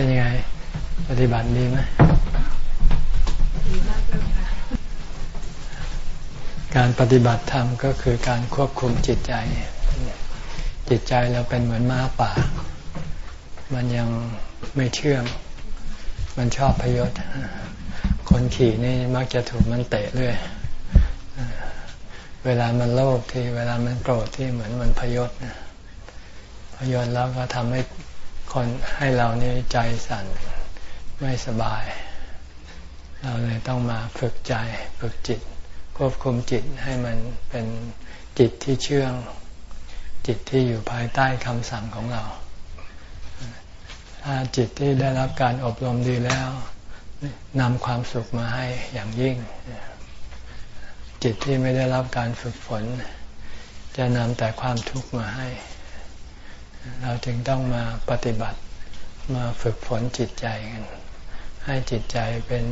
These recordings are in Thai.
เป็นยังไง ปฏิบัติดีไหมการปฏิบัติธรรมก็คือการควบคุมจิตใจ จิตใจเราเป็นเหมือนม้าป่า มันยังไม่เชื่อม มันชอบพยศ คนขี่นี่มักจะถูกมันเตะเรื่อยเวลามันโลภที่เวลามันโกรธที่เหมือนมันพยศพยศแล้วก็ทำให้ คนให้เรานี่ใจสั่นไม่สบาย เราเลยต้องมาฝึกใจฝึกจิต ควบคุมจิตให้มันเป็นจิตที่เชื่อง จิตที่อยู่ภายใต้คำสั่งของเรา ถ้าจิตที่ได้รับการอบรมดีแล้วนำความสุขมาให้อย่างยิ่ง จิตที่ไม่ได้รับการฝึกฝน จะนำแต่ความทุกข์มาให้ เราจึงต้องมาปฏิบัติมาฝึกฝนจิตใจกันให้จิตใจเป็น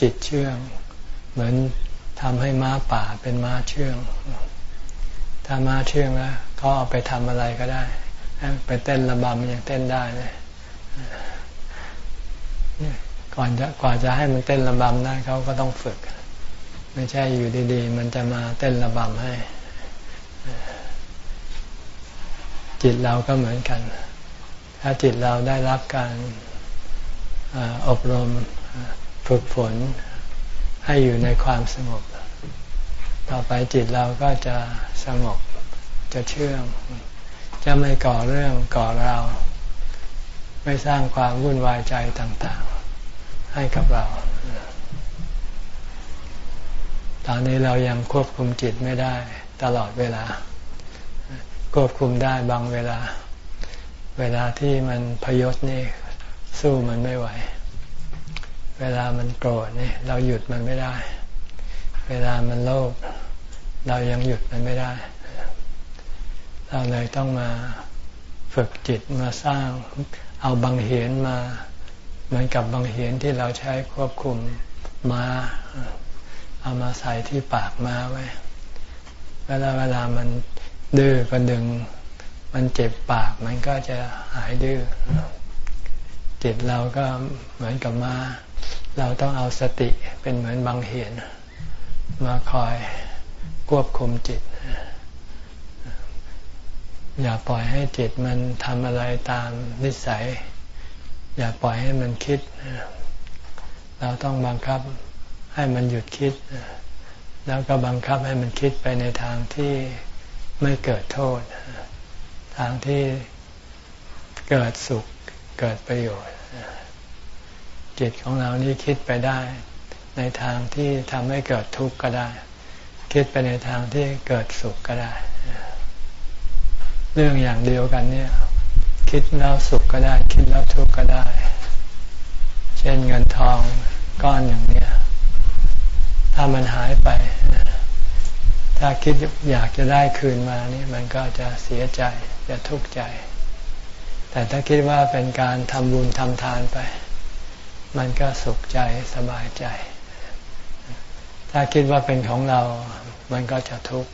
จิตเชื่อง เหมือนทำให้ม้าป่าเป็นม้าเชื่อง ถ้าม้าเชื่องแล้วก็เอาไปทำอะไรก็ได้ ไปเต้นระบำยังเต้นได้เลยก่อนจะกว่าจะให้มันเต้นระบำได้เขาก็ต้องฝึก ไม่ใช่อยู่ดี ๆ มันจะมาเต้นระบำให้ จิตเราก็เหมือนกัน ถ้าจิตเราได้รับการอบรมฝึกฝน ให้อยู่ในความสงบ ต่อไปจิตเราก็จะสงบจะเชื่อง จะไม่ก่อเรื่องก่อเรา ไม่สร้างความวุ่นวายใจต่างๆ ให้กับเรา ตอนนี้เรายังควบคุมจิตไม่ได้ตลอดเวลา ควบคุมได้บางเวลา เวลาที่มันพยศนี่สู้มันไม่ไหว เวลามันโกรธนี่เราหยุดมันไม่ได้ เวลามันโลภเรายังหยุดมันไม่ได้ เราเลยต้องมาฝึกจิตมาสร้างเอาบางเหียนมา เหมือนกับบางเหียนที่เราใช้ควบคุมมาเอามาใส่ที่ปากมาไว้ เวลาเวลามัน ดื้อก็ดึง มันเจ็บปากมันก็จะหายดื้อจิตเราก็เหมือนกับมา เราต้องเอาสติเป็นเหมือนบางเหียนมาคอยควบคุมจิต อย่าปล่อยให้จิตมันทำอะไรตามนิสัย อย่าปล่อยให้มันคิด เราต้องบังคับให้มันหยุดคิด แล้วก็บังคับให้มันคิดไปในทางที่ ไม่เกิดโทษ ทางที่เกิดสุขเกิดประโยชน์ จิตของเรานี่คิดไปได้ ในทางที่ทำให้เกิดทุกข์ก็ได้ คิดไปในทางที่เกิดสุขก็ได้ เรื่องอย่างเดียวกันเนี่ย คิดแล้วสุขก็ได้ คิดแล้วทุกข์ก็ได้ เช่นเงินทองก้อนอย่างเนี้ยถ้ามันหายไป ถ้าคิดอยากจะได้คืนมานี่มันก็จะเสียใจจะทุกข์ใจ แต่ถ้าคิดว่าเป็นการทำบุญทำทานไป มันก็สุขใจสบายใจ ถ้าคิดว่าเป็นของเรา มันก็จะทุกข์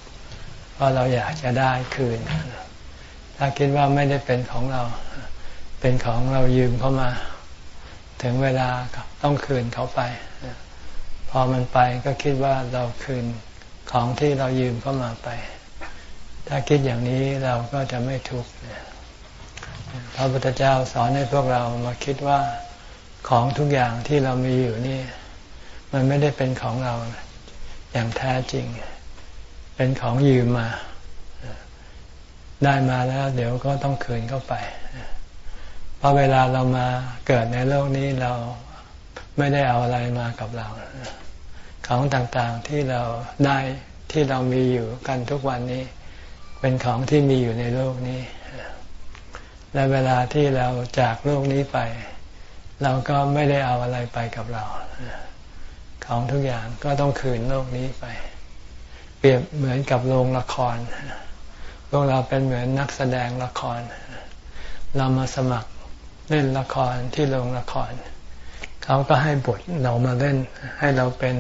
เพราะเราอยากจะได้คืน ถ้าคิดว่าไม่ได้เป็นของเรา เป็นของเรายืมเข้ามา ถึงเวลาต้องคืนเขาไป พอมันไปก็คิดว่าเราคืน ของที่เรายืมเข้ามาไป ถ้าคิดอย่างนี้เราก็จะไม่ทุกข์พระพุทธเจ้าสอนให้พวกเรามาคิดว่าของทุกอย่างที่เรามีอยู่นี่ มันไม่ได้เป็นของเราอย่างแท้จริง เป็นของยืมมา ได้มาแล้ว เดี๋ยวก็ต้องคืนเข้าไปเพราะเวลาเรามาเกิดในโลกนี้เราไม่ได้เอาอะไรมากับเรา ของต่างๆที่เราได้ที่เรามีอยู่กันทุกวันนี้ เป็นของที่มีอยู่ในโลกนี้ และเวลาที่เราจากโลกนี้ไป เราก็ไม่ได้เอาอะไรไปกับเรา ของทุกอย่างก็ต้องคืนโลกนี้ไป เปรียบเหมือนกับโรงละครพวกเราเป็นเหมือนนักแสดงละคร เรามาสมัครเล่นละครที่โรงละครเขาก็ให้บทเรามาเล่น ให้เราเป็น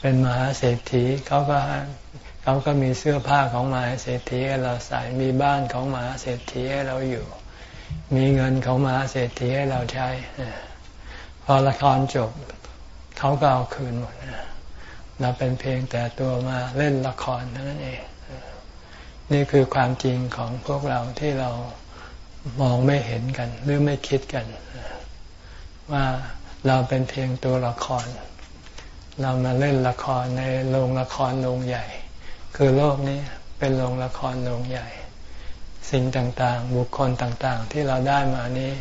เป็นมหาเศรษฐีเขาก็เขาก็มีเสื้อผ้าของมหาเศรษฐีให้เราใส่มีบ้านของมหาเศรษฐีให้เราอยู่ มีเงินเขามาเศรษฐีให้เราใช้พอละครจบเขาก็เอาคืนหมดเราเป็นเพียงแต่ตัวมาเล่นละครเท่านั้นเองนี่คือความจริงของพวกเราที่เรามองไม่เห็นกัน หรือไม่คิดกัน ว่าเราเป็นเพียงตัวละคร เรามาเล่นละครในโรงละครโรงใหญ่ คือโลกนี้เป็นโรงละครโรงใหญ่ สิ่งต่างๆ บุคคลต่างๆ ที่เราได้มานี้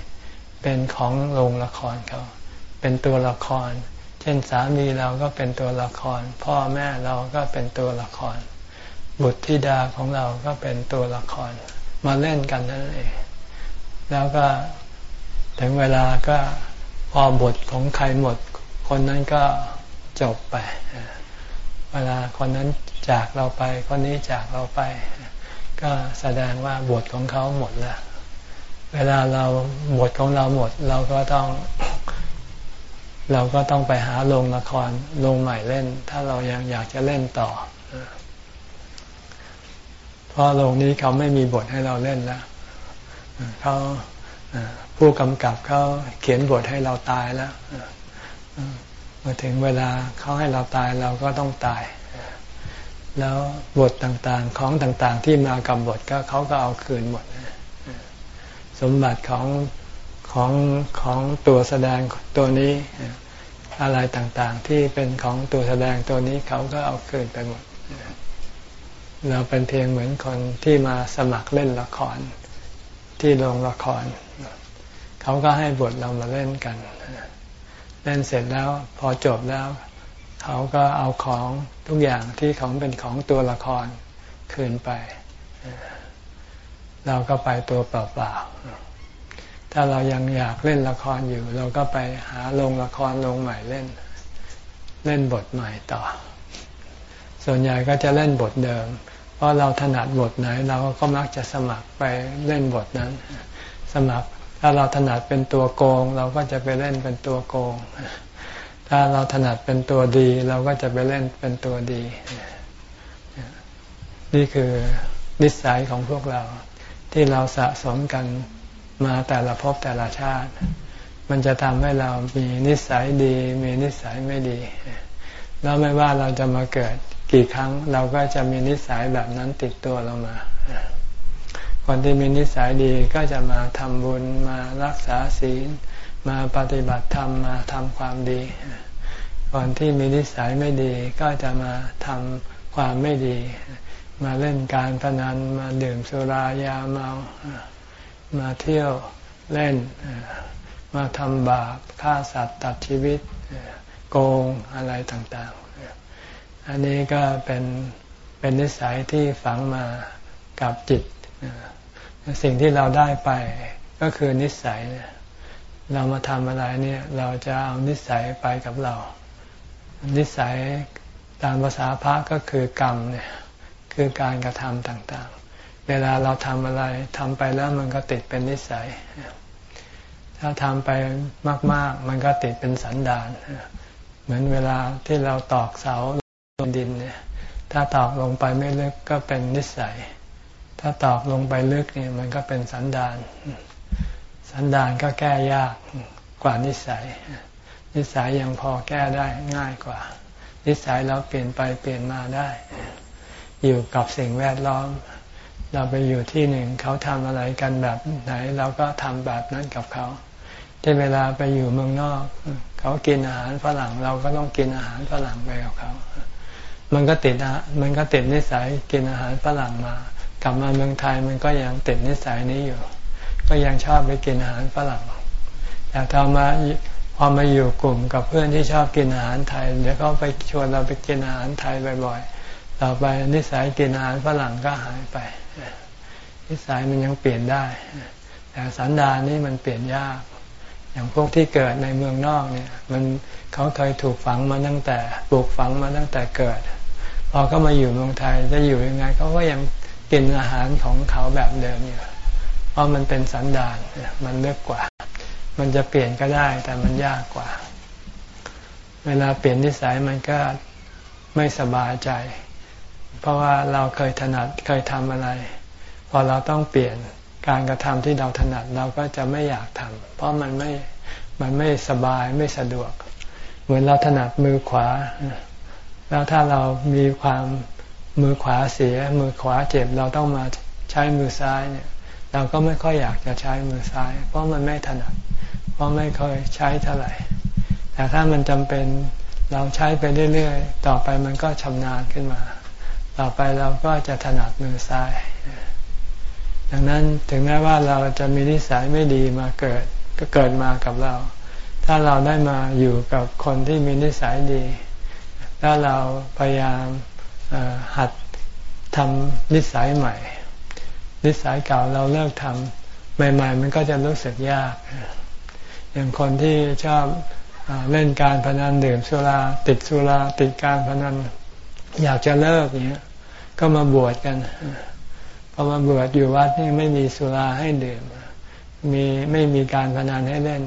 เป็นของโรงละครเขา เป็นตัวละคร เช่นสามีเราก็เป็นตัวละคร พ่อแม่เราก็เป็นตัวละคร บุตรธิดาของเราก็เป็นตัวละคร มาเล่นกันนั่นเองแล้วก็ถึงเวลาก็พอบทของใครหมด คนนั้นก็ จบไป เวลาคนนั้นจากเราไป คนนี้จากเราไป ก็แสดงว่าบทของเขาหมดแล้ว เวลาเราบทของเราหมด เราก็ต้อง เราก็ต้องไปหาโรงละครโรงใหม่เล่น ถ้าเรายังอยากจะเล่นต่อ เพราะโรงนี้เขาไม่มีบทให้เราเล่นแล้วเขาผู้กำกับเขาเขียนบทให้เราตายแล้ว มื่อถึงเวลาเขาให้เราตายเราก็ต้องตาย แล้วบทต่างๆของต่างๆ ที่มากับบทก็เขาก็เอาคืนหมด สมบัติของของของตัวแสดงตัวนี้อะไรต่างๆ ที่เป็นของตัวแสดงตัวนี้เขาก็เอาคืนไปหมด เราเป็นเพียงเหมือนคนที่มาสมัครเล่นละครที่โรงละคร เขาก็ให้บทเรามาเล่นกัน เล่นเสร็จแล้วพอจบแล้ว เขาก็เอาของทุกอย่างที่ของเป็นของตัวละครคืนไป เราก็ไปตัวเปล่าๆถ้าเรายังอยากเล่นละครอยู่ เราก็ไปหาโรงละครโรงใหม่เล่น เล่นบทใหม่ต่อ ส่วนใหญ่ก็จะเล่นบทเดิม เพราะเราถนัดบทไหน เราก็มักจะสมัครไปเล่นบทนั้น สมัคร ถ้าเราถนัดเป็นตัวโกง เราก็จะไปเล่นเป็นตัวโกง ถ้าเราถนัดเป็นตัวดี เราก็จะไปเล่นเป็นตัวดี นี่คือนิสัยของพวกเรา ที่เราสะสมกันมาแต่ละภพแต่ละชาติ มันจะทำให้เรามีนิสัยดี มีนิสัยไม่ดีแล้วไม่ว่าเราจะมาเกิดกี่ครั้ง เราก็จะมีนิสัยแบบนั้นติดตัวเรามา คนที่มีนิสัยดีก็จะมาทำบุญมารักษาศีล มาปฏิบัติธรรมมาทำความดี คนที่มีนิสัยไม่ดีก็จะมาทำความไม่ดี มาเล่นการพนันมาดื่มสุรายาเมา มาเที่ยวเล่น มาทำบาปฆ่าสัตว์ตัดชีวิตโกงอะไรต่างๆ อันนี้ก็เป็นเป็นนิสัยที่ฝังมากับจิต สิ่งที่เราได้ไปก็คือนิสัยเรามาทำอะไรเนี่ย เราจะเอานิสัยไปกับเรา นิสัยตามภาษาพระก็คือกรรมเนี่ยคือการกระทำต่างๆ เวลาเราทำอะไรทำไปแล้วมันก็ติดเป็นนิสัย ถ้าทำไปมาก ๆ มันก็ติดเป็นสันดาน เหมือนเวลาที่เราตอกเสาลงดินเนี่ย ถ้าตอกลงไปไม่ลึกก็เป็นนิสัย ถ้าตอกลงไปลึกเนี่ยมันก็เป็นสันดาน สันดานก็แก้ยากกว่านิสัย นิสัยยังพอแก้ได้ง่ายกว่า นิสัยเราเปลี่ยนไปเปลี่ยนมาได้ อยู่กับสิ่งแวดล้อม เราไปอยู่ที่หนึ่งเขาทำอะไรกันแบบไหน เราก็ทำแบบนั้นกับเขาที่เวลาไปอยู่เมืองนอก เขากินอาหารฝรั่งเราก็ต้องกินอาหารฝรั่งไปกับเขา มันก็ติดอะมันก็ติดนิสัยกินอาหารฝรั่งมา กลับมาเมืองไทยมันก็ยังติดนิสัยนี้อยู่ ก็ยังชอบไปกินอาหารฝรั่งแต่ถ้ามาพอมาอยู่กลุ่มกับเพื่อนที่ชอบกินอาหารไทย เดี๋ยวเขาไปชวนเราไปกินอาหารไทยบ่อยๆ ต่อไปนิสัยกินอาหารฝรั่งก็หายไป นิสัยมันยังเปลี่ยนได้ แต่สันดานนี่มันเปลี่ยนยาก อย่างพวกที่เกิดในเมืองนอกเนี่ย มันเขาเคยถูกฝังมาตั้งแต่ปลูกฝังมาตั้งแต่เกิด พอเขามาอยู่เมืองไทยจะอยู่ยังไงเขาก็ยัง กินอาหารของเขาแบบเดิมอยู่เพราะมันเป็นสันดานมันเลือกกว่า มันจะเปลี่ยนก็ได้แต่มันยากกว่า เวลาเปลี่ยนนิสัยมันก็ไม่สบายใจ เพราะว่าเราเคยถนัดเคยทำอะไร พอเราต้องเปลี่ยนการกระทำที่เราถนัดเราก็จะไม่อยากทำเพราะมันไม่มันไม่สบายไม่สะดวก เหมือนเราถนัดมือขวา แล้วถ้าเรามีความ มือขวาเสีย มือขวาเจ็บเราต้องมาใช้มือซ้ายเนี่ย เราก็ไม่ค่อยอยากจะใช้มือซ้าย เพราะมันไม่ถนัด เพราะไม่ค่อยใช้เท่าไหร่ แต่ถ้ามันจำเป็นเราใช้ไปเรื่อยๆ ต่อไปมันก็ชำนาญขึ้นมา ต่อไปเราก็จะถนัดมือซ้าย ดังนั้นถึงแม้ว่าเราจะมีนิสัยไม่ดีมาเกิดก็เกิดมากับเรา ถ้าเราได้มาอยู่กับคนที่มีนิสัยดี แล้วเราพยายาม หัดทำนิสัยใหม่ นิสัยเก่าเราเลิกทำใหม่ ๆ มันก็จะรู้สึกยาก อย่างคนที่ชอบเล่นการพนันดื่มสุราติดสุราติดการพนันอยากจะเลิกเงี้ยก็มาบวชกันพอมาบวชอยู่วัดนี่ไม่มีสุราให้ดื่มมีไม่มีการพนันให้เล่น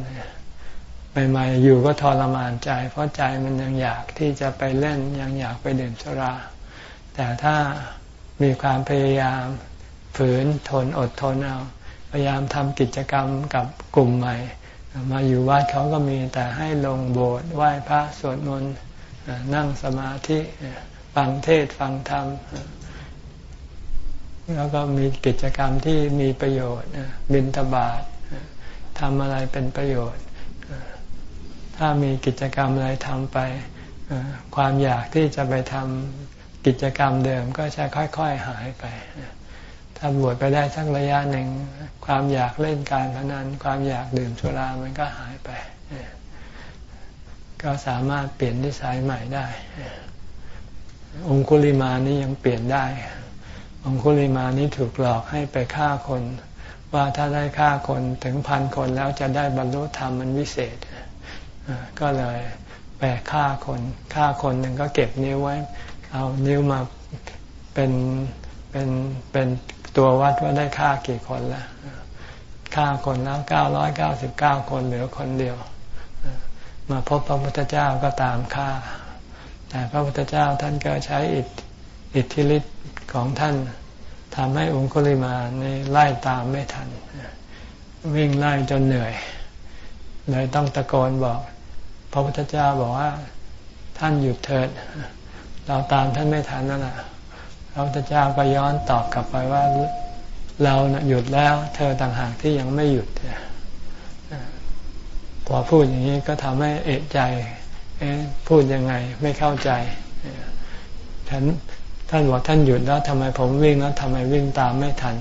ใหม่ๆอยู่ก็ทรมานใจ เพราะใจมันยังอยากที่จะไปเล่นยังอยากไปดื่มสุรา แต่ถ้ามีความพยายามฝืนทนอดทนเอา พยายามทำกิจกรรมกับกลุ่มใหม่ มาอยู่วัดเขาก็มีแต่ให้ลงโบสถ์ไหว้พระสวดมนต์นั่งสมาธิฟังเทศฟังธรรมแล้วก็มีกิจกรรมที่มีประโยชน์บิณฑบาตทำอะไรเป็นประโยชน์ ถ้ามีกิจกรรมอะไรทำไป ความอยากที่จะไปทำ กิจกรรมเดิมก็จะค่อย ๆหายไป ถ้าบวชไปได้สักระยะหนึ่ง ความอยากเล่นการพนันความอยากดื่มสุรามันก็หายไป ก็สามารถเปลี่ยนนิสัยใหม่ได้ องคุลิมานี้ยังเปลี่ยนได้ องคุลิมานี้ถูกหลอกให้ไปฆ่าคน ว่าถ้าได้ฆ่าคนถึงพันคนแล้วจะได้บรรลุธรรมมันวิเศษ ก็เลยไปฆ่าคนฆ่าคนหนึ่งก็เก็บนิ้วไว้ เอานิ้วมาเป็นเป็นเป็นตัววัดว่าได้ฆ่ากี่คนแล้วฆ่าคนแล้วเก้าร้อยเก้าสิบเก้าคนเหลือคนเดียว มาพบพระพุทธเจ้าก็ตามฆ่า แต่พระพุทธเจ้าท่านก็ใช้อิทอิทธิฤทธิ์ของท่านทำให้องคุลิมาในไล่ตามไม่ทัน วิ่งไล่จนเหนื่อยเลยต้องตะโกนบอก พระพุทธเจ้าบอกว่าท่านหยุดเถิด เราตามท่านไม่ทันนั่นแหละพระพุทธเจ้าก็ย้อนตอบกลับไปว่าเราหยุดแล้ว เธอต่างหากที่ยังไม่หยุดพอพูดอย่างนี้ก็ทำให้เอะใจพูดยังไงไม่เข้าใจท่านท่านบอกท่านหยุดแล้วทำไมผมวิ่งแล้วทำไมวิ่งตามไม่ทัน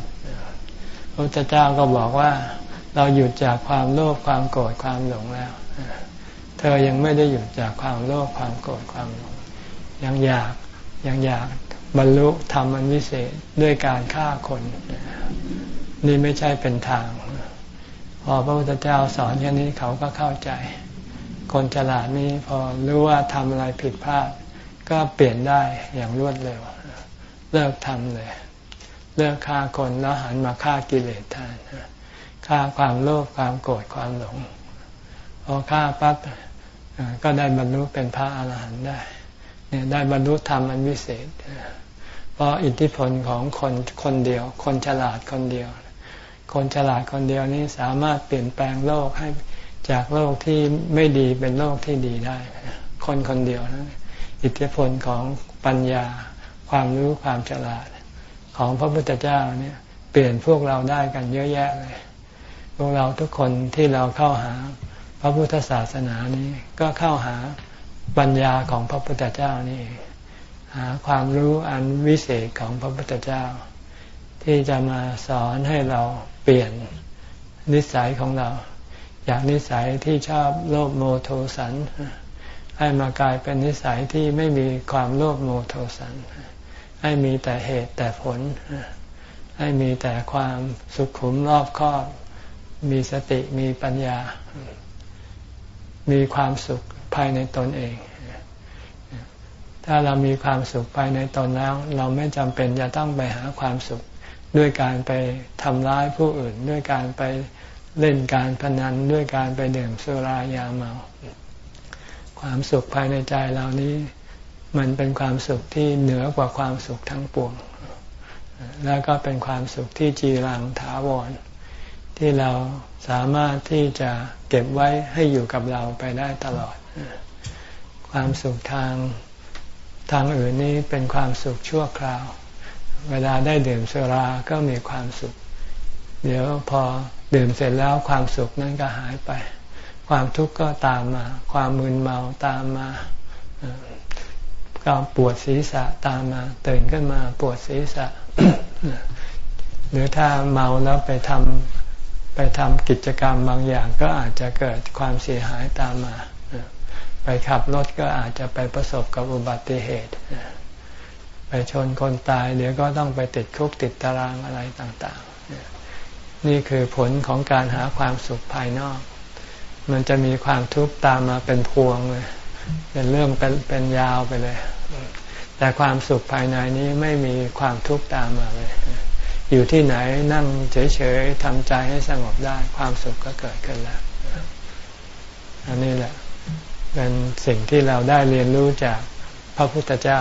พระพุทธเจ้าก็บอกว่า เราหยุดจากความโลภความโกรธความหลงแล้ว เธอยังไม่ได้หยุดจากความโลภความโกรธความหลง ยังอยากยังอยากบรรลุธรรมอันวิเศษด้วยการฆ่าคน นี่ไม่ใช่เป็นทาง พอพระพุทธเจ้าสอนแค่นี้เขาก็เข้าใจ คนฉลาดนี้พอรู้ว่าทำอะไรผิดพลาด ก็เปลี่ยนได้อย่างรวดเร็ว เลิกทำเลย เลิกฆ่าคนแล้วหันมาฆ่ากิเลสแทนฆ่าความโลภความโกรธความหลงพอฆ่าปั๊บก็ได้บรรลุเป็นพระอาหารหันต์ได้ เนี่ยได้บรรลุธรรมอันวิเศษ เพราะอิทธิพลของคนคนเดียว คนฉลาดคนเดียว คนฉลาดคนเดียวนี้สามารถเปลี่ยนแปลงโลกให้จากโลกที่ไม่ดีเป็นโลกที่ดีได้ คนคนเดียวนะอิทธิพลของปัญญา ความรู้ความฉลาด ของพระพุทธเจ้าเนี่ย เปลี่ยนพวกเราได้กันเยอะแยะเลย พวกเราทุกคนที่เราเข้าหา พระพุทธศาสนานี้ก็เข้าหา ปัญญาของพระพุทธเจ้านี่หาความรู้อันวิเศษของพระพุทธเจ้า ที่จะมาสอนให้เราเปลี่ยนนิสัยของเรา จากนิสัยที่ชอบโลภโมโทสัน ให้มากลายเป็นนิสัยที่ไม่มีความโลภโมโทสัน ให้มีแต่เหตุแต่ผล ให้มีแต่ความสุขุมรอบคอบ มีสติมีปัญญา มีความสุข ภายในตนเอง ถ้าเรามีความสุขภายในตนแล้ว เราไม่จำเป็นจะต้องไปหาความสุขด้วยการไปทำร้ายผู้อื่น ด้วยการไปเล่นการพนันด้วยการไปดื่มสุรายาเมา ความสุขภายในใจเรานี้ มันเป็นความสุขที่เหนือกว่าความสุขทั้งปวง แล้วก็เป็นความสุขที่จีรังถาวร ที่เราสามารถที่จะเก็บไว้ให้อยู่กับเราไปได้ตลอด ความสุขทางทางอื่นนี้เป็นความสุขชั่วคราว เวลาได้ดื่มสุราก็มีความสุข เดี๋ยวพอดื่มเสร็จแล้วความสุขนั้นก็หายไป ความทุกข์ก็ตามมา ความมึนเมาตามมาก็ปวดศีรษะตามมาตื่นขึ้นมาปวดศีรษะ หรือถ้าเมาแล้วไปทำไปทำกิจกรรมบางอย่างก็อาจจะเกิดความเสียหายตามมา ไปขับรถก็อาจจะไปประสบกับอุบัติเหตุ ไปชนคนตายเดี๋ยวก็ต้องไปติดคุกติดตารางอะไรต่างๆ นี่คือผลของการหาความสุขภายนอก มันจะมีความทุกข์ตามมาเป็นพวงเลย เป็นเรื่องเป็นเป็นยาวไปเลย แต่ความสุขภายในนี้ไม่มีความทุกข์ตามมาเลย อยู่ที่ไหนนั่งเฉยๆทำใจให้สงบได้ความสุขก็เกิดขึ้นแล้วอันนี้แหละ เป็นสิ่งที่เราได้เรียนรู้จากพระพุทธเจ้า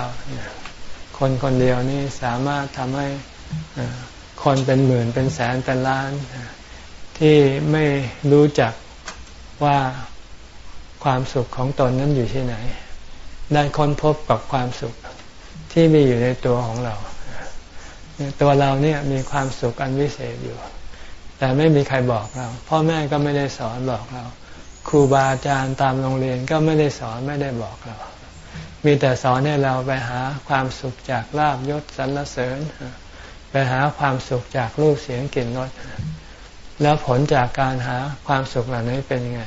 คนคนเดียวนี่สามารถทำให้คนเป็นหมื่นเป็นแสนเป็นล้าน ที่ไม่รู้จักว่าความสุขของตนนั้นอยู่ที่ไหน ได้ค้นพบกับความสุขที่มีอยู่ในตัวของเรา ตัวเราเนี่ยมีความสุขอันวิเศษอยู่ แต่ไม่มีใครบอกเรา พ่อแม่ก็ไม่ได้สอนบอกเรา ครูบาอาจารย์ตามโรงเรียนก็ไม่ได้สอนไม่ได้บอกเรา มีแต่สอนให้เราไปหาความสุขจากลาบยศสรรเสริญ ไปหาความสุขจากรูปเสียงกลิ่นรสแล้วผลจากการหาความสุขเหล่านี้เป็นยังไง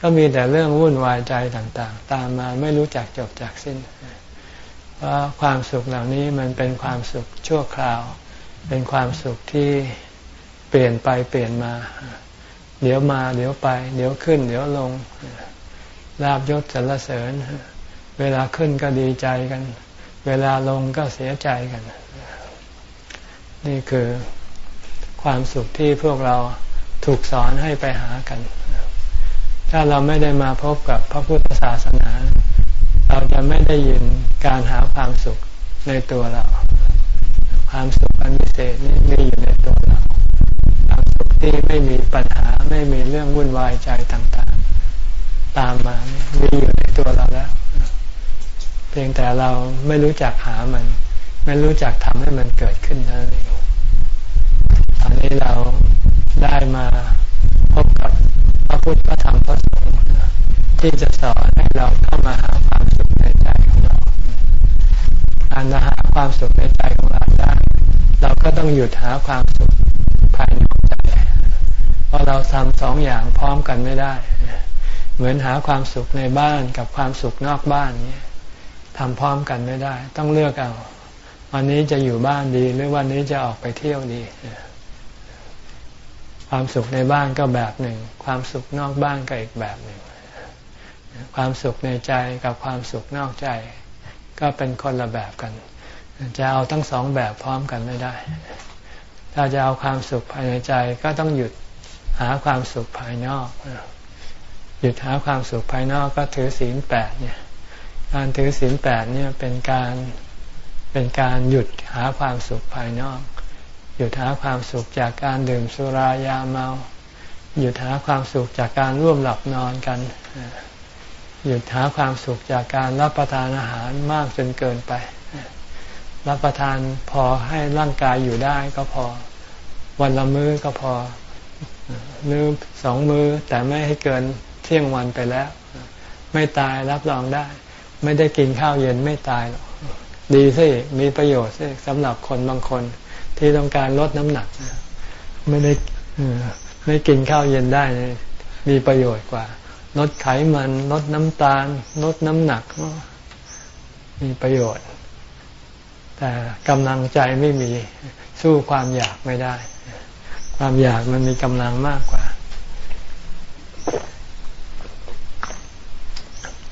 ก็มีแต่เรื่องวุ่นวายใจต่างๆ ตามมาไม่รู้จักจบจากสิ้น เพราะความสุขเหล่านี้มันเป็นความสุขชั่วคราว เป็นความสุขที่เปลี่ยนไปเปลี่ยนมา เดี๋ยวมาเดี๋ยวไป เดี๋ยวขึ้น เดี๋ยวลงลาบยศสรรเสริญ เวลาขึ้นก็ดีใจกัน เวลาลงก็เสียใจกัน นี่คือความสุขที่พวกเราถูกสอนให้ไปหากัน ถ้าเราไม่ได้มาพบกับพระพุทธศาสนา เราจะไม่ได้ยินการหาความสุขในตัวเรา ความสุขอันพิเศษนี้มีอยู่ในตัวเรา ที่ไม่มีปัญหาไม่มีเรื่องวุ่นวายใจต่างๆ ตามมา มีอยู่ในตัวเราแล้ว เพียงแต่เราไม่รู้จักหามัน ไม่รู้จักทำให้มันเกิดขึ้นเท่านั้นเองตอนนี้เราได้มาพบกับพระพุทธพระธรรมพระสงฆ์ที่จะสอนให้เราเข้ามาหาความสุขในใจของเราการหาความสุขในใจของเราได้เราก็ต้องหยุดหาความสุข ภายในใจเพราะเราทำสองอย่างพร้อมกันไม่ได้ เหมือนหาความสุขในบ้านกับความสุขนอกบ้านนี้ทำพร้อมกันไม่ได้ ต้องเลือกเอาวันนี้จะอยู่บ้านดีหรือวันนี้จะออกไปเที่ยวดี ความสุขในบ้านก็แบบหนึ่ง ความสุขนอกบ้านก็อีกแบบหนึ่ง ความสุขในใจกับความสุขนอกใจ ก็เป็นคนละแบบกัน จะเอาทั้งสองแบบพร้อมกันไม่ได้ ถ้าจะเอาความสุขภายในใจก็ต้องหยุดหาความสุขภายนอก หยุดหาความสุขภายนอกก็ถือศีลแปดเนี่ย การถือศีลแปดเนี่ยเป็นการเป็นการหยุดหาความสุขภายนอก หยุดหาความสุขจากการดื่มสุรายาเมา หยุดหาความสุขจากการร่วมหลับนอนกัน หยุดหาความสุขจากการรับประทานอาหารมากจนเกินไป รับประทานพอให้ร่างกายอยู่ได้ก็พอ วันละมื้อก็พอมื้อสองมื้อแต่ไม่ให้เกินเที่ยงวันไปแล้ว ไม่ตายรับรองได้ ไม่ได้กินข้าวเย็นไม่ตายหรอกดีสิมีประโยชน์สิสำหรับคนบางคนที่ต้องการลดน้ำหนัก ไม่ได้ไม่กินข้าวเย็นได้มีประโยชน์กว่า ลดไขมัน ลดน้ำตาล ลดน้ำหนัก มีประโยชน์ แต่กำลังใจไม่มีสู้ความอยากไม่ได้ ความอยากมันมีกำลังมากกว่า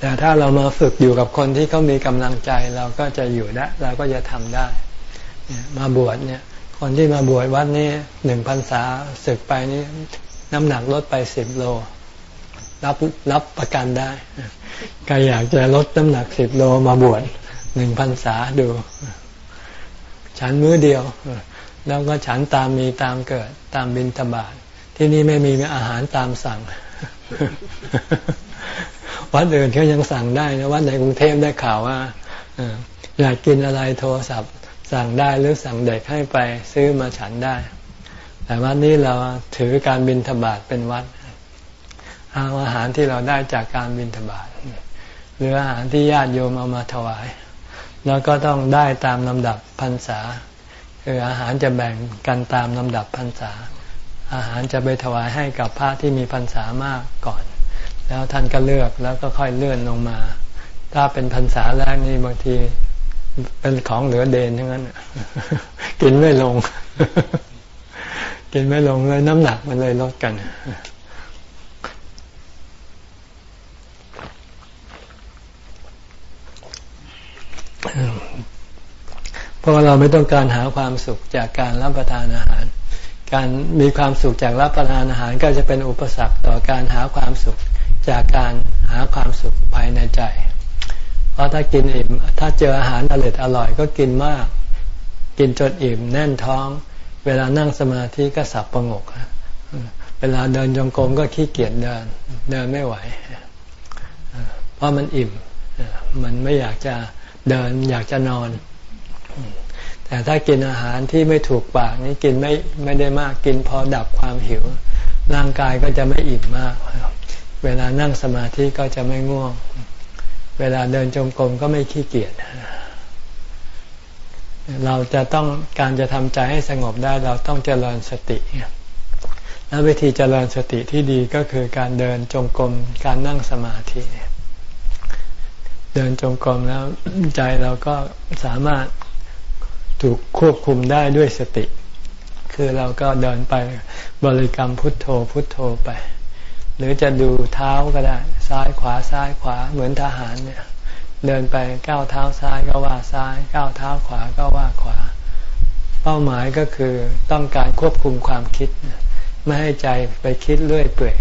แต่ถ้าเรามาฝึกอยู่กับคนที่เขามีกำลังใจเราก็จะอยู่ได้เราก็จะทำได้ มาบวชเนี่ย คนที่มาบวชวัดนี้หนึ่งพรรษาศึกไปนี้น้ำหนักลดไปสิบโล รับรับประกันได้ใครอยากจะลดน้ำหนักสิบโลมาบวชหนึ่งพรรษาดู ฉันมื้อเดียว แล้วก็ฉันตามมีตามเกิดตามบินทบาทที่นี่ไม่มีอาหารตามสั่ง วัดอื่นเขายังสั่งได้นะวัดในกรุงเทพได้ข่าวว่าอยากกินอะไรโทรศัพท์สั่งได้หรือสั่งเด็กให้ไปซื้อมาฉันได้ แต่วัดนี้เราถือการบินทบาทเป็นวัดเอาอาหารที่เราได้จากการบินทบาทหรืออาหารที่ญาติโยมเอามาถวาย แล้วก็ต้องได้ตามลำดับพรรษาคืออาหารจะแบ่งกันตามลำดับพรรษา อาหารจะไปถวายให้กับพระที่มีพรรษามากก่อน แล้วท่านก็เลือกแล้วก็ค่อยเลื่อนลงมา ถ้าเป็นพรรษาแรกนี่บางทีเป็นของเหลือเดนทั้งนั้นกินไม่ลง กินไม่ลงเลยน้ำหนักมันเลยลดกัน เพราะเราไม่ต้องการหาความสุขจากการรับประทานอาหาร การมีความสุขจากรับประทานอาหารก็จะเป็นอุปสรรคต่อการหาความสุขจากการหาความสุขภายในใจ เพราะถ้ากินอิ่มถ้าเจออาหารอร่อยอร่อยก็กินมาก กินจนอิ่มแน่นท้อง เวลานั่งสมาธิก็สับประงก เวลาเดินจงกรมก็ขี้เกียจเดิน เดินไม่ไหว เพราะมันอิ่ม มันไม่อยากจะ เดินอยากจะนอน แต่ถ้ากินอาหารที่ไม่ถูกปากนี่กินไม่ไม่ได้มากกินพอดับความหิว ร่างกายก็จะไม่อิ่มมาก เวลานั่งสมาธิก็จะไม่ง่วง เวลาเดินจงกรมก็ไม่ขี้เกียจเราจะต้องการจะทำใจให้สงบได้เราต้องเจริญสติและวิธีเจริญสติที่ดีก็คือการเดินจงกรมการนั่งสมาธิเเดินจงกรมแล้วใจเราก็สามารถถูกควบคุมได้ด้วยสติ คือเราก็เดินไปบริกรรมพุทโธพุทโธไป หรือจะดูเท้าก็ได้ ซ้ายขวาซ้ายขวาเหมือนทหารเนี่ย เดินไปก้าวเท้าซ้ายก็ว่าซ้ายก้าวเท้าขวาก็ว่าขวา เป้าหมายก็คือต้องการควบคุมความคิด ไม่ให้ใจไปคิดเรื่อยเปื่อย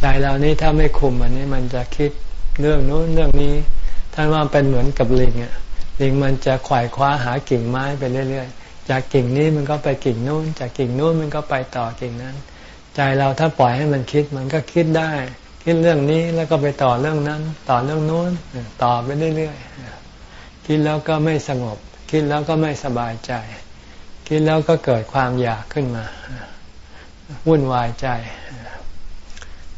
ใจเรานี้ถ้าไม่คุมอันนี้มันจะคิดเรื่องนู้นเรื่องนี้ ท่านว่าเป็นเหมือนกับลิงอะลิงมันจะขวายคว้าหากิ่งไม้ไปเรื่อยๆ จากกิ่งนี้มันก็ไปกิ่งนู้น จากกิ่งนู้นมันก็ไปต่อกิ่งนั้น ใจเราถ้าปล่อยให้มันคิดมันก็คิดได้ คิดเรื่องนี้แล้วก็ไปต่อเรื่องนั้น ต่อเรื่องนู้นต่อไปเรื่อยๆ คิดแล้วก็ไม่สงบ คิดแล้วก็ไม่สบายใจ คิดแล้วก็เกิดความอยากขึ้นมา วุ่นวายใจ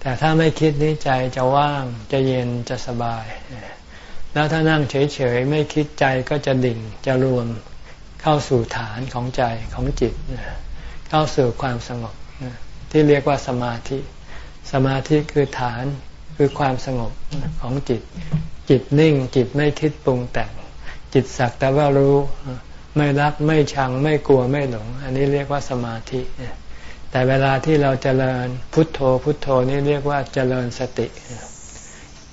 แต่ถ้าไม่คิดนี้ใจจะว่างจะเย็นจะสบาย แล้วถ้านั่งเฉยๆไม่คิดใจก็จะดิ่งจะรวมเข้าสู่ฐานของใจของจิต เข้าสู่ความสงบที่เรียกว่าสมาธิ สมาธิคือฐานคือความสงบของจิต จิตนิ่งจิตไม่คิดปรุงแต่ง จิตสักแต่ว่ารู้ไม่รักไม่ชังไม่กลัวไม่หลง อันนี้เรียกว่าสมาธิ แต่เวลาที่เราจเจริญพุทโธพุทโธนี่เรียกว่าเจริญสติ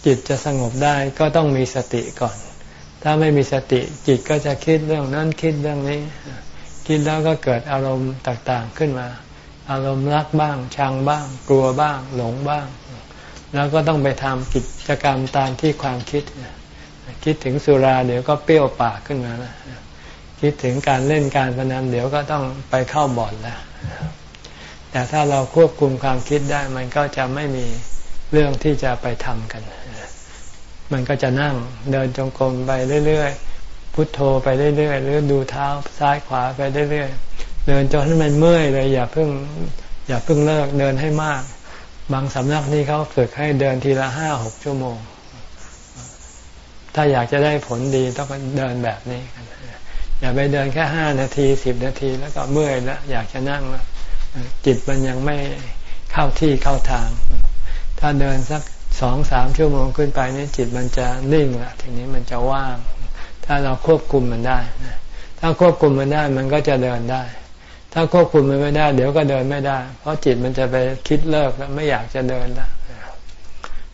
จิตจะสงบได้ก็ต้องมีสติก่อน ถ้าไม่มีสติจิตก็จะคิดเรื่องนั้นคิดเรื่องนี้ คิดแล้วก็เกิดอารมณ์ต่างๆขึ้นมา อารมณ์รักบ้าง ชังบ้าง กลัวบ้าง หลงบ้าง แล้วก็ต้องไปทำกิจกรรมตามที่ความคิด คิดถึงสุราเดี๋ยวก็เปรี้ยวปากขึ้นมาแล้วคิดถึงการเล่นการพนันเดี๋ยวก็ต้องไปเข้าบ่อนแล้วแต่ถ้าเราควบคุมความคิดได้มันก็จะไม่มีเรื่องที่จะไปทำกัน มันก็จะนั่งเดินจงกรมไปเรื่อยๆพุทโธไปเรื่อยๆหรือดูเท้าซ้ายขวาไปเรื่อยๆเดินจนให้มันเมื่อยเลยอย่าเพิ่งอย่าเพิ่งเลิกเดินให้มาก บางสำนักนี่เขาฝึกให้เดินทีละห้าหกชั่วโมง ถ้าอยากจะได้ผลดีต้องเดินแบบนี้อย่าไปเดินแค่ห้านาทีสิบนาทีแล้วก็เมื่อยแล้วอยากจะนั่งแล้วจิตมันยังไม่เข้าที่เข้าทาง ถ้าเดินสัก สองสามชั่วโมงขึ้นไปนี่จิตมันจะนิ่งละทีนี้มันจะว่าง ถ้าเราควบคุมมันได้ถ้าควบคุมมันได้มันก็จะเดินได้ ถ้าควบคุมมันไม่ได้ เดี๋ยวก็เดินไม่ได้ เพราะจิตมันจะไปคิดเลิกแล้วไม่อยากจะเดินแล้ว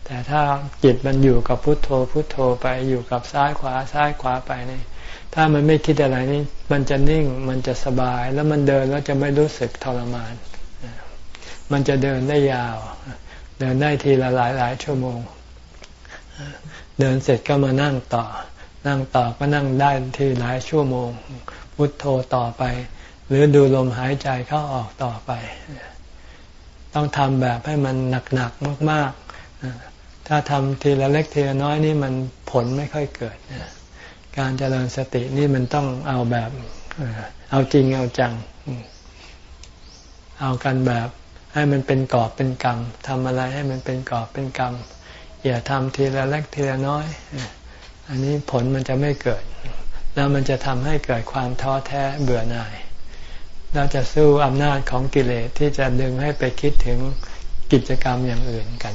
แต่ถ้าจิตมันอยู่กับพุทโธ พุทโธไปอยู่กับซ้ายขวาซ้ายขวาไปนี่ถ้ามันไม่คิดอะไรนี่มันจะนิ่งมันจะสบายแล้วมันเดินแล้วจะไม่รู้สึกทรมาน มันจะเดินได้ยาว เดินได้ทีละหลายหลายชั่วโมง เดินเสร็จก็มานั่งต่อ นั่งต่อก็นั่งได้ทีหลายชั่วโมง พุทโธต่อไป หรือดูลมหายใจเข้าออกต่อไป ต้องทำแบบให้มันหนักๆมาก ๆ ถ้าทำทีละเล็กทีละน้อยนี่มันผลไม่ค่อยเกิด การเจริญสตินี่มันต้องเอาแบบเอาจริงเอาจัง เอากันแบบ ให้มันเป็นกอบเป็นกรรมทำอะไรให้มันเป็นกอบเป็นกรรม อย่าทำทีละเล็กทีละน้อย อันนี้ผลมันจะไม่เกิด แล้วมันจะทำให้เกิดความท้อแท้เบื่อหน่าย เราจะสู้อำนาจของกิเลสที่จะดึงให้ไปคิดถึงกิจกรรมอย่างอื่นกัน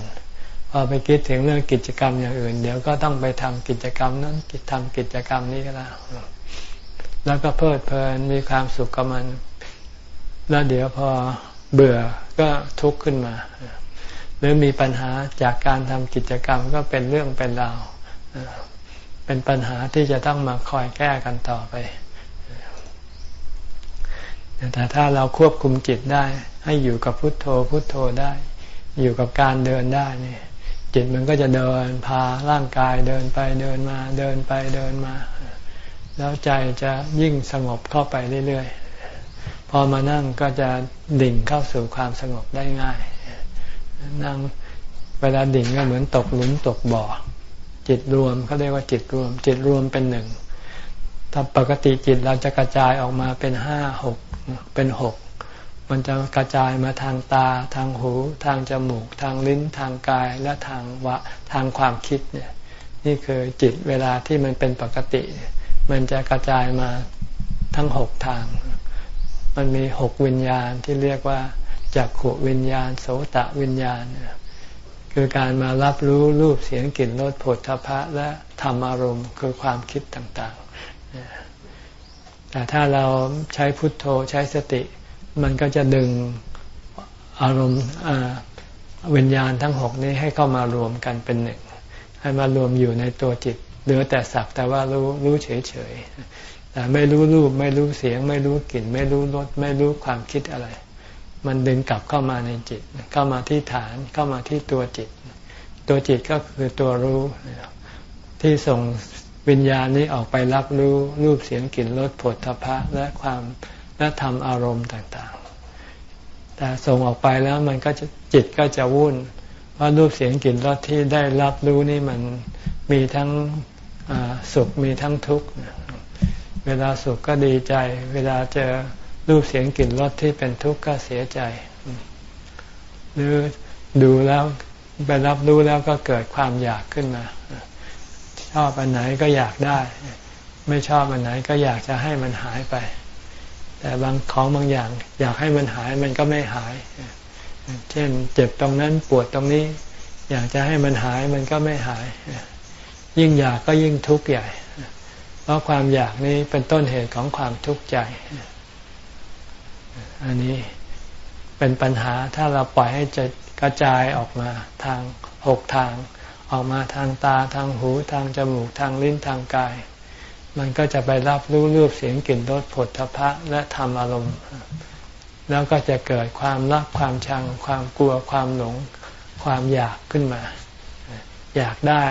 พอไปคิดถึงเรื่องกิจกรรมอย่างอื่น เดี๋ยวก็ต้องไปทำกิจกรรมนั้นทำกิจกรรมนี้แล้วแล้วก็เพลิดเพลินมีความสุขกับมัน แล้วเดี๋ยวพอเบื่อ ก็ทุกข์ขึ้นมา หรือมีปัญหาจากการทำกิจกรรมก็เป็นเรื่องเป็นราวเป็นปัญหาที่จะต้องมาคอยแก้กันต่อไป แต่ถ้าเราควบคุมจิตได้ ให้อยู่กับพุทโธพุทโธได้ อยู่กับการเดินได้นี่จิตมันก็จะเดินพาร่างกายเดินไปเดินมาเดินไปเดินมา แล้วใจจะยิ่งสงบเข้าไปเรื่อยๆ พอมานั่งก็จะดิ่งเข้าสู่ความสงบได้ง่าย นั่งเวลาดิ่งก็เหมือนตกหลุมตกบ่อ จิตรวมเขาเรียกว่าจิตรวม จิตรวมเป็นหนึ่งถ้าปกติจิตเราจะกระจายออกมาเป็นห้าหกเป็นหกมันจะกระจายมาทางตา ทางหู ทางจมูก ทางลิ้น ทางกาย และทางวะทางความคิดเนี่ย นี่คือจิตเวลาที่มันเป็นปกติ มันจะกระจายมาทั้งหกทาง มันมีหกวิญญาณที่เรียกว่าจักขุวิญญาณ โสตะวิญญาณ คือการมารับรู้รูปเสียงกลิ่นรสผลทพะและธรรมอารมณ์คือความคิดต่างๆ แต่ถ้าเราใช้พุทโธใช้สติ มันก็จะดึงอารมณ์วิญญาณทั้งหกนี้ให้เข้ามารวมกันเป็นหนึ่งให้มารวมอยู่ในตัวจิตเหลือแต่สักแต่ว่ารู้รู้เฉยๆ แต่ไม่รู้รูป ไม่รู้เสียง ไม่รู้กลิ่น ไม่รู้รสไม่รู้ความคิดอะไร มันดึงกลับเข้ามาในจิต เข้ามาที่ฐานเข้ามาที่ตัวจิต ตัวจิตก็คือตัวรู้ ที่ส่งวิญญาณนี้ออกไปรับรู้รูปเสียงกลิ่นรสผลทพะและความและทำอารมณ์ต่างๆ แต่ส่งออกไปแล้วมันก็จะจิตก็จะวุ่นว่ารูปเสียงกลิ่นรสที่ได้รับรู้นี่มันมีทั้งสุขมีทั้งทุกข์ เวลาสุขก็ดีใจ เวลาเจอรูปเสียงกลิ่นรสที่เป็นทุกข์ก็เสียใจ หรือดูแล้วไปรับรู้แล้วก็เกิดความอยากขึ้นมา ชอบอันไหนก็อยากได้ ไม่ชอบอันไหนก็อยากจะให้มันหายไป แต่บางของบางอย่าง อยากให้มันหายมันก็ไม่หาย เช่นเจ็บตรงนั้นปวดตรงนี้ อยากจะให้มันหายมันก็ไม่หาย ยิ่งอยากก็ยิ่งทุกข์ใหญ่ เพราะความอยากนี้เป็นต้นเหตุของความทุกข์ใจ อันนี้เป็นปัญหาถ้าเราปล่อยให้จะกระจายออกมาทางหกทาง ออกมาทางตาทางหูทางจมูกทางลิ้นทางกาย มันก็จะไปรับรู้รูปเสียงกลิ่นรสผลทพะและธรรมอารมณ์ แล้วก็จะเกิดความรักความชัง ความกลัวความหลง ความอยากขึ้นมา อยากได้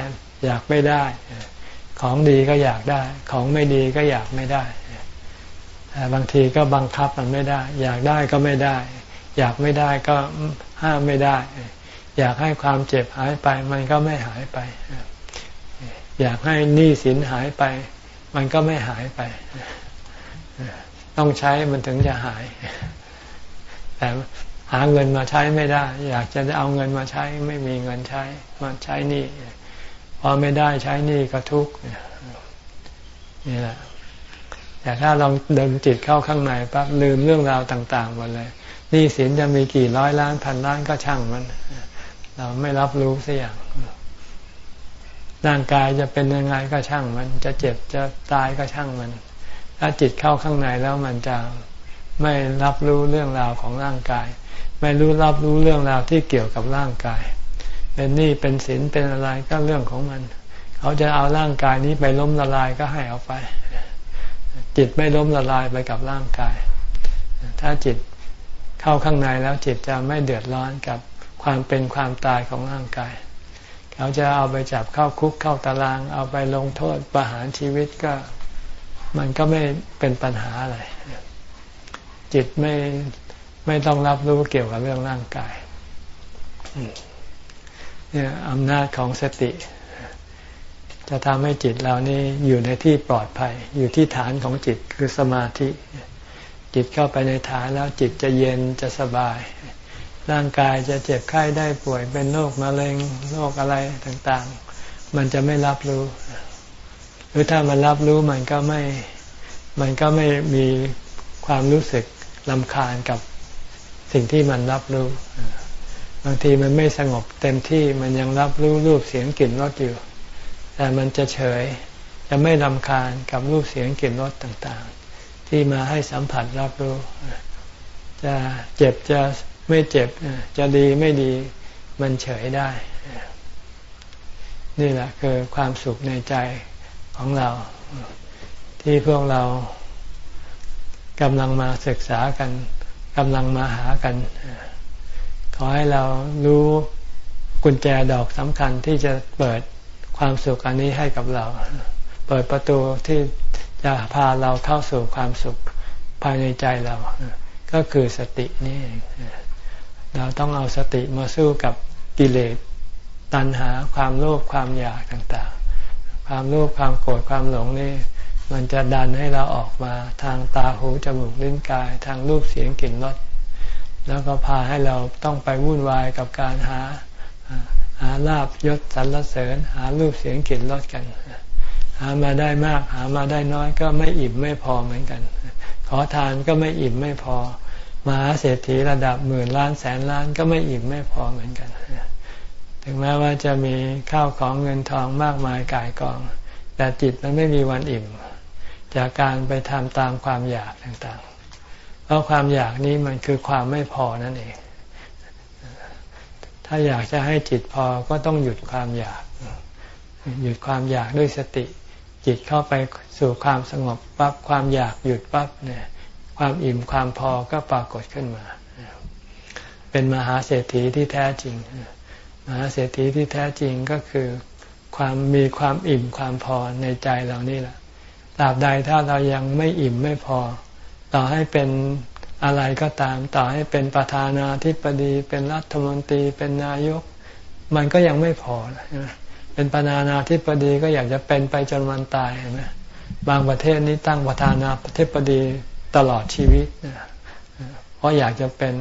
อยากไม่ได้ ของดีก็อยากได้ ของไม่ดีก็อยากไม่ได้บางทีก็บังคับมันไม่ได้ อยากได้ก็ไม่ได้ อยากไม่ได้ก็ห้ามไม่ได้ อยากให้ความเจ็บหายไป มันก็ไม่หายไป อยากให้หนี้สินหายไป มันก็ไม่หายไป ต้องใช้มันถึงจะหาย แต่หาเงินมาใช้ไม่ได้ อยากจะเอาเงินมาใช้ ไม่มีเงินใช้มาใช้นี่ พอไม่ได้ใช้นี่ก็ทุกข์นี่แหละแต่ถ้าลองเดินจิตเข้าข้างในปั๊บลืมเรื่องราวต่างๆหมดเลยนี่สินจะมีกี่ร้อยล้านพันล้านก็ช่างมัน เราไม่รับรู้สักอย่างร่างกายจะเป็นยังไงก็ช่างมัน จะเจ็บจะตายก็ช่างมัน ถ้าจิตเข้าข้างในแล้วมันจะไม่รับรู้เรื่องราวของร่างกาย ไม่รู้รับรู้เรื่องราวที่เกี่ยวกับร่างกาย เป็นนี่เป็นศีลเป็นอะไรก็เรื่องของมัน เขาจะเอาร่างกายนี้ไปล้มละลายก็ให้เอาไป จิตไม่ล้มละลายไปกับร่างกาย ถ้าจิตเข้าข้างในแล้วจิตจะไม่เดือดร้อนกับความเป็นความตายของร่างกาย เขาจะเอาไปจับเข้าคุกเข้าตาราง เอาไปลงโทษประหารชีวิตก็มันก็ไม่เป็นปัญหาอะไร จิตไม่ไม่ต้องรับรู้เกี่ยวกับเรื่องร่างกาย เนี่ยอำนาจของสติ จะทำให้จิตเรานี่อยู่ในที่ปลอดภัย อยู่ที่ฐานของจิตคือสมาธิ จิตเข้าไปในฐานแล้วจิตจะเย็นจะสบาย ร่างกายจะเจ็บไข้ได้ป่วยเป็นโรคมะเร็งโรคอะไรต่างๆ มันจะไม่รับรู้ หรือถ้ามันรับรู้มันก็ไม่ มันก็ไม่มีความรู้สึกลำคาญกับสิ่งที่มันรับรู้ บางทีมันไม่สงบเต็มที่มันยังรับรู้รูปเสียงกลิ่นรสอยู่ แต่มันจะเฉยจะไม่ลำคาญกับรูปเสียงกลิ่นรสต่างๆ ที่มาให้สัมผัสรับรู้ จะเจ็บจะไม่เจ็บจะดีไม่ดีมันเฉยได้ นี่แหละคือความสุขในใจของเรา ที่พวกเรากำลังมาศึกษากันกำลังมาหากัน ขอให้เรารู้กุญแจดอกสำคัญที่จะเปิดความสุขอันนี้ให้กับเรา เปิดประตูที่จะพาเราเข้าสู่ความสุขภายในใจเรา ก็คือสตินี่ เราต้องเอาสติมาสู้กับกิเลสตัณหาความโลภความอยากต่างๆ ความโลภความโกรธความหลงนี่ มันจะดันให้เราออกมาทางตาหูจมูกลิ้นกาย ทางรูปเสียงกลิ่นรส แล้วก็พาให้เราต้องไปวุ่นวายกับการหาหาลาบยศสรรเสริญ หารูปเสียงกลิ่นรสกัน หามาได้มาก หามาได้น้อยก็ไม่อิ่มไม่พอเหมือนกัน ขอทานก็ไม่อิ่มไม่พอมหาเศรษฐีระดับหมื่นล้านแสนล้านก็ไม่อิ่มไม่พอเหมือนกัน ถึงแม้ว่าจะมีข้าวของเงินทองมากมายกายกอง แต่จิตมันไม่มีวันอิ่ม จากการไปทำตามความอยากต่างๆ เพราะความอยากนี้มันคือความไม่พอนั่นเอง ถ้าอยากจะให้จิตพอก็ต้องหยุดความอยาก หยุดความอยากด้วยสติ จิตเข้าไปสู่ความสงบปั๊บความอยากหยุดปั๊บเนี่ย ความอิ่มความพอก็ปรากฏขึ้นมา เป็นมหาเศรษฐีที่แท้จริง มหาเศรษฐีที่แท้จริงก็คือความมีความอิ่มความพอในใจเรานี่แหละตราบใดถ้าเรายังไม่อิ่มไม่พอ ต่อให้เป็นอะไรก็ตาม ต่อให้เป็นประธานาธิบดี เป็นรัฐมนตรีเป็นนายก มันก็ยังไม่พอเป็นประธานาธิบดีก็อยากจะเป็นไปจนวันตายนไหมบางประเทศนี้ตั้งประธานาธิบดีตลอดชีวิตเพราะอยากจะเป็น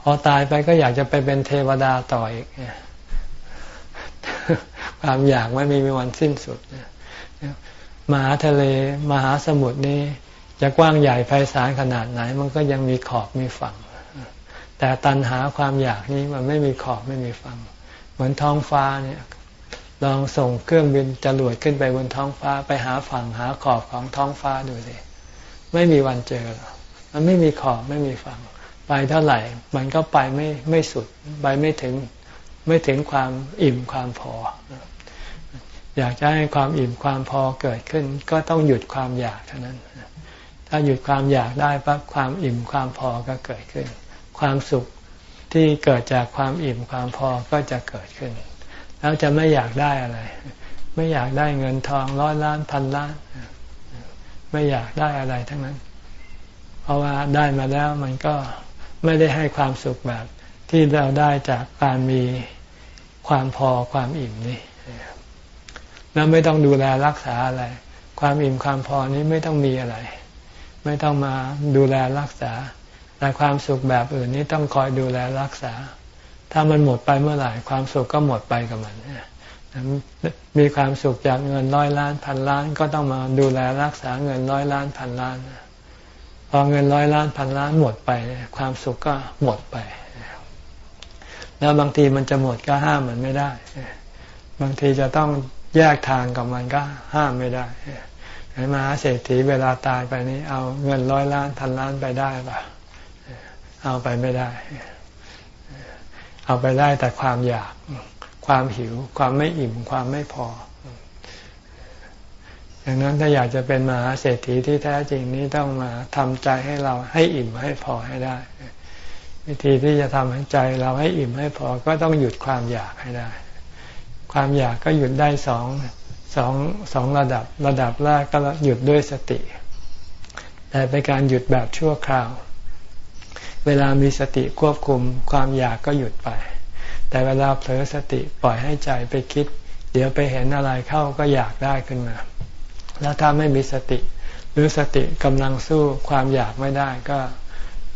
พอตายไปก็อยากจะไปเป็นเทวดาต่ออีกความอยากไม่มีวันสิ้นสุดมหาทะเลมหาสมุทรนี้ จะกว้างใหญ่ไพศาลขนาดไหน มันก็ยังมีขอบมีฝั่ง แต่ตันหาความอยากนี้มันไม่มีขอบไม่มีฝั่ง เหมือนท้องฟ้าเนี่ยลองส่งเครื่องบินจรวดขึ้นไปบนท้องฟ้าไปหาฝั่งหาขอบของท้องฟ้าดูสิไม่มีวันเจอหรอกมันไม่มีขอบไม่มีฝั่ง ไปเท่าไหร่ มันก็ไปไม่ไม่สุดไปไม่ถึงไม่ถึงความอิ่มความพอ อยากจะให้ความอิ่มความพอเกิดขึ้น ก็ต้องหยุดความอยากเท่านั้น ถ้าหยุดความอยากได้ปั๊บความอิ่มความพอก็เกิดขึ้น ความสุขที่เกิดจากความอิ่มความพอก็จะเกิดขึ้น แล้วจะไม่อยากได้อะไร ไม่อยากได้เงินทองร้อยล้านพันล้าน ไม่อยากได้อะไรทั้งนั้น เพราะว่าได้มาแล้วมันก็ไม่ได้ให้ความสุขแบบที่เราได้จากการมีความพอความอิ่มนี่แล้วไม่ต้องดูแลรักษาอะไร ความอิ่มความพอนี้ไม่ต้องมีอะไร ไม่ต้องมาดูแลรักษา แต่ความสุขแบบอื่นนี้ต้องคอยดูแลรักษา ถ้ามันหมดไปเมื่อไหร่ ความสุขก็หมดไปกับมันมีความสุขจากเงินร้อยล้านพันล้าน ก็ต้องมาดูแลรักษาเงินร้อยล้านพันล้านพอเงินร้อยล้านพันล้านหมดไป ความสุขก็หมดไป แล้วบางทีมันจะหมดก็ห้ามมันไม่ได้ บางทีจะต้องแยกทางกับมันก็ห้ามไม่ได้ ไอ้มหาเศรษฐีเวลาตายไปนี้ เอาเงินร้อยล้านพันล้านไปได้ปะเอาไปไม่ได้ เอาไปได้แต่ความอยาก ความหิว ความไม่อิ่ม ความไม่พอ ดังนั้นถ้าอยากจะเป็นมหาเศรษฐีที่แท้จริงนี้ต้องมาทำใจให้เราให้อิ่มให้พอให้ได้ วิธีที่จะทำให้ใจเราให้อิ่มให้พอ ก็ต้องหยุดความอยากให้ได้ ความอยากก็หยุดได้สอง สองสองระดับระดับแรกก็หยุดด้วยสติ แต่เป็นการหยุดแบบชั่วคราว เวลามีสติควบคุมความอยากก็หยุดไป แต่เวลาเผลอสติปล่อยให้ใจไปคิด เดี๋ยวไปเห็นอะไรเข้าก็อยากได้ขึ้นมา แล้วถ้าไม่มีสติ หรือสติกำลังสู้ความอยากไม่ได้ก็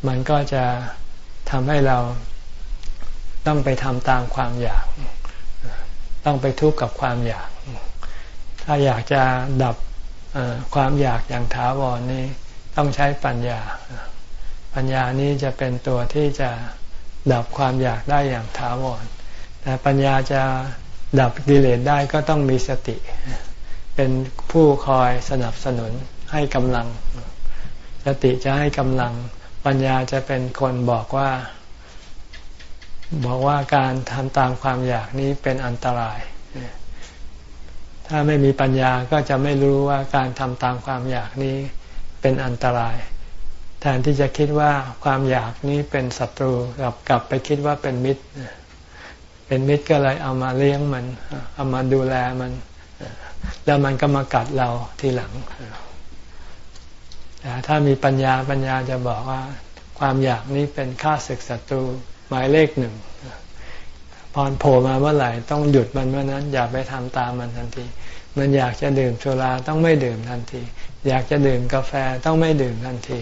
มันก็จะทำให้เราต้องไปทำตามความอยาก ต้องไปทุกข์กับความอยาก ถ้าอยากจะดับความอยากอย่างถาวรนี่ต้องใช้ปัญญา ปัญญานี้จะเป็นตัวที่จะดับความอยากได้อย่างถาวร แต่ปัญญาจะดับกิเลสได้ก็ต้องมีสติ เป็นผู้คอยสนับสนุนให้กำลัง สติจะให้กำลัง ปัญญาจะเป็นคนบอกว่า บอกว่าการทำตามความอยากนี้เป็นอันตราย ถ้าไม่มีปัญญาก็จะไม่รู้ว่าการทำตามความอยากนี้เป็นอันตราย แทนที่จะคิดว่าความอยากนี้เป็นศัตรูกลับกลับไปคิดว่าเป็นมิตร เป็นมิตรก็เลยเอามาเลี้ยงมัน เอามาดูแลมัน แล้วมันก็มากัดเราทีหลังแต่ถ้ามีปัญญาปัญญาจะบอกว่า ความอยากนี้เป็นค่าศึกศัตรูหมายเลขหนึ่ง พอโผล่มาเมื่อไหร่ต้องหยุดมันเมื่อนั้น อย่าไปทำตามมันทันที มันอยากจะดื่มสุราต้องไม่ดื่มทันที อยากจะดื่มกาแฟต้องไม่ดื่มทันที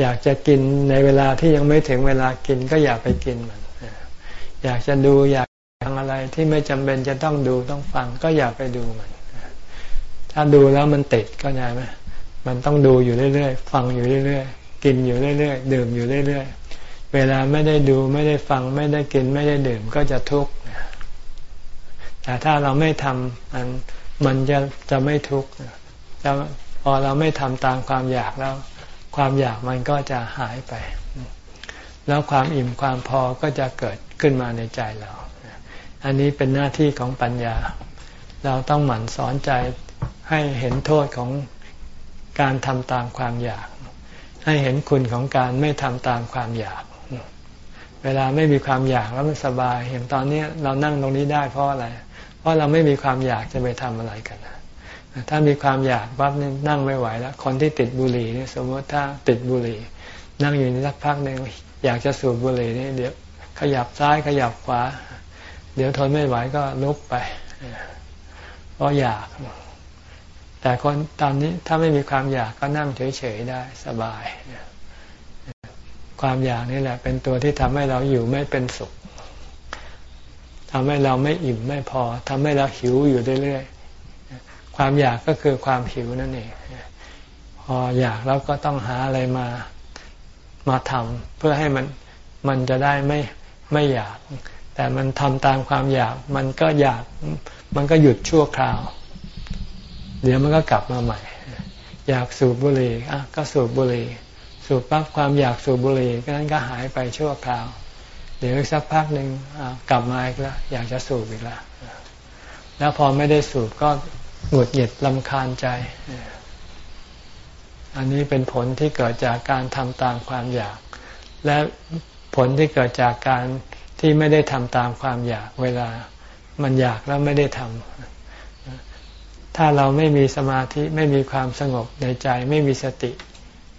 อยากจะกินในเวลาที่ยังไม่ถึงเวลากินก็อย่าไปกินมัน อยากจะดูอยากทำอะไรที่ไม่จำเป็นจะต้องดูต้องฟังก็อย่าไปดูมัน ถ้าดูแล้วมันติดก็ไงไหมมันต้องดูอยู่เรื่อยๆ ฟังอยู่เรื่อยๆ กินอยู่เรื่อยๆ ดื่มอยู่เรื่อยๆ เวลาไม่ได้ดูไม่ได้ฟังไม่ได้กินไม่ได้ดื่มก็จะทุกข์แต่ถ้าเราไม่ทำมันมันจะจะไม่ทุกข์พอเราไม่ทำตามความอยากแล้ว ความอยากมันก็จะหายไป แล้วความอิ่มความพอก็จะเกิดขึ้นมาในใจเรา อันนี้เป็นหน้าที่ของปัญญา เราต้องหมั่นสอนใจให้เห็นโทษของการทำตามความอยาก ให้เห็นคุณของการไม่ทำตามความอยาก เวลาไม่มีความอยากแล้วมันสบายอย่างตอนนี้เรานั่งตรงนี้ได้เพราะอะไร เพราะเราไม่มีความอยากจะไปทำอะไรกันถ้ามีความอยากปั๊บนี่นั่งไม่ไหวแล้ว คนที่ติดบุหรี่นี่สมมติถ้าติดบุหรี่ นั่งอยู่ในสักพักหนึ่งอยากจะสูบบุหรี่นี่เดี๋ยวขยับซ้ายขยับขวา เดี๋ยวทนไม่ไหวก็ลุกไปเพราะอยาก แต่คนตอนนี้ถ้าไม่มีความอยากก็นั่งเฉยๆได้สบาย ความอยากนี่แหละ เป็นตัวที่ทำให้เราอยู่ไม่เป็นสุขทำให้เราไม่อิ่มไม่พอทำให้เราหิวอยู่เรื่อยความอยากก็คือความหิวนั่นเองพออยากแล้วก็ต้องหาอะไรมามาทำเพื่อให้มันมันจะได้ไม่ไม่อยาก แต่มันทำตามความอยาก มันก็อยากมันก็หยุดชั่วคราว เดี๋ยวมันก็กลับมาใหม่ อยากสูบบุหรี่อะก็สูบบุหรี่ สูบปั๊บความอยากสูบบุหรี่ก็นั้นก็หายไปชั่วคราว เดี๋ยวสักพักหนึ่งกลับมาอีกแล้วอยากจะสูบอีกแล้วแล้วพอไม่ได้สูบก็หงุดหงิดลำคาญใจ อันนี้เป็นผลที่เกิดจากการทำตามความอยาก และผลที่เกิดจากการที่ไม่ได้ทำตามความอยาก เวลามันอยากแล้วไม่ได้ทำถ้าเราไม่มีสมาธิไม่มีความสงบในใจ ไม่มีสติ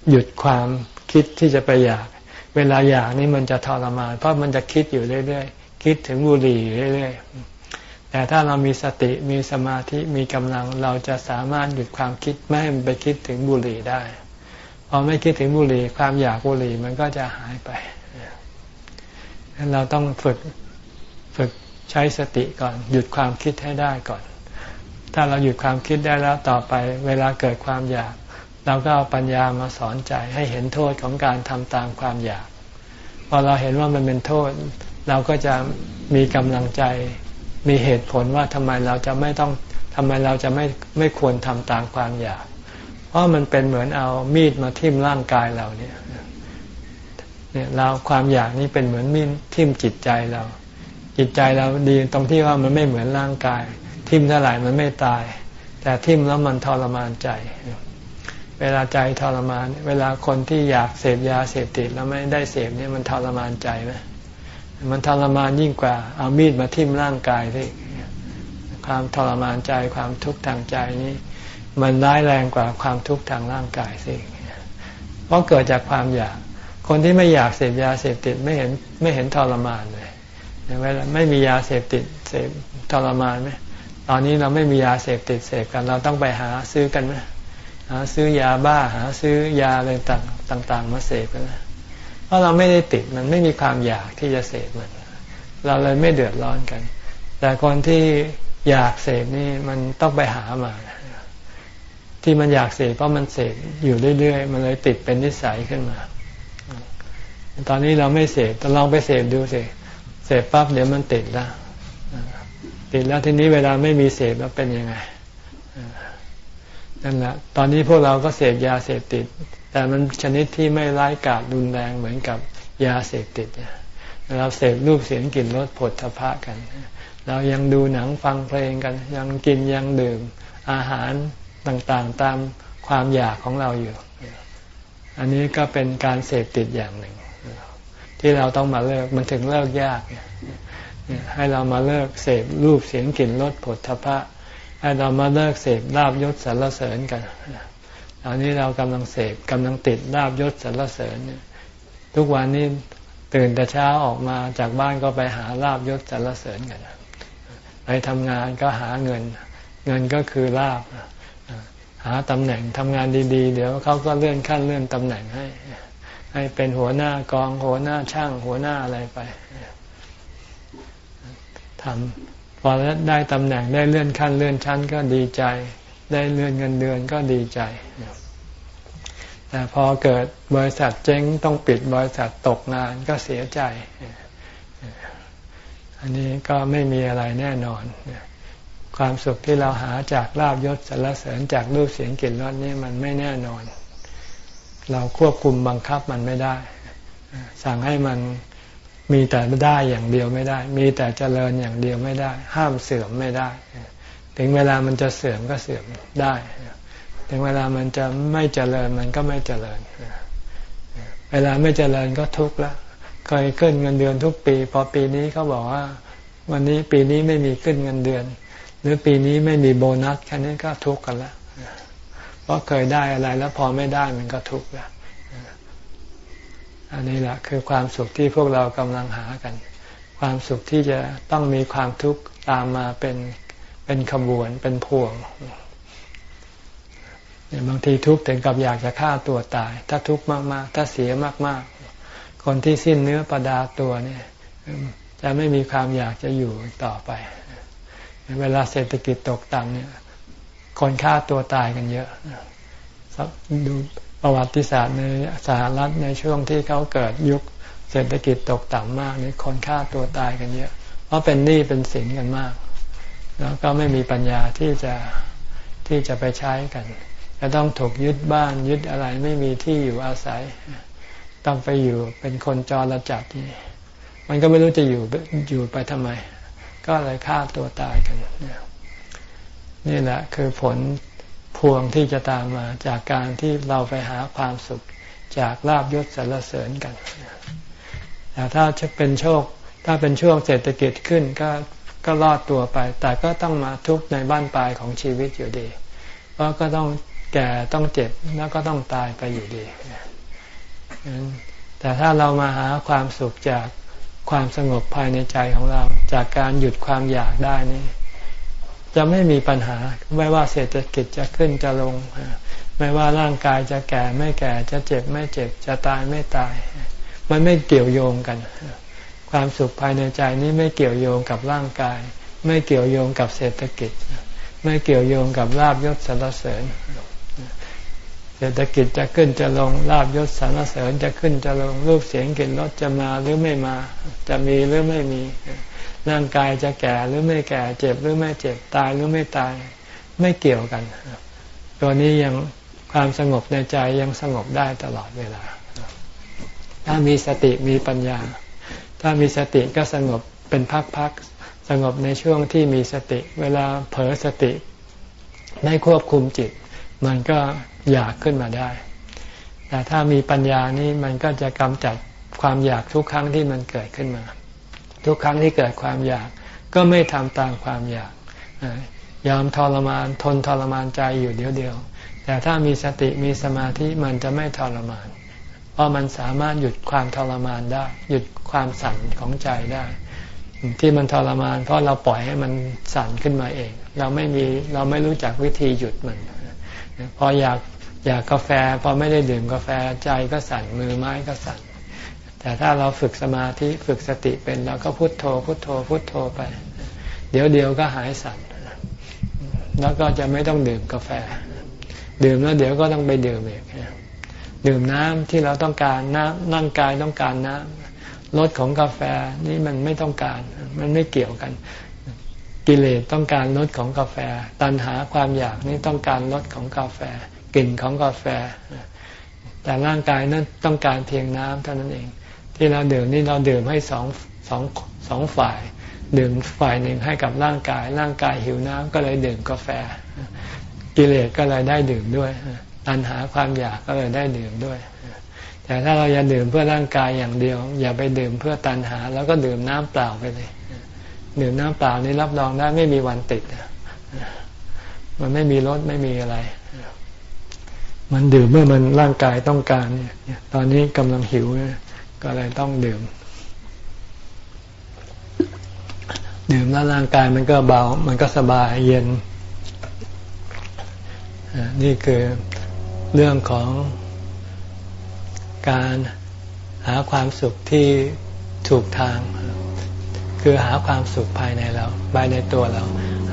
หยุดความคิดที่จะไปอยาก เวลาอยากนี่มันจะทรมาน เพราะมันจะคิดอยู่เรื่อยๆ คิดถึงบุหรี่เรื่อยๆ แต่ถ้าเรามีสติมีสมาธิมีกำลังเราจะสามารถหยุดความคิดไม่ให้มันไปคิดถึงบุหรี่ได้พอไม่คิดถึงบุหรี่ความอยากบุหรี่มันก็จะหายไปเราต้องฝึกฝึกใช้สติก่อน หยุดความคิดให้ได้ก่อน ถ้าเราหยุดความคิดได้แล้วต่อไป เวลาเกิดความอยาก เราก็เอาปัญญามาสอนใจให้เห็นโทษของการทำตามความอยาก พอเราเห็นว่ามันเป็นโทษ เราก็จะมีกำลังใจ มีเหตุผลว่าทำไมเราจะไม่ต้องทำไมเราจะไม่ไม่ควรทำตามความอยาก เพราะมันเป็นเหมือนเอามีดมาทิ่มร่างกายเราเนี่ยเนี่ยเราความอยากนี้เป็นเหมือนมีดทิ่มจิตใจเรา จิตใจเราดีตรงที่ว่ามันไม่เหมือนร่างกาย ทิ่มเท่าไหร่มันไม่ตาย แต่ทิ่มแล้วมันทรมานใจ เวลาใจทรมาน เวลาคนที่อยากเสพยาเสพติดแล้วไม่ได้เสพเนี่ยมันทรมานใจไหมมันทรมานยิ่งกว่า เอามีดมาทิ่มร่างกายที่ความทรมานใจความทุกข์ทางใจนี้ มันร้ายแรงกว่าความทุกข์ทางร่างกายสิเพราะเกิดจากความอยาก คนที่ไม่อยากเสพยาเสพติดไม่เห็นไม่เห็นทรมานเลยเวลาไม่มียาเสพติดเสพทรมานไหมตอนนี้เราไม่มียาเสพติดเสพกัน เราต้องไปหาซื้อกันไหม หาซื้อยาบ้าหาซื้อยาอะไรต่างต่างมาเสพกันนะเพราะเราไม่ได้ติดมันไม่มีความอยากที่จะเสพมัน เราเลยไม่เดือดร้อนกัน แต่คนที่อยากเสพนี่มันต้องไปหามา ที่มันอยากเสพเพราะมันเสพอยู่เรื่อยๆ มันเลยติดเป็นนิสัยขึ้นมา ตอนนี้เราไม่เสพแต่ลองไปเสพดูสิเสพปั๊บเดี๋ยวมันติดแล้วติดแล้วทีนี้เวลาไม่มีเสพแล้วเป็นยังไง นั่นแหละตอนนี้พวกเราก็เสพยาเสพติด แต่มันชนิดที่ไม่ร้ายกาจรุนแรงเหมือนกับยาเสพติดเราเสพรูปเสียงกลิ่นรสผลทพะกัน เรายังดูหนังฟังเพลงกัน ยังกินยังดื่มอาหารต่างๆตามความอยากของเราอยู่ อันนี้ก็เป็นการเสพติดอย่างหนึ่ง ที่เราต้องมาเลิกมันถึงเลิกยากให้เรามาเลิกเสพรูปเสียงกลิ่นรสผลทพะ ให้เรามาเลิกเสพลาบยศสรรเสริญกันตอนนี้เรากำลังเสพกำลังติดลาบยศสรรเสริญทุกวันนี้ตื่นแต่เช้าออกมาจากบ้านก็ไปหาลาบยศสรรเสริญกันไปทำงานก็หาเงิน เงินก็คือลาบหาตำแหน่งทำงานดี ๆ เดี๋ยวเขาก็เลื่อนขั้นเลื่อนตำแหน่งให้ ให้เป็นหัวหน้ากองหัวหน้าช่างหัวหน้าอะไรไปทำ อได้ตำแหน่งได้เลื่อนขั้นเลื่อนชั้นก็ดีใจ ได้เลื่อนเงินเดือนก็ดีใจ แต่พอเกิดบริษัทเจ๊งต้องปิดบริษัทตกงานก็เสียใจ อันนี้ก็ไม่มีอะไรแน่นอน ความสุขที่เราหาจากลาบยศสรรเสริญจากรูปเสียงกลิ่นรสนี่มันไม่แน่นอน เราควบคุมบังคับมันไม่ได้ สั่งให้มัน มีแต่ได้อย่างเดียวไม่ได้ มีแต่เจริญอย่างเดียวไม่ได้ ห้ามเสื่อมไม่ได้ ถึงเวลามันจะเสื่อมก็เสื่อมได้ ถึงเวลามันจะไม่เจริญมันก็ไม่เจริญ เวลาไม่เจริญก็ทุกข์ละเคยขึ้นเงินเดือนทุกปี พอปีนี้เขาบอกว่า วันนี้ปีนี้ไม่มีขึ้นเงินเดือน หรือปีนี้ไม่มีโบนัสแค่นี้ก็ทุกข์กันละเพราะเคยได้อะไรแล้วพอไม่ได้มันก็ทุกข์ละ อันนี้แหละคือความสุขที่พวกเรากำลังหากัน ความสุขที่จะต้องมีความทุกข์ตามมาเป็นเป็นขบวนเป็นพวงบางทีทุกข์ถึงกับอยากจะฆ่าตัวตาย ถ้าทุกข์มากๆ ถ้าเสียมากๆ คนที่สิ้นเนื้อประดาตัวเนี่ย จะไม่มีความอยากจะอยู่ต่อไป เวลาเศรษฐกิจตกต่ำเนี่ย คนฆ่าตัวตายกันเยอะดู ประวัติศาสตร์ในสหรัฐในช่วงที่เขาเกิดยุคเศรษฐกิจตกต่ำมากนี่คนฆ่าตัวตายกันเยอะ เพราะเป็นหนี้เป็นสินกันมาก แล้วก็ไม่มีปัญญาที่จะที่จะไปใช้กัน จะต้องถูกยึดบ้านยึดอะไรไม่มีที่อยู่อาศัย ต้องไปอยู่เป็นคนจรจัดนี่มันก็ไม่รู้จะอยู่อยู่ไปทำไม ก็เลยฆ่าตัวตายกันนี่แหละคือผล พวงที่จะตามมาจากการที่เราไปหาความสุขจากลาบยศสรรเสริญกันแต่ถ้าจะเป็นโชค ถ้าเป็นช่วงเศรษฐกิจขึ้นก็ก็รอดตัวไป แต่ก็ต้องมาทุกข์ในบ้านปลายของชีวิตอยู่ดี เพราะก็ต้องแก่ต้องเจ็บแล้วก็ต้องตายไปอยู่ดี แต่ถ้าเรามาหาความสุขจากความสงบภายในใจของเรา จากการหยุดความอยากได้นี่ จะไม่มีปัญหาไม่ว่าเศรษฐกิจจะขึ้นจะลง ไม่ว่าร่างกายจะแก่ไม่แก่จะเจ็บไม่เจ็บจะตายไม่ตาย มันไม่เกี่ยวโยงกัน ความสุขภายในใจนี้ไม่เกี่ยวโยงกับร่างกาย ไม่เกี่ยวโยงกับเศรษฐกิจ ไม่เกี่ยวโยงกับลาบยศสรรเสริญ เศรษฐกิจจะขึ้นจะลงลาบยศสรรเสริญจะขึ้นจะลงรูปเสียงกลิ่นรสจะมาหรือไม่มา จะมีหรือไม่มี ร่างกายจะแก่หรือไม่แก่ เจ็บหรือไม่เจ็บตายหรือไม่ตายไม่เกี่ยวกัน ตัวนี้ยังความสงบในใจยังสงบได้ตลอดเวลา ถ้ามีสติมีปัญญา ถ้ามีสติก็สงบเป็นพักๆสงบในช่วงที่มีสติ เวลาเผลอสติไม่ควบคุมจิต มันก็อยากขึ้นมาได้ แต่ถ้ามีปัญญานี่มันก็จะกำจัดความอยากทุกครั้งที่มันเกิดขึ้นมา ทุกครั้งที่เกิดความอยาก ก็ไม่ทำตามความอยากยอมทรมานทนทรมานใจอยู่เดียวเดียว แต่ถ้ามีสติมีสมาธิมันจะไม่ทรมาน เพราะมันสามารถหยุดความทรมานได้ หยุดความสั่นของใจได้ ที่มันทรมาน เพราะเราปล่อยให้มันสั่นขึ้นมาเอง เราไม่มีเราไม่รู้จักวิธีหยุดมัน พออยากอยากกาแฟ พอไม่ได้ดื่มกาแฟใจก็สั่นมือไม้ก็สั่น แต่ถ้าเราฝึกสมาธิฝึกสติเป็นเราก็พุโทโธ พุโทโธ พุโทโธไป เดี๋ยวเดียวก็หายสั่นแล้วก็จะไม่ต้องดื่มกาแฟ ดื่มแล้วเดี๋ยวก็ต้องไปดื่มอีกดื่มน้ำที่เราต้องการน้ำนั่งกายต้องการน้ำรสของกาแฟนี่มันไม่ต้องการ มันไม่เกี่ยวกัน กิเลสต้องการรสของกาแฟ ตัณหาความอยากนี่ต้องการรสของกาแฟ กลิ่นของกาแฟ แต่ร่างกายนั้นต้องการเพียงน้ำเท่านั้นเอง ที่เราดื่มนี่เราดื่มให้สองสองสองฝ่าย ดื่มฝ่ายหนึ่งให้กับร่างกาย ร่างกายหิวน้ำก็เลยดื่มกาแฟ กิเลสก็เลยได้ดื่มด้วยตัณหาความอยากก็เลยได้ดื่มด้วย แต่ถ้าเราอย่าดื่มเพื่อร่างกายอย่างเดียว อย่าไปดื่มเพื่อตัณหา แล้วก็ดื่มน้ำเปล่าไปเลยดื่มน้ำเปล่านี้รับรองได้ไม่มีวันติดมันไม่มีรสไม่มีอะไร มันดื่มเมื่อมันร่างกายต้องการเนี่ย ตอนนี้กำลังหิว ก็เลยต้องดื่ม ดื่มแล้วร่างกายมันก็เบา มันก็สบายเย็น นี่คือเรื่องของการหาความสุขที่ถูกทาง คือหาความสุขภายในเราภายในตัวเรา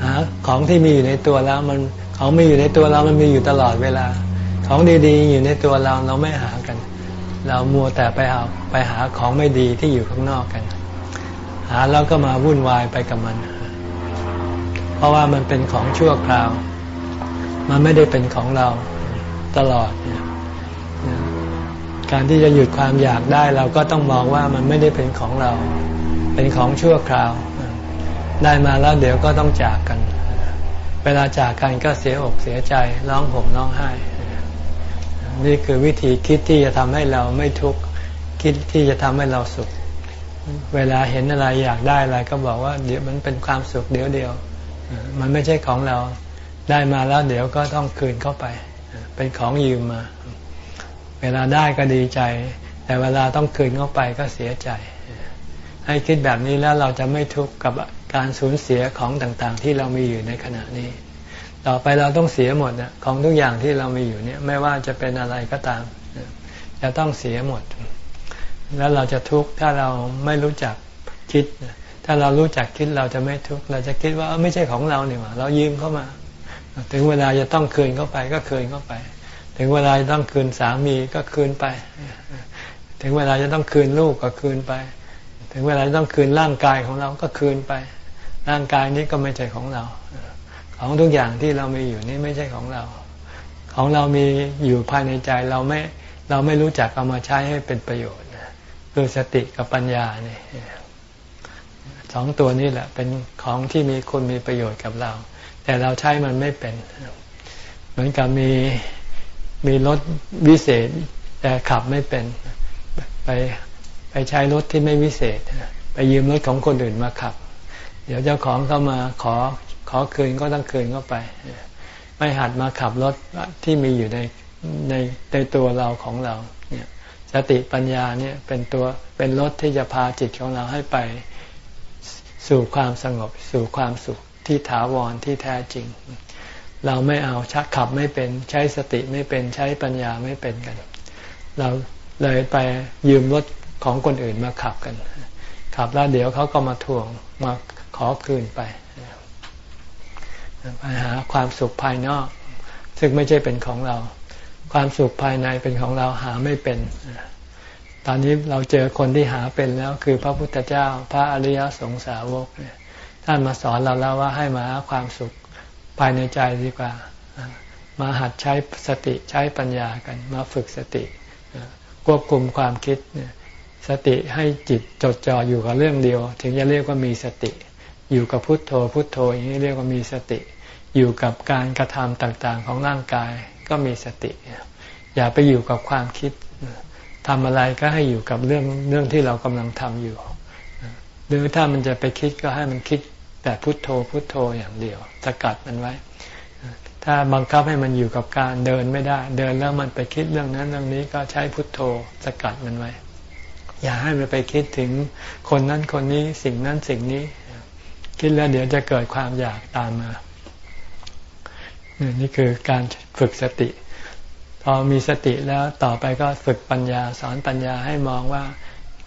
หาของที่มีอยู่ในตัวแล้วมันของมีอยู่ในตัวเรามันมีอยู่ตลอดเวลา ของดีๆ อยู่ในตัวเราเราไม่หากัน เรามัวแต่ไปเอาไปหาของไม่ดีที่อยู่ข้างนอกกัน หาแล้วก็มาวุ่นวายไปกับมัน เพราะว่ามันเป็นของชั่วคราว มันไม่ได้เป็นของเราตลอด การที่จะหยุดความอยากได้เราก็ต้องมองว่ามันไม่ได้เป็นของเรา เป็นของชั่วคราว ได้มาแล้วเดี๋ยวก็ต้องจากกัน เวลาจากกันก็เสียอกเสียใจร้องห่มร้องไห้ นี่คือวิธีคิดที่จะทำให้เราไม่ทุกข์คิดที่จะทำให้เราสุข เวลาเห็นอะไรอยากได้อะไรก็บอกว่า เดี๋ยวมันเป็นความสุขเดี๋ยวเดียว มันไม่ใช่ของเราได้มาแล้วเดี๋ยวก็ต้องคืนเข้าไป เป็นของยืมมา เวลาได้ก็ดีใจ แต่เวลาต้องคืนเข้าไปก็เสียใจ ให้คิดแบบนี้แล้วเราจะไม่ทุกข์กับการสูญเสียของต่างๆ ที่เรามีอยู่ในขณะนี้ ต่อไปเราต้องเสียหมดนะของทุกอย่างที่เรามีอยู่เนี่ย ไม่ว่าจะเป็นอะไรก็ตาม จะต้องเสียหมด แล้วเราจะทุกข์ถ้าเราไม่รู้จักคิด ถ้าเรารู้จักคิดเราจะไม่ทุกข์เราจะคิดว่าไม่ใช่ของเราเนี่ยเรายืมเข้ามา ถึงเวลาจะต้องคืนเข้าไปก็คืนเข้าไป ถึงเวลาจะต้องคืนสามีก็คืนไป ถึงเวลาจะต้องคืนลูกก็คืนไป ถึงเวลาจะต้องคืนร่างกายของเราก็คืนไป ร่างกายนี้ก็ไม่ใช่ของเรา ของทุกอย่างที่เรามีอยู่นี่ไม่ใช่ของเรา ของเรามีอยู่ภายในใจเราไม่เราไม่รู้จักเอามาใช้ให้เป็นประโยชน์คือสติกับปัญญาเนี่ยสองตัวนี้แหละเป็นของที่มีคุณมีประโยชน์กับเรา แต่เราใช้มันไม่เป็น เหมือนกับมีมีรถวิเศษ แต่ขับไม่เป็น ไปไปใช้รถที่ไม่วิเศษ ไปยืมรถของคนอื่นมาขับ เดี๋ยวเจ้าของเข้ามาขอ อคืนก็ต้องคืนเข้าไป ไม่หัดมาขับรถที่มีอยู่ในในในตัวเราของเราเนี่ยสติปัญญาเนี่ยเป็นตัวเป็นรถที่จะพาจิตของเราให้ไปสู่ความสงบสู่ความสุขที่ถาวรที่แท้จริง เราไม่เอาชักขับไม่เป็นใช้สติไม่เป็นใช้ปัญญาไม่เป็นกัน เราเลยไปยืมรถของคนอื่นมาขับกัน ขับแล้วเดี๋ยวเขาก็มาทวงมาขอคืนไป ไปหาความสุขภายนอก ซึ่งไม่ใช่เป็นของเรา ความสุขภายในเป็นของเราหาไม่เป็น ตอนนี้เราเจอคนที่หาเป็นแล้ว คือพระพุทธเจ้า พระอริยสงสาวกท่านมาสอนเราแล้วว่าให้มาหาความสุขภายในใจดีกว่า มาหัดใช้สติใช้ปัญญากัน มาฝึกสติ ควบคุมความคิดสติให้จิตจดจ่ออยู่กับเรื่องเดียว ถึงจะเรียกว่ามีสติ อยู่กับพุทโธพุทโธอย่างนี้เรียกว่ามีสติ อยู่กับการกระทำต่างๆ ของร่างกายก็มีสติ อย่าไปอยู่กับความคิดทำอะไรก็ให้อยู่กับเรื่องเรื่องที่เรากำลังทำอยู่ หรือถ้ามันจะไปคิดก็ให้มันคิดแต่พุทโธพุทโธอย่างเดียวสกัดมันไว้ ถ้าบังคับให้มันอยู่กับการเดินไม่ได้ เดินแล้วมันไปคิดเรื่องนั้นเรื่องนี้ก็ใช้พุทโธสกัดมันไว้ อย่าให้มันไปคิดถึงคนนั้นคนนี้สิ่งนั้นสิ่งนี้ คิดแล้วเดี๋ยวจะเกิดความอยากตามมา นี่คือการฝึกสติ พอมีสติแล้วต่อไปก็ฝึกปัญญาสอนปัญญาให้มองว่า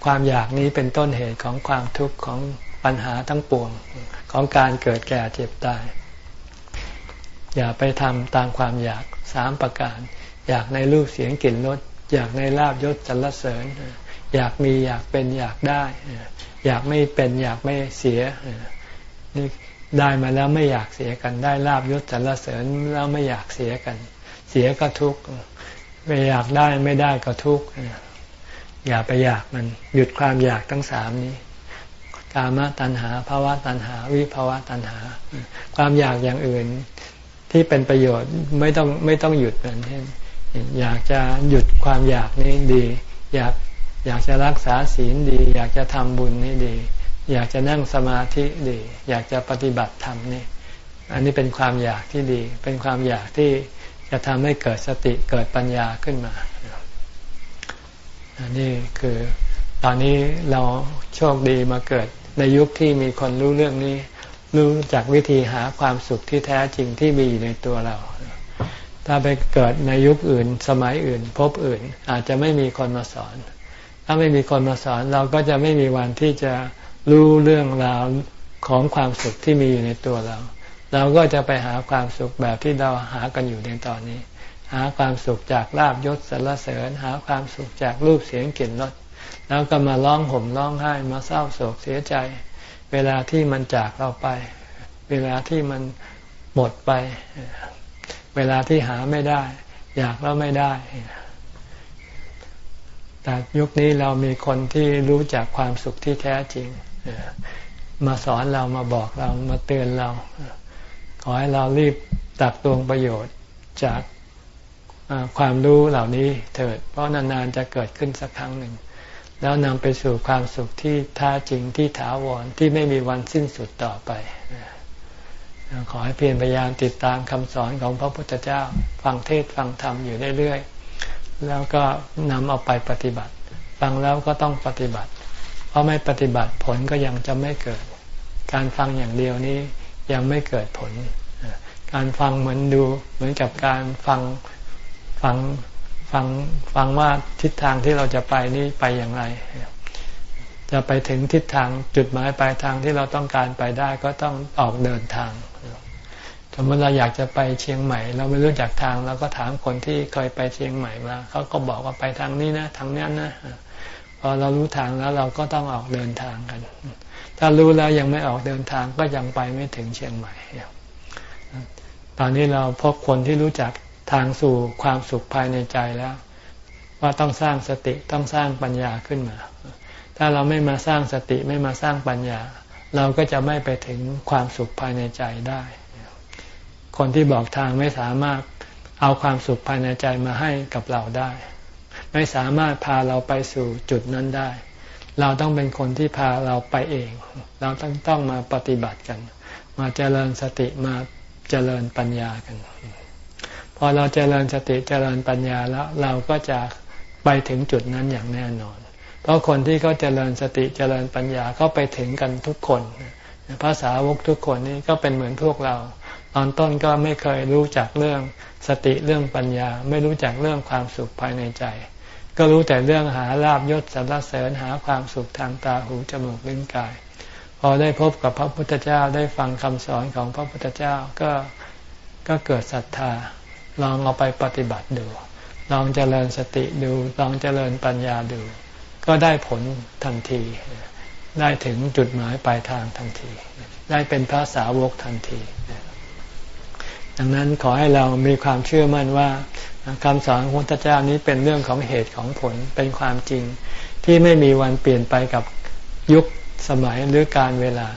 ความอยากนี้เป็นต้นเหตุของความทุกข์ของปัญหาทั้งปวงของการเกิดแก่เจ็บตาย อย่าไปทำตามความอยากสามประการ อยากในรูปเสียงกลิ่นรสอยากในลาบยศจรรเสริญ อยากมีอยากเป็นอยากได้ อยากไม่เป็นอยากไม่เสีย ได้มาแล้วไม่อยากเสียกัน ได้ลาบยศจรรเสริญแล้วไม่อยากเสียกัน เสียก็ทุกข์ไม่อยากได้ไม่ได้ก็ทุกข์อย่าไปอยากมันหยุดความอยากทั้งสามนี้ กามตัณหาภาวะตัณหา วิภาวะตัณหา ความอยากอย่างอื่นที่เป็นประโยชน์ไม่ต้องไม่ต้องหยุดมันเช่นอยากจะหยุดความอยากนี้ดี อยากอยากจะรักษาศีลดี อยากจะทำบุญนี่ดี อยากจะนั่งสมาธิดี อยากจะปฏิบัติธรรมนี่ อันนี้เป็นความอยากที่ดี เป็นความอยากที่จะทำให้เกิดสติเกิดปัญญาขึ้นมา อันนี้คือตอนนี้เราโชคดีมาเกิดในยุคที่มีคนรู้เรื่องนี้ รู้จากวิธีหาความสุขที่แท้จริงที่มีอยู่ในตัวเรา ถ้าไปเกิดในยุคอื่น สมัยอื่น พบอื่น อาจจะไม่มีคนมาสอน ถ้าไม่มีคนมาสอนเราก็จะไม่มีวันที่จะ รู้เรื่องราวของความสุขที่มีอยู่ในตัวเรา เราก็จะไปหาความสุขแบบที่เราหากันอยู่ในตอนนี้ หาความสุขจากลาบยศสรรเสริญ หาความสุขจากรูปเสียงกลิ่นรสแล้วก็มาร้องห่มร้องไห้มาเศร้าโศกเสียใจ เวลาที่มันจากเราไป เวลาที่มันหมดไป เวลาที่หาไม่ได้ อยากแล้วไม่ได้ แต่ยุคนี้เรามีคนที่รู้จักความสุขที่แท้จริง มาสอนเรามาบอกเรามาเตือนเรา ขอให้เรารีบตักตวงประโยชน์จากความรู้เหล่านี้เถิด เพราะนานๆจะเกิดขึ้นสักครั้งหนึ่ง แล้วนำไปสู่ความสุขที่ท้าจริงที่ถาวรที่ไม่มีวันสิ้นสุดต่อไป ขอให้เพียรพยายามติดตามคำสอนของพระพุทธเจ้า ฟังเทศฟังธรรมอยู่เรื่อยๆแล้วก็นำเอาไปปฏิบัติ ฟังแล้วก็ต้องปฏิบัติ ราะไม่ปฏิบัติผลก็ยังจะไม่เกิด การฟังอย่างเดียวนี้ยังไม่เกิดผล การฟังเหมือนดูเหมือนกับการฟังฟังฟังฟังว่าทิศทางที่เราจะไปนี่ไปอย่างไร จะไปถึงทิศทางจุดหมายปลายทางที่เราต้องการไปได้ก็ต้องออกเดินทาง สมมติเราอยากจะไปเชียงใหม่ เราไม่รู้จักทางเราก็ถามคนที่เคยไปเชียงใหม่มาเขาก็บอกว่าไปทางนี้นะทางนี้นะ พอเรารู้ทางแล้วเราก็ต้องออกเดินทางกัน ถ้ารู้แล้วยังไม่ออกเดินทางก็ยังไปไม่ถึงเชียงใหม่ ตอนนี้เราพบคนที่รู้จักทางสู่ความสุขภายในใจแล้ว ว่าต้องสร้างสติต้องสร้างปัญญาขึ้นมา ถ้าเราไม่มาสร้างสติไม่มาสร้างปัญญา เราก็จะไม่ไปถึงความสุขภายในใจได้ คนที่บอกทางไม่สามารถเอาความสุขภายในใจมาให้กับเราได้ ไม่สามารถพาเราไปสู่จุดนั้นได้ เราต้องเป็นคนที่พาเราไปเอง เราต้องต้องมาปฏิบัติกัน มาเจริญสติมาเจริญปัญญากัน พอเราเจริญสติเจริญปัญญาแล้วเราก็จะไปถึงจุดนั้นอย่างแน่นอน เพราะคนที่เขาเจริญสติเจริญปัญญาเขาไปถึงกันทุกคนภาษาวกทุกคนนี้ก็เป็นเหมือนพวกเรา ตอนต้นก็ไม่เคยรู้จักเรื่องสติเรื่องปัญญา ไม่รู้จักเรื่องความสุขภายในใจ ก็รู้แต่เรื่องหาลาบยศสรรเสริญหาความสุขทางตาหูจมูกลิ้นกาย พอได้พบกับพระพุทธเจ้าได้ฟังคำสอนของพระพุทธเจ้าก็ก็เกิดศรัทธา ลองเอาไปปฏิบัติดู ลองเจริญสติดู ลองเจริญปัญญาดู ก็ได้ผลทันที ได้ถึงจุดหมายปลายทางทันที ได้เป็นพระสาวกทันที ดังนั้นขอให้เรามีความเชื่อมั่นว่า คำสอนของพระเจ้านี้เป็นเรื่องของเหตุของผลเป็นความจริง ที่ไม่มีวันเปลี่ยนไปกับยุคสมัยหรือการเวลา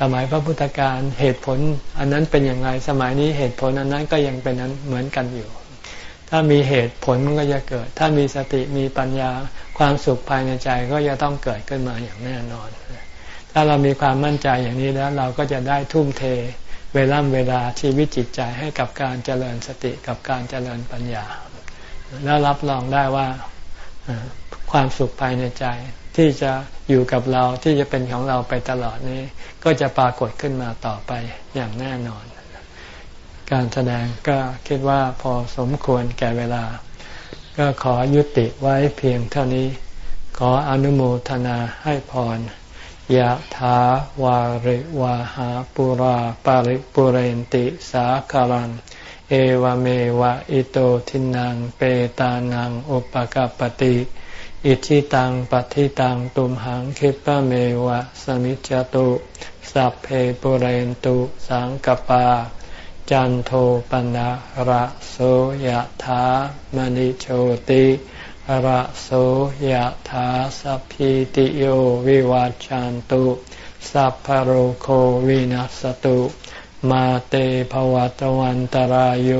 สมัยพระพุทธการเหตุผล อันนั้นเป็นอย่างไรสมัยนี้เหตุผลอันนั้นก็ยังเป็นนั้นเหมือนกันอยู่ ถ้ามีเหตุผลมันก็จะเกิด ถ้ามีสติมีปัญญาความสุขภายในใจก็จะต้องเกิดขึ้นมาอย่างแน่นอน ถ้าเรามีความมั่นใจอย่างนี้แล้วเราก็จะได้ทุ่มเท เวลาเวลาชีวิตจิตใจให้กับการเจริญสติกับการเจริญปัญญา แล้วรับรองได้ว่าความสุขภายในใจที่จะอยู่กับเราที่จะเป็นของเราไปตลอดนี้ ก็จะปรากฏขึ้นมาต่อไปอย่างแน่นอน การแสดงก็คิดว่าพอสมควรแก่เวลา ก็ขอยุติไว้เพียงเท่านี้ ขออนุโมทนาให้พร ยะถาวาริวาหาปุราปาริปุเรนติสาคารัง เอวเมวะอิโตทินังเปตานังอุปกปติ อิชิตังปฏิตังตุมหังคิปะเมวะสมิจจตุสัพเพปุเรนตุสังกปา จันโทปนะระโสยะถามณิโชติ ระโสยถาสัพพิติโยวิวาจันตุ สัพพโรโควินัสตุ มาเตภวัตวันตารโย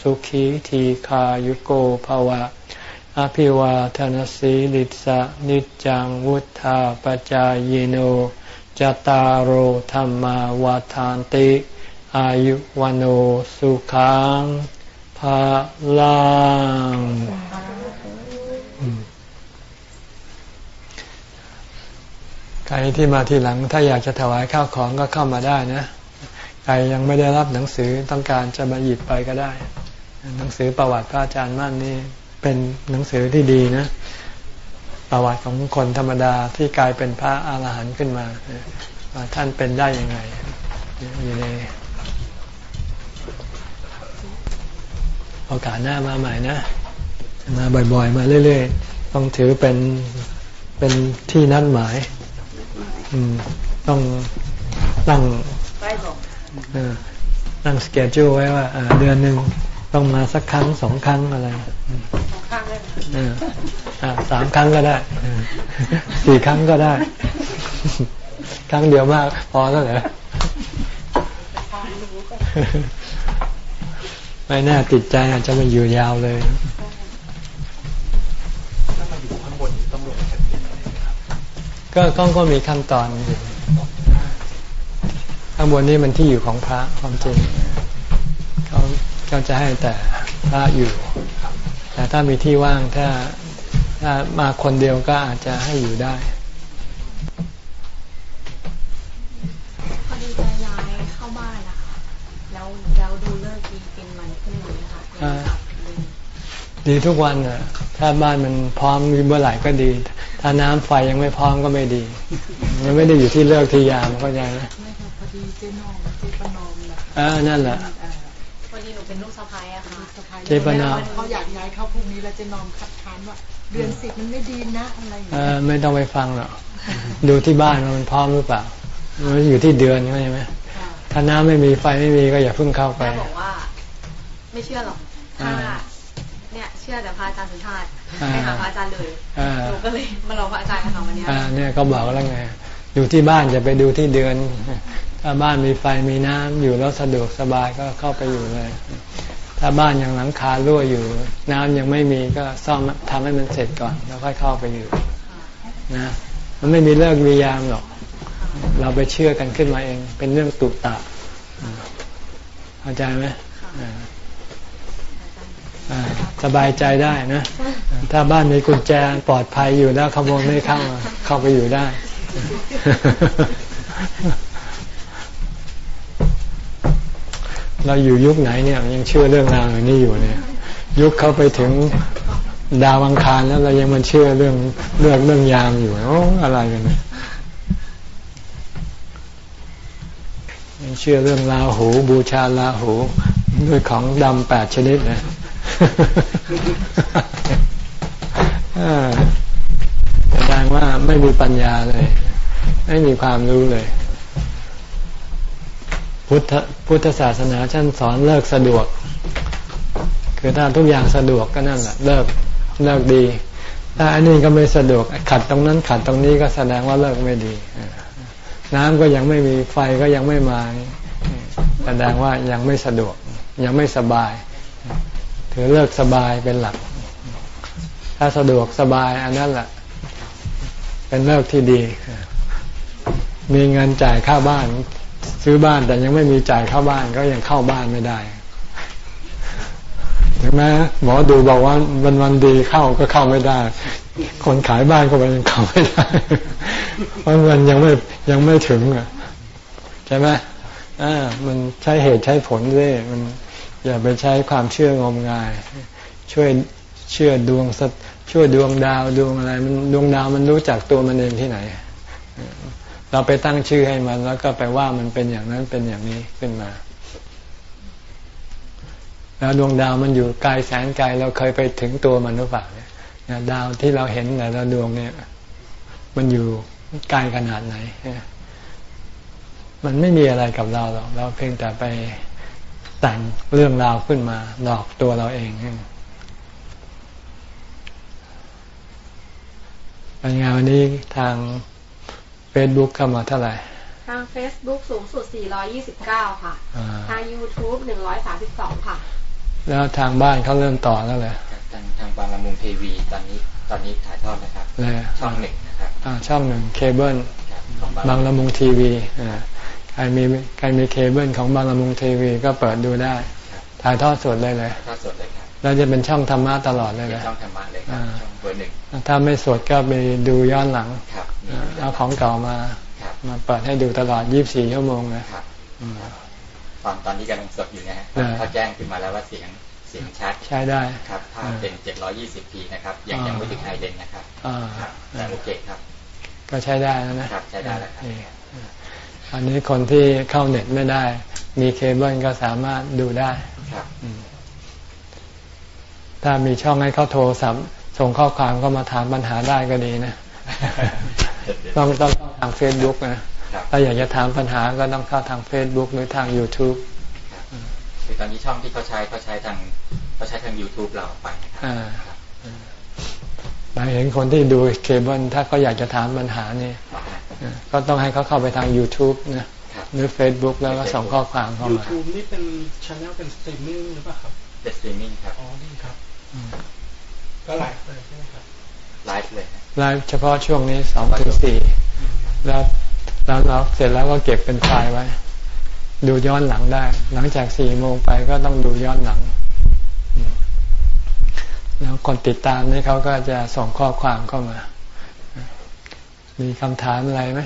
สุขีทีขายุโกภวะ อภิวาทนสีลิสะนิจังวุธาปจายโนจตารโหธรรมาวาทานติ อายุวันโอสุขังภาลัง ใครที่มาทีหลังถ้าอยากจะถวายข้าวของก็เข้ามาได้นะ ใครยังไม่ได้รับหนังสือต้องการจะมาหยิบไปก็ได้ หนังสือประวัติพระอาจารย์มั่นนี่เป็นหนังสือที่ดีนะ ประวัติของคนธรรมดาที่กลายเป็นพระอาหารหันต์ขึ้นมา ท่านเป็นได้ยังไงอยู่ในโอกาสหน้ามาใหม่นะ มาบ่อยๆ มาเรื่อยๆ ต้องถือเป็นเป็นที่นัดหมาย ต้องตั้งตั้งสเกจจูไว้ว่าเดือนหนึ่งต้องมาสักครั้งสองครั้งอะไรสองครั้งเลยสามครั้งก็ได้สี่ครั้งก็ได้ ครั้งเดียวมาก พอแล้วเหรอไม่แน่ติดใจอาจจะมาอยู่ยาวเลย ก็ก็ก็มีขั้นตอนอยู่ข้างบนนี้มันที่อยู่ของพระความจริงเขาเขาจะให้แต่พระอยู่ แต่ถ้ามีที่ว่างถ้าถ้ามาคนเดียวก็อาจจะให้อยู่ได้พอดีจะย้ายเข้าบ้านนะคะแล้วแล้วดูเลิกดีเป็นมันขึ้นไหมคะดีทุกวันอะ ถ้าบ้านมันพร้อมมีเมื่อไหร่ก็ดี ถ้าน้ำไฟยังไม่พร้อมก็ไม่ดี มันไม่ได้อยู่ที่เลิกที่ยามก็ยังนะดีเจนอมเจปนอมนะอ่านั่นแหละพอดีหนูเป็นลูกสะพ้ายอะค่ะเจปนอมเขาอยากย้ายเข้าพรุ่งนี้แล้วเจนอมคัดค้านว่าเดือนสิบมันไม่ดีนะอะไรอย่างเงี้ยไม่ต้องไปฟังหรอกดูที่บ้านมันพร้อมหรือเปล่ามันอยู่ที่เดือนใช่ไหมถ้าน้ำไม่มีไฟไม่มีก็อย่าเพิ่งเข้าไปบอกว่า ไม่เชื่อหรอกถ้า เนี่ยเชื่อแต่พระอาจารย์สุชาติไปหาพระอาจารย์เลยหนูก็เลยมาลองพระอาจารย์ค่ะวันนี้เนี่ยก็บอกแล้วไงอยู่ที่บ้านจะไปดูที่เดือน ถ้าบ้านมีไฟมีน้ำอยู่แล้วสะดวกสบายก็เข้าไปอยู่เลย ถ้าบ้านยังหลังคารั่วอยู่ น้ำยังไม่มีก็ซ่อมทำให้มันเสร็จก่อน แล้วค่อยเข้าไปอยู่นะมันไม่มีเลิกมียามหรอก เราไปเชื่อกันขึ้นมาเอง เป็นเรื่องตุตะเข้าใจไหม สบายใจได้นะ ถ้าบ้านมีกุญแจปลอดภัยอยู่แล้วขโมยไม่เข้าเข้าไปอยู่ได้ เราอยู่ยุคไหนเนี่ย ยังเชื่อเรื่องราวอย่างนี้อยู่เนี่ย ยุคเขาไปถึงดาวังคารแล้วเรายังมันเชื่อเรื่องเรื่องเรื่องยามอยู่โอ้อะไรกันเนี่ยยังเชื่อเรื่องลาหูบูชาลาหูด้วยของดำแปดชนิดนะ แสดงว่าไม่มีปัญญาเลย ไม่มีความรู้เลย พุทธพุทธศาสนาท่านสอนเลิกสะดวก คือถ้าทุกอย่างสะดวกก็นั่นแหละเลิกเลิกดี ถ้าอันนี้ก็ไม่สะดวก ขัดตรงนั้นขัดตรงนี้ก็แสดงว่าเลิกไม่ดี น้ำก็ยังไม่มีไฟก็ยังไม่มาแสดงว่ายังไม่สะดวก ยังไม่สบาย ถือเลิกสบายเป็นหลัก ถ้าสะดวกสบายอันนั้นแหละเป็นเลิกที่ดี มีเงินจ่ายค่าบ้าน ซื้อบ้านแต่ยังไม่มีจ่ายค่าบ้านก็ยังเข้าบ้านไม่ได้ถึงแม้หมอดูบอกว่าวันวันดีเข้าก็เข้าไม่ได้ คนขายบ้านก็ไปเขาไม่ได้เพราะมันยังไม่ยังไม่ถึงอะใช่ไหมอ่ามันใช้เหตุใช้ผลด้วยมัน อย่าไปใช้ความเชื่องมงาย ช่วยเชื่อดวงช่วยดวงดาวดวงอะไรมันดวงดาวมันรู้จักตัวมันเองที่ไหน เราไปตั้งชื่อให้มัน แล้วก็ไปว่ามันเป็นอย่างนั้นเป็นอย่างนี้ขึ้นมา แล้วดวงดาวมันอยู่ไกลแสนไกลเราเคยไปถึงตัวมันหรือเปล่าเนี่ยดาวที่เราเห็นแต่ละดวงเนี่ย มันอยู่ไกลขนาดไหนมันไม่มีอะไรกับเราหรอกเราเพียงแต่ไป แต่งเรื่องราวขึ้นมาหลอกตัวเราเองเป็นไงวันนี้ทางเฟซบุ๊กเข้ามาเท่าไหร่ ทาง Facebook สูงสุด 429 ค่ะ ทาง YouTube 132 ค่ะ แล้วทางบ้านเขาเริ่มต่อแล้วเลยทางทางบางละมุงทีวีตอนนี้ตอนนี้ถ่ายทอดนะครับ ช่องหนึ่งนะครับช่องหนึ่งเคเบิลบางละมุงทีวี ใครมีใครมีเคเบิลของบางละมุงทีวีก็เปิดดูได้ ถ่ายทอดสดเลยเลยทอดสดเลยครับแล้วจะเป็นช่องธรรมะตลอดเลยเลยช่องธรรมะเลยครับช่องเบอร์หนึ่งถ้าไม่สดก็ไปดูย้อนหลังเอาของเก่ามา มาเปิดให้ดูตลอด 24 ชั่วโมงเลยตอนตอนนี้กำลังสดอยู่นะฮะเขาแจ้งขึ้นมาแล้วว่าเสียงเสียงชัดใช้ได้ครับภาพเป็น 720p นะครับยังยังไม่ถึงไฮเดนนะครับแต่โอเคครับ ก็ใช้ได้แล้วนะครับใช้ได้แล้วครับ อันนี้คนที่เข้าเน็ตไม่ได้ มีเคเบิลก็สามารถดูได้ครับถ้ามีช่องให้เขาโทรสัมส่งข้อความก็มาถามปัญหาได้ก็ดีนะ ต้องต้องทางเฟซบุ๊กนะ ถ้าอยากจะถามปัญหาก็ต้องเข้าทางเฟซบุ๊กหรือทาง YouTube คือตอนนี้ช่องที่เขาใช้เขาใช้ทางเขาใช้ทาง YouTube เราไปนะครับ เราเห็นคนที่ดูเคเบิลถ้าเขาอยากจะถามปัญหานี่ก็ต้องให้เขาเข้าไปทาง YouTube นะหรือ Facebook แล้วก็ส่งข้อความเข้ามา YouTube นี่เป็นช่องเป็นสตรีมมิ่งหรือเปล่าครับเป็นสตรีมมิ่งครับอ๋อดีครับก็ไลฟ์เลยใช่ไหมครับไลฟ์เลยไลฟ์เฉพาะช่วงนี้สองถึงสี่แล้วแล้วเราเสร็จแล้วก็เก็บเป็นไฟล์ไว้ ดูย้อนหลังได้ หลังจากสี่โมงไปก็ต้องดูย้อนหลัง แล้วคนติดตามนี่เขาก็จะส่งข้อความเข้ามา มีคำถามอะไรไหม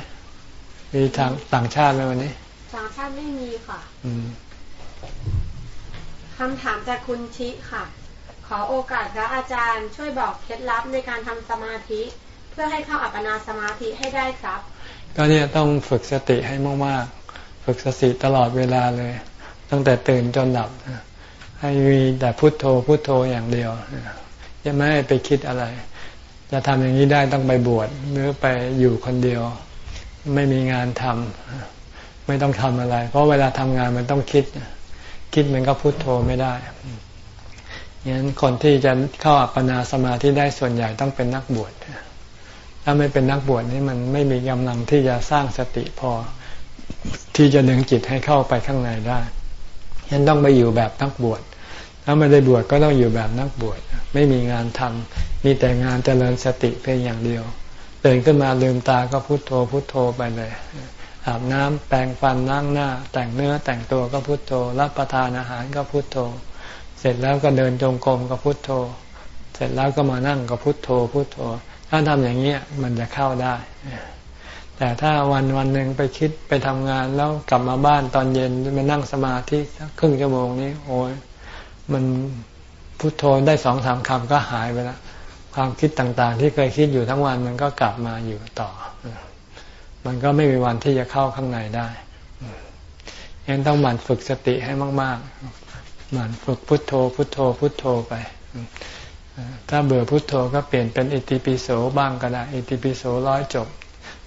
มีทางต่างชาติไหมวันนี้ ต่างชาติไม่มีค่ะคำถามจากคุณชิค่ะ ขอโอกาสพระอาจารย์ช่วยบอกเคล็ดลับในการทำสมาธิ เพื่อให้เข้าอัปปนาสมาธิให้ได้ครับ ก็เนี่ยต้องฝึกสติให้มากๆ ฝึกสติตลอดเวลาเลย ตั้งแต่ตื่นจนหลับ ให้มีแต่พุโทโธพุโทโธอย่างเดียว จะไม่ไปคิดอะไร จะทำอย่างนี้ได้ต้องไปบวชหรือไปอยู่คนเดียว ไม่มีงานทำไม่ต้องทำอะไร เพราะเวลาทำงานมันต้องคิด คิดมันก็พุโทโธไม่ได้ยั้นคนที่จะเข้าอัปปนาสมาธิได้ส่วนใหญ่ต้องเป็นนักบวชถ้าไม่เป็นนักบวชนี่มันไม่มีกำลังที่จะสร้างสติพอที่จะดึงจิตให้เข้าไปข้างในได้ยันต้องไปอยู่แบบนักบวช ถ้าไม่ได้บวชก็ต้องอยู่แบบนักบวชไม่มีงานทำมีแต่งานเจริญสติเพียงอย่างเดียวตื่นขึ้นมาลืมตาก็พุโทโธพุโทโธไปเลยอาบน้ำแปรงฟันล้างหน้า แต่งเนื้อแต่งตัวก็พุโทโธ รับประทานอาหารก็พุโทโธ เสร็จแล้วก็เดินจงกรมก็พุโทโธ เสร็จแล้วก็มานั่งก็พุโทโธพุโทโธ ถ้าทำอย่างนี้มันจะเข้าได้ แต่ถ้าวันวันหนึ่งไปคิดไปทำงานแล้วกลับมาบ้านตอนเย็นมานั่งสมาธิครึ่งชั่วโมงนี้โอ้ย มันพุโทโธได้สองสามคำก็หายไปแล้วความคิดต่างๆ ที่เคยคิดอยู่ทั้งวันมันก็กลับมาอยู่ต่อ มันก็ไม่มีวันที่จะเข้าข้างในได้ยังต้องหมั่นฝึกสติให้มาก ๆ หมั่นฝึกพุทโธ พุทโธ พุทโธไป ถ้าเบื่อพุทโธก็เปลี่ยนเป็นอิติปิโสบ้างก็ได้ อิติปิโสร้อยจบ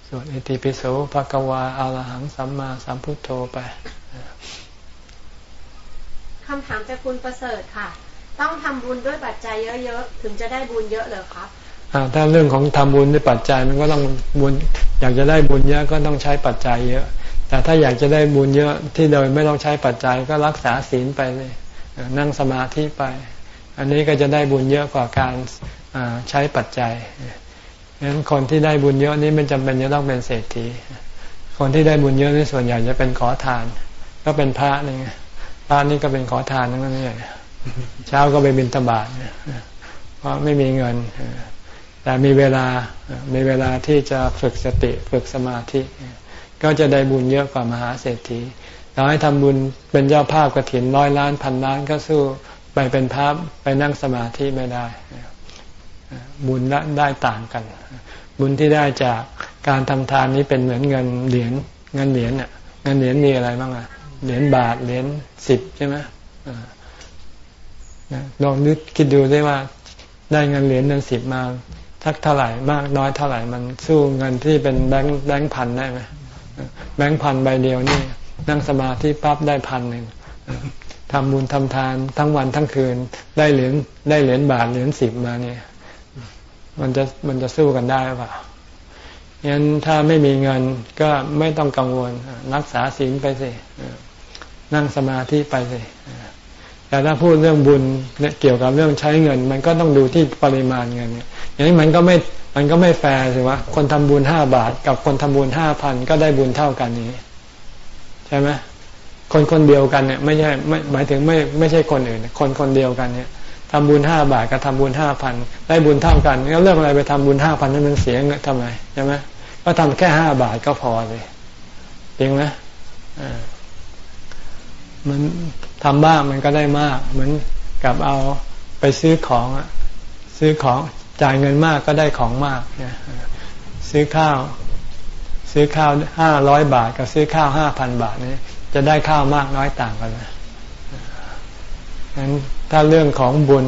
ส่วนอิติปิโสภะกวาอาลหังสัมมาสัมพุทโธไป คำถามจากคุณประเสริฐค่ะ ต้องทำบุญด้วยปัจจัยเยอะๆ ถึงจะได้บุญเยอะเหรอครับถ้าเรื่องของทำบุญด้วยปัจจัยมันก็ต้องบุญอยากจะได้บุญเยอะก็ต้องใช้ปัจจัยเยอะ แต่ถ้าอยากจะได้บุญเยอะที่โดยไม่ต้องใช้ปัจจัยก็รักษาศีลไปเลยนั่งสมาธิไป อันนี้ก็จะได้บุญเยอะกว่าการใช้ปัจจัยฉะนั้นคนที่ได้บุญเยอะนี้ไม่จำเป็นจะต้องเป็นเศรษฐี คนที่ได้บุญเยอะนี่ส่วนใหญ่จะเป็นขอทาน ก็เป็นพระนี่ ไงพระนี่ก็เป็นขอทานทั้งนั้นเลยเช้าก็ไปบินตบาทเพราะไม่มีเงิน แต่มีเวลา มีเวลาที่จะฝึกสติฝึกสมาธิ ก็จะได้บุญเยอะกว่ามหาเศรษฐีเราให้ทำบุญเป็นเจ้าภาพกระถินร้อยล้านพันล้านก็สู้ไปเป็นพระไปนั่งสมาธิไม่ได้ บุญได้ต่างกัน บุญที่ได้จากการทำทานนี้เป็นเหมือนเงินเหรียญเงินเหรียญเนี่ยเงินเหรียญมีอะไรบ้างอะ เหรียญบาทเหรียญสิบใช่ไหมลองนึกคิดดูได้ว่าได้เงินเหรียญเงินสิบมาทักเท่าไหร่มากน้อยเท่าไหร่มันสู้เงินที่เป็นแบงค์แบงค์พันได้ไหมแบงค์พันใบเดียวนี่ นั่งสมาธิปั๊บได้พันหนึ่งทำบุญทำทานทั้งวันทั้งคืน ได้เหรียญได้เหรียญบาทเหรียญสิบมาเนี่ย มันจะมันจะสู้กันได้หรือเปล่างั้นถ้าไม่มีเงินก็ไม่ต้องกังวล รักษาศีลไปสิ นั่งสมาธิไปสิแต่ถ้าพูดเรื่องบุญเกี่ยวกับเรื่องใช้เงิน มันก็ต้องดูที่ปริมาณเงินอย่างนี้มันก็ไม่มันก็ไม่แฟร์สิวะคนทำบุญห้าบาท กับคนทำบุญห้าพันก็ได้บุญเท่ากันนี้ ใช่ไหมคนคนเดียวกันเนี่ยไม่ใช่ไม่หมายถึงไม่ไม่ใช่คนอื่น คนคนเดียวกันเนี่ยทำบุญห้าบาทกับทำบุญห้าพันได้บุญเท่ากันแล้วเรื่องอะไรไปทำบุญห้าพันนั้นมันเสียเงินทำไมใช่ไหมก็ทำแค่ห้าบาทก็พอเลยจริงไหม มันทำบ้างมันก็ได้มาก เหมือนกับเอาไปซื้อของซื้อของจ่ายเงินมากก็ได้ของมากซื้อข้าว ซื้อข้าวห้าร้อยบาท กับซื้อข้าวห้าพันบาทนี่จะได้ข้าวมากน้อยต่างกันนะงั้นถ้าเรื่องของบุญ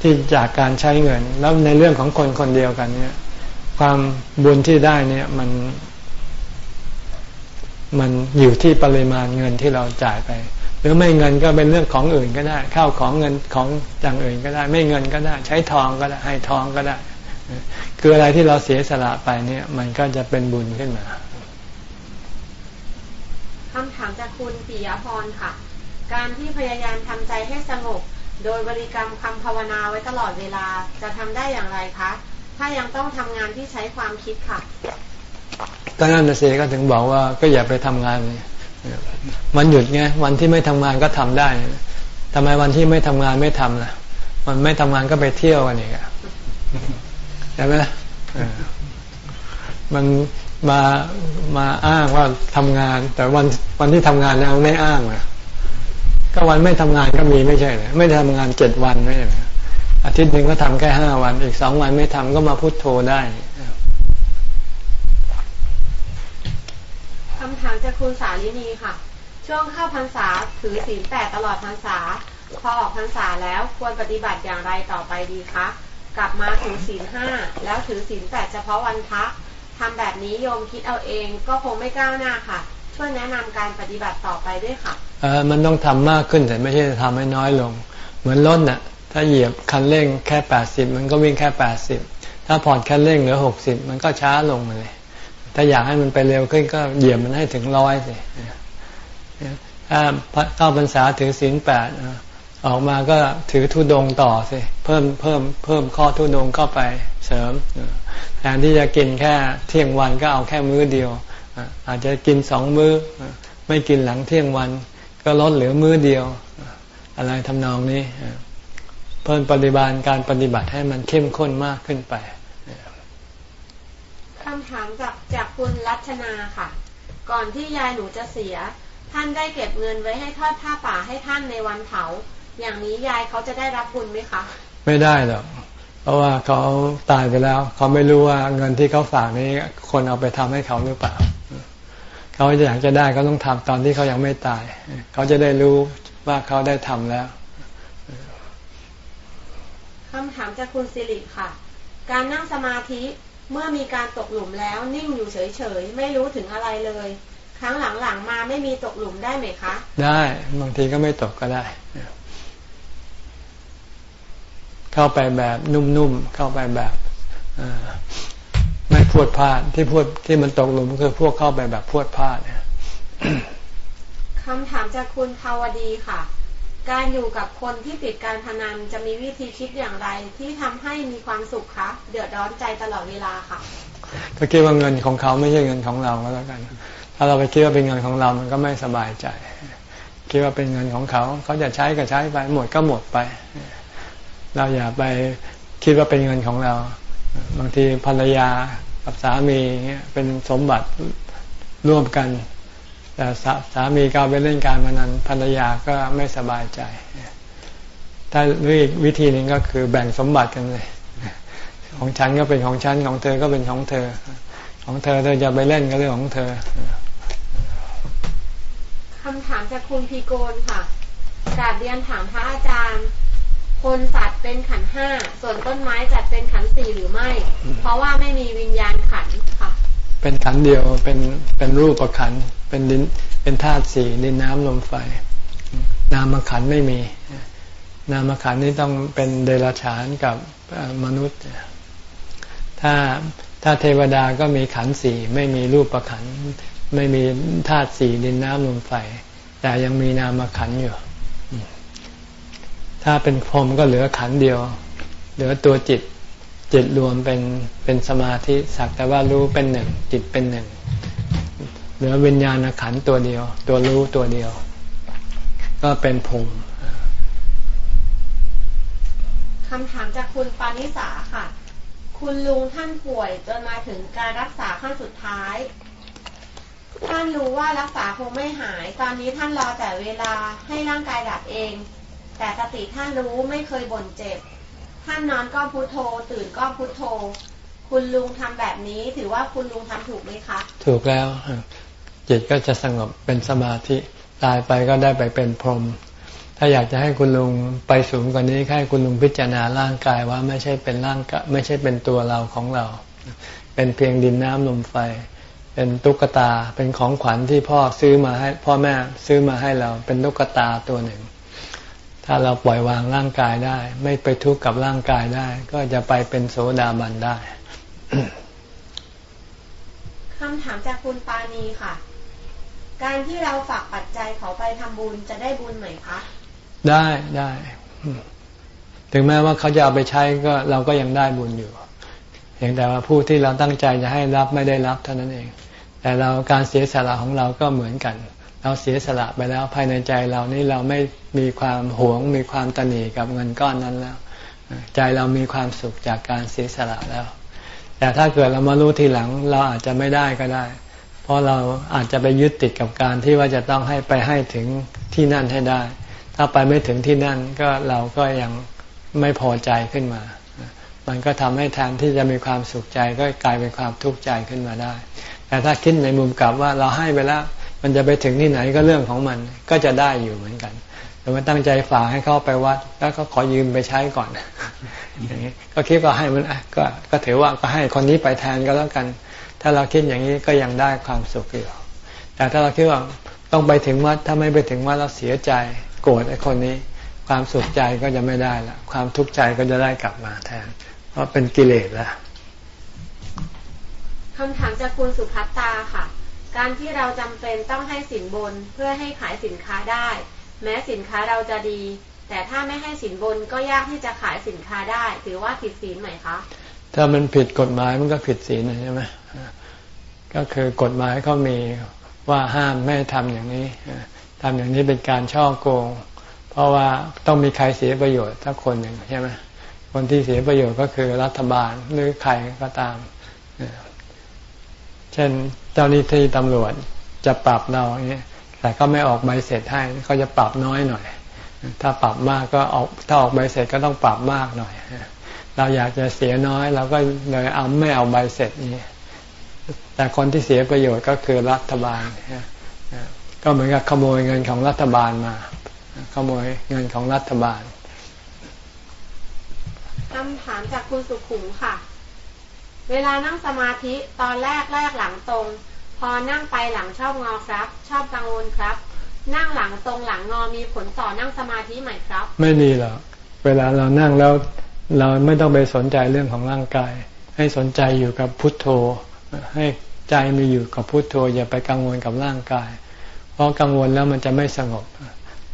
ที่จากการใช้เงิน แล้วในเรื่องของคนคนเดียวกันเนี่ย ความบุญที่ได้เนี่ยมัน มันอยู่ที่ปริมาณเงินที่เราจ่ายไป หรือไม่เงินก็เป็นเรื่องของอื่นก็ได้ ข้าวของเงินของอย่างอื่นก็ได้ ไม่เงินก็ได้ ใช้ทองก็ได้ ให้ทองก็ได้ คืออะไรที่เราเสียสละไปเนี่ยมันก็จะเป็นบุญขึ้นมาคำถามจากคุณปิยพรค่ะ การที่พยายามทำใจให้สงบ โดยบริกรรมคำภาวนาไว้ตลอดเวลาจะทำได้อย่างไรคะ ถ้ายังต้องทำงานที่ใช้ความคิดค่ะก็นั่นนะเสก็ถึงบอกว่าก็อย่าไปทำงานมัน หยุดไงวันที่ไม่ทำงานก็ทำได้ทำไมวันที่ไม่ทำงานไม่ทำล่ะ มันไม่ทำงานก็ไปเที่ยวกันอีกใช่ไหมมันมามาอ้างว่าทำงาน แต่วันวันที่ทำงานแล้วไม่อ้างอะก็วันไม่ทำงานก็มีไม่ใช่เลยไม่ทำงานเจ็ดวันไม่ใช่เลยอาทิตย์หนึ่งก็ทำแค่ห้าวัน อีกสองวันไม่ทำก็มาพุโทโธได้ำถามจากคุณสาลินีค่ะ ช่วงเข้าพรรษาถือศีลแปดตลอดพรรษา พอออกพรรษาแล้วควรปฏิบัติอย่างไรต่อไปดีคะ กลับมาถือศีลห้าแล้วถือศีลแปดเฉพาะวันพระทำแบบนี้โยมคิดเอาเองก็คงไม่ก้าวหน้าค่ะ ช่วยแนะนำการปฏิบัติต่อไปด้วยค่ะเออมันต้องทำมากขึ้นแต่ไม่ใช่ทำให้น้อยลง เหมือนรถน่ะถ้าเหยียบคันเร่งแค่แปดสิบมันก็วิ่งแค่แปดสิบถ้าผ่อนคันเร่งเหลือหกสิบมันก็ช้าลงมาเลย ถ้าอยากให้มันไปเร็วขึ้นก็เหยียบมันให้ถึงร้อยสิถ้าเข้าพรรษาถือศีลแปดออกมาก็ถือทุดงต่อสิเพิ่มเพิ่มเพิ่มข้อทุดงเข้าไปเสริมแทนที่จะกินแค่เที่ยงวันก็เอาแค่มื้อเดียวอาจจะกินสองมื้อ ไม่กินหลังเที่ยงวัน ก็ลดเหลือมื้อเดียว อะไรทำนองนี้ เพิ่มปฏิบัติการปฏิบัติให้มันเข้มข้นมากขึ้นไป คำถามจากจากคุณรัชนาค่ะ ก่อนที่ยายหนูจะเสีย ท่านได้เก็บเงินไว้ให้ทอดผ้าป่าให้ท่านในวันเผา อย่างนี้ยายเขาจะได้รับบุญไหมคะ ไม่ได้หรอก เพราะว่าเขาตายไปแล้ว เขาไม่รู้ว่าเงินที่เขาฝากนี้คนเอาไปทำให้เขาหรือเปล่า เขาอยากจะได้ก็ต้องทำตอนที่เขายังไม่ตาย เขาจะได้รู้ว่าเขาได้ทำแล้วคำถามจากคุณสิริค่ะ การนั่งสมาธิ เมื่อมีการตกหลุมแล้วนิ่งอยู่เฉยๆ ไม่รู้ถึงอะไรเลย ครั้งหลังๆมาไม่มีตกหลุมได้ไหมคะ ได้บางทีก็ไม่ตกก็ได้ เข้าไปแบบนุ่มๆเข้าไปแบบไม่พวดพลาดที่พูดที่มันตกหลุมคือพวกเข้าไปแบบพวดพลาดเนี่ยคำถามจากคุณภาวดีค่ะ การอยู่กับคนที่ติดการพนันจะมีวิธีคิดอย่างไร ที่ทำให้มีความสุขคะเดือดร้อนใจตลอดเวลาค่ะก็คิดว่าเงินของเขาไม่ใช่เงินของเราก็แล้วกัน ถ้าเราไปคิดว่าเป็นเงินของเรา มันก็ไม่สบายใจ คิดว่าเป็นเงินของเขา เขาจะใช้ก็ใช้ไป หมดก็หมดไป เราอย่าไปคิดว่าเป็นเงินของเรา บางทีภรรยากับสามีเงี้ยเป็นสมบัติร่วมกัน แต่สาสามีก็ไปเล่นการพนันภรรยาก็ไม่สบายใจ ถ้าหรืออีกวิธีหนึ่งก็คือแบ่งสมบัติกันเลย ของฉันก็เป็นของฉันของเธอก็เป็นของเธอ ของเธอเธอจะไปเล่นก็เรื่องของเธอคำถามจากคุณพีโกนค่ะกราบเรียนถามพระอาจารย์ คนสัตว์เป็นขันห้า ส่วนต้นไม้จัดเป็นขันสี่หรือไม่ เพราะว่าไม่มีวิญญาณขันค่ะ เป็นขันเดียวเป็นเป็นรูปประขัน เป็นดินเป็นธาตุสี่ดินน้ำลมไฟ นามขันไม่มี นามขันนี้ต้องเป็นเดรัจฉานกับมนุษย์ ถ้าถ้าเทวดาก็มีขันสี่ไม่มีรูปประขันไม่มีธาตุสี่ดินน้ำลมไฟ แต่ยังมีนามขันอยู่ ถ้าเป็นพรหมก็เหลือขันเดียว เหลือตัวจิตจิตรวมเป็นเป็นสมาธิสักแต่ว่ารู้เป็นหนึ่งจิตเป็นหนึ่ง เหลือวิญญาณขันตัวเดียว ตัวรู้ตัวเดียว ก็เป็นพรหมคำถามจากคุณปานิสาค่ะ คุณลุงท่านป่วยจนมาถึงการรักษาขั้นสุดท้าย ท่านรู้ว่ารักษาคงไม่หาย ตอนนี้ท่านรอแต่เวลาให้ร่างกายดับเอง แต่สติท่านรู้ไม่เคยบ่นเจ็บ ท่านนอนก็พุโทโธ ตื่นก็พุโทโธ คุณลุงทำแบบนี้ ถือว่าคุณลุงทำถูกไหมคะ ถูกแล้ว จิตก็จะสงบเป็นสมาธิตายไปก็ได้ไปเป็นพรหมถ้าอยากจะให้คุณลุงไปสูงกว่านี้ให้คุณลุงพิจารณาร่างกายว่าไม่ใช่เป็นร่างกายไม่ใช่เป็นตัวเราของเรา เป็นเพียงดินน้ำลมไฟ เป็นตุ๊กตาเป็นของขวัญที่พ่อซื้อมาให้พ่อแม่ซื้อมาให้เราเป็นตุ๊กตาตัวหนึ่ง ถ้าเราปล่อยวางร่างกายได้ ไม่ไปทุกข์กับร่างกายได้ ก็จะไปเป็นโสดาบันได้คำถามจากคุณปานีค่ะ การที่เราฝากปัจจัยเขาไปทำบุญจะได้บุญไหมคะ ได้ได้ ถึงแม้ว่าเขาจะเอาไปใช้ก็เราก็ยังได้บุญอยู่เพียงแต่ว่าผู้ที่เราตั้งใจจะให้รับไม่ได้รับเท่านั้นเอง แต่เราการเสียสละของเราก็เหมือนกัน เราเสียสละไปแล้วภายในใจเรานี่เราไม่มีความหวง มีความตนีกับเงินก้อนนั้นแล้ว ใจเรามีความสุขจากการเสียสละแล้ว แต่ถ้าเกิดเรามารู้ทีหลังเราอาจจะไม่ได้ก็ได้ ราะเราอาจจะไปยึดติดกับการที่ว่าจะต้องให้ไปให้ถึงที่นั่นให้ได้ ถ้าไปไม่ถึงที่นั่นก็เราก็ยังไม่พอใจขึ้นมา มันก็ทำให้แทนที่จะมีความสุขใจก็กลายเป็นความทุกข์ใจขึ้นมาได้ แต่ถ้าคิดในมุมกลับว่าเราให้ไปแล้วมันจะไปถึงที่ไหนก็เรื่องของมันก็จะได้อยู่เหมือนกันแต่ว่าตั้งใจฝากให้เขาไปวัด แล้วก็ขอยืมไปใช้ก่อนอย่างนี้ก็คิดว่าให้มันก็ก็ถือว่าก็ให้คนนี้ไปแทนก็แล้วกัน ถ้าเราคิดอย่างนี้ก็ยังได้ความสุขอยู่แต่ถ้าเราคิดว่าต้องไปถึงวัดถ้าไม่ไปถึงวัดเราเสียใจโกรธไอ้คนนี้ ความสุขใจก็จะไม่ได้ละความทุกข์ใจก็จะได้กลับมาแทน เพราะเป็นกิเลสแล้วคำถามจากคุณสุภัตตาค่ะ การที่เราจำเป็นต้องให้สินบนเพื่อให้ขายสินค้าได้ แม้สินค้าเราจะดี แต่ถ้าไม่ให้สินบนก็ยากที่จะขายสินค้าได้ ถือว่าผิดศีลไหมคะ ถ้ามันผิดกฎหมายมันก็ผิดศีลใช่ไหม ก็คือกฎหมายเขามีว่าห้ามไม่ทำอย่างนี้ทำอย่างนี้เป็นการช่อโกง เพราะว่าต้องมีใครเสียประโยชน์ถ้าคนหนึ่งใช่ไหมคนที่เสียประโยชน์ก็คือรัฐบาลหรือใครก็ตาม เช่นเจ้าหน้าที่ตำรวจจะปรับเราอย่างนี้แต่ก็ไม่ออกใบเสร็จให้เขาจะปรับน้อยหน่อย ถ้าปรับมากก็ออกถ้าออกใบเสร็จก็ต้องปรับมากหน่อย เราอยากจะเสียน้อยเราก็เลยเอาไม่เอาใบเสร็จนี้ แต่คนที่เสียประโยชน์ก็คือรัฐบาล ก็เหมือนกับขโมยเงินของรัฐบาลมา ขโมยเงินของรัฐบาลคำถามจากคุณสุขุมค่ะ เวลานั่งสมาธิตอนแรกแรกหลังตรง พอนั่งไปหลังชอบงอครับ ชอบกังวลครับ นั่งหลังตรงหลังงอมีผลต่อนั่งสมาธิไหมครับ ไม่มีหรอกเวลาเรานั่งแล้วเราไม่ต้องไปสนใจเรื่องของร่างกาย ให้สนใจอยู่กับพุทโธ ให้ใจมีอยู่กับพุทโธอย่าไปกังวลกับร่างกาย เพราะกังวลแล้วมันจะไม่สงบ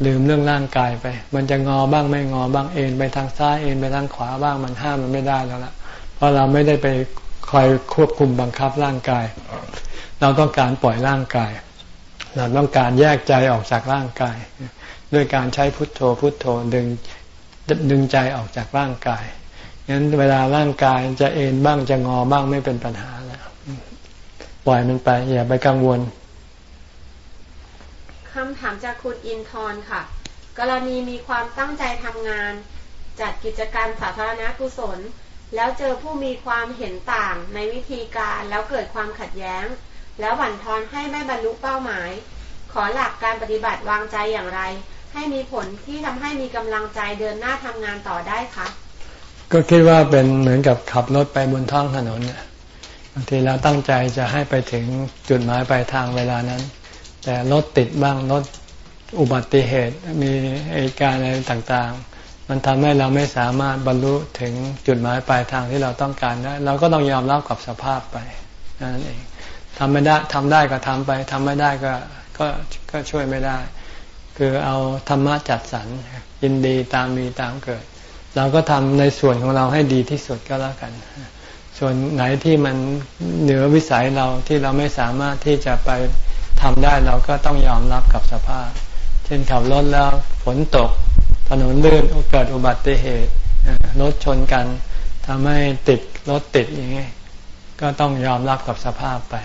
ลืมเรื่องร่างกายไป มันจะงอบ้างไม่งอบ้างเอ็นไปทางซ้ายเอ็นไปทางขวาบ้างมันห้ามมันไม่ได้แล้วล่ะ เพราะเราไม่ได้ไปคอยควบคุมบังคับร่างกาย เราต้องการปล่อยร่างกาย เราต้องการแยกใจออกจากร่างกาย ด้วยการใช้พุทโธพุทโธดึงดึงใจออกจากร่างกายงั้นเวลาร่างกายจะเอ็นบ้างจะงอบ้างไม่เป็นปัญหาแล้ว ปล่อยมันไป อย่าไปกังวลคำถามจากคุณอินทร์ค่ะ กรณีมีความตั้งใจทำงาน จัดกิจการสาธารณกุศล แล้วเจอผู้มีความเห็นต่างในวิธีการแล้วเกิดความขัดแย้ง แล้วบั่นทอนให้ไม่บรรลุเป้าหมาย ขอหลักการปฏิบัติวางใจอย่างไร ให้มีผลที่ทำให้มีกำลังใจเดินหน้าทำงานต่อได้คะก็คิดว่าเป็นเหมือนกับขับรถไปบนท้องถนนบางทีเราตั้งใจจะให้ไปถึงจุดหมายปลายทางเวลานั้น แต่รถติดบ้างรถอุบัติเหตุมีเหตุการณ์อะไรต่างๆ มันทำให้เราไม่สามารถบรรลุถึงจุดหมายปลายทางที่เราต้องการได้ เราก็ต้องยอมรับกับสภาพไปนั่นเองทำไม่ได้ทำได้ก็ทำไปทำไม่ได้ก็ก็ก็ช่วยไม่ได้ คือเอาธรรมะจัดสรรยินดีตามมีตามเกิด เราก็ทำในส่วนของเราให้ดีที่สุดก็แล้วกัน ส่วนไหนที่มันเหนือวิสัยเราที่เราไม่สามารถที่จะไปทำได้เราก็ต้องยอมรับกับสภาพ เช่นขับรถแล้วฝนตก ถนนลื่นเกิดอุบัติเหตุรถชนกันทำให้ติดรถติดอย่างนี้ก็ต้องยอมรับกับสภาพไป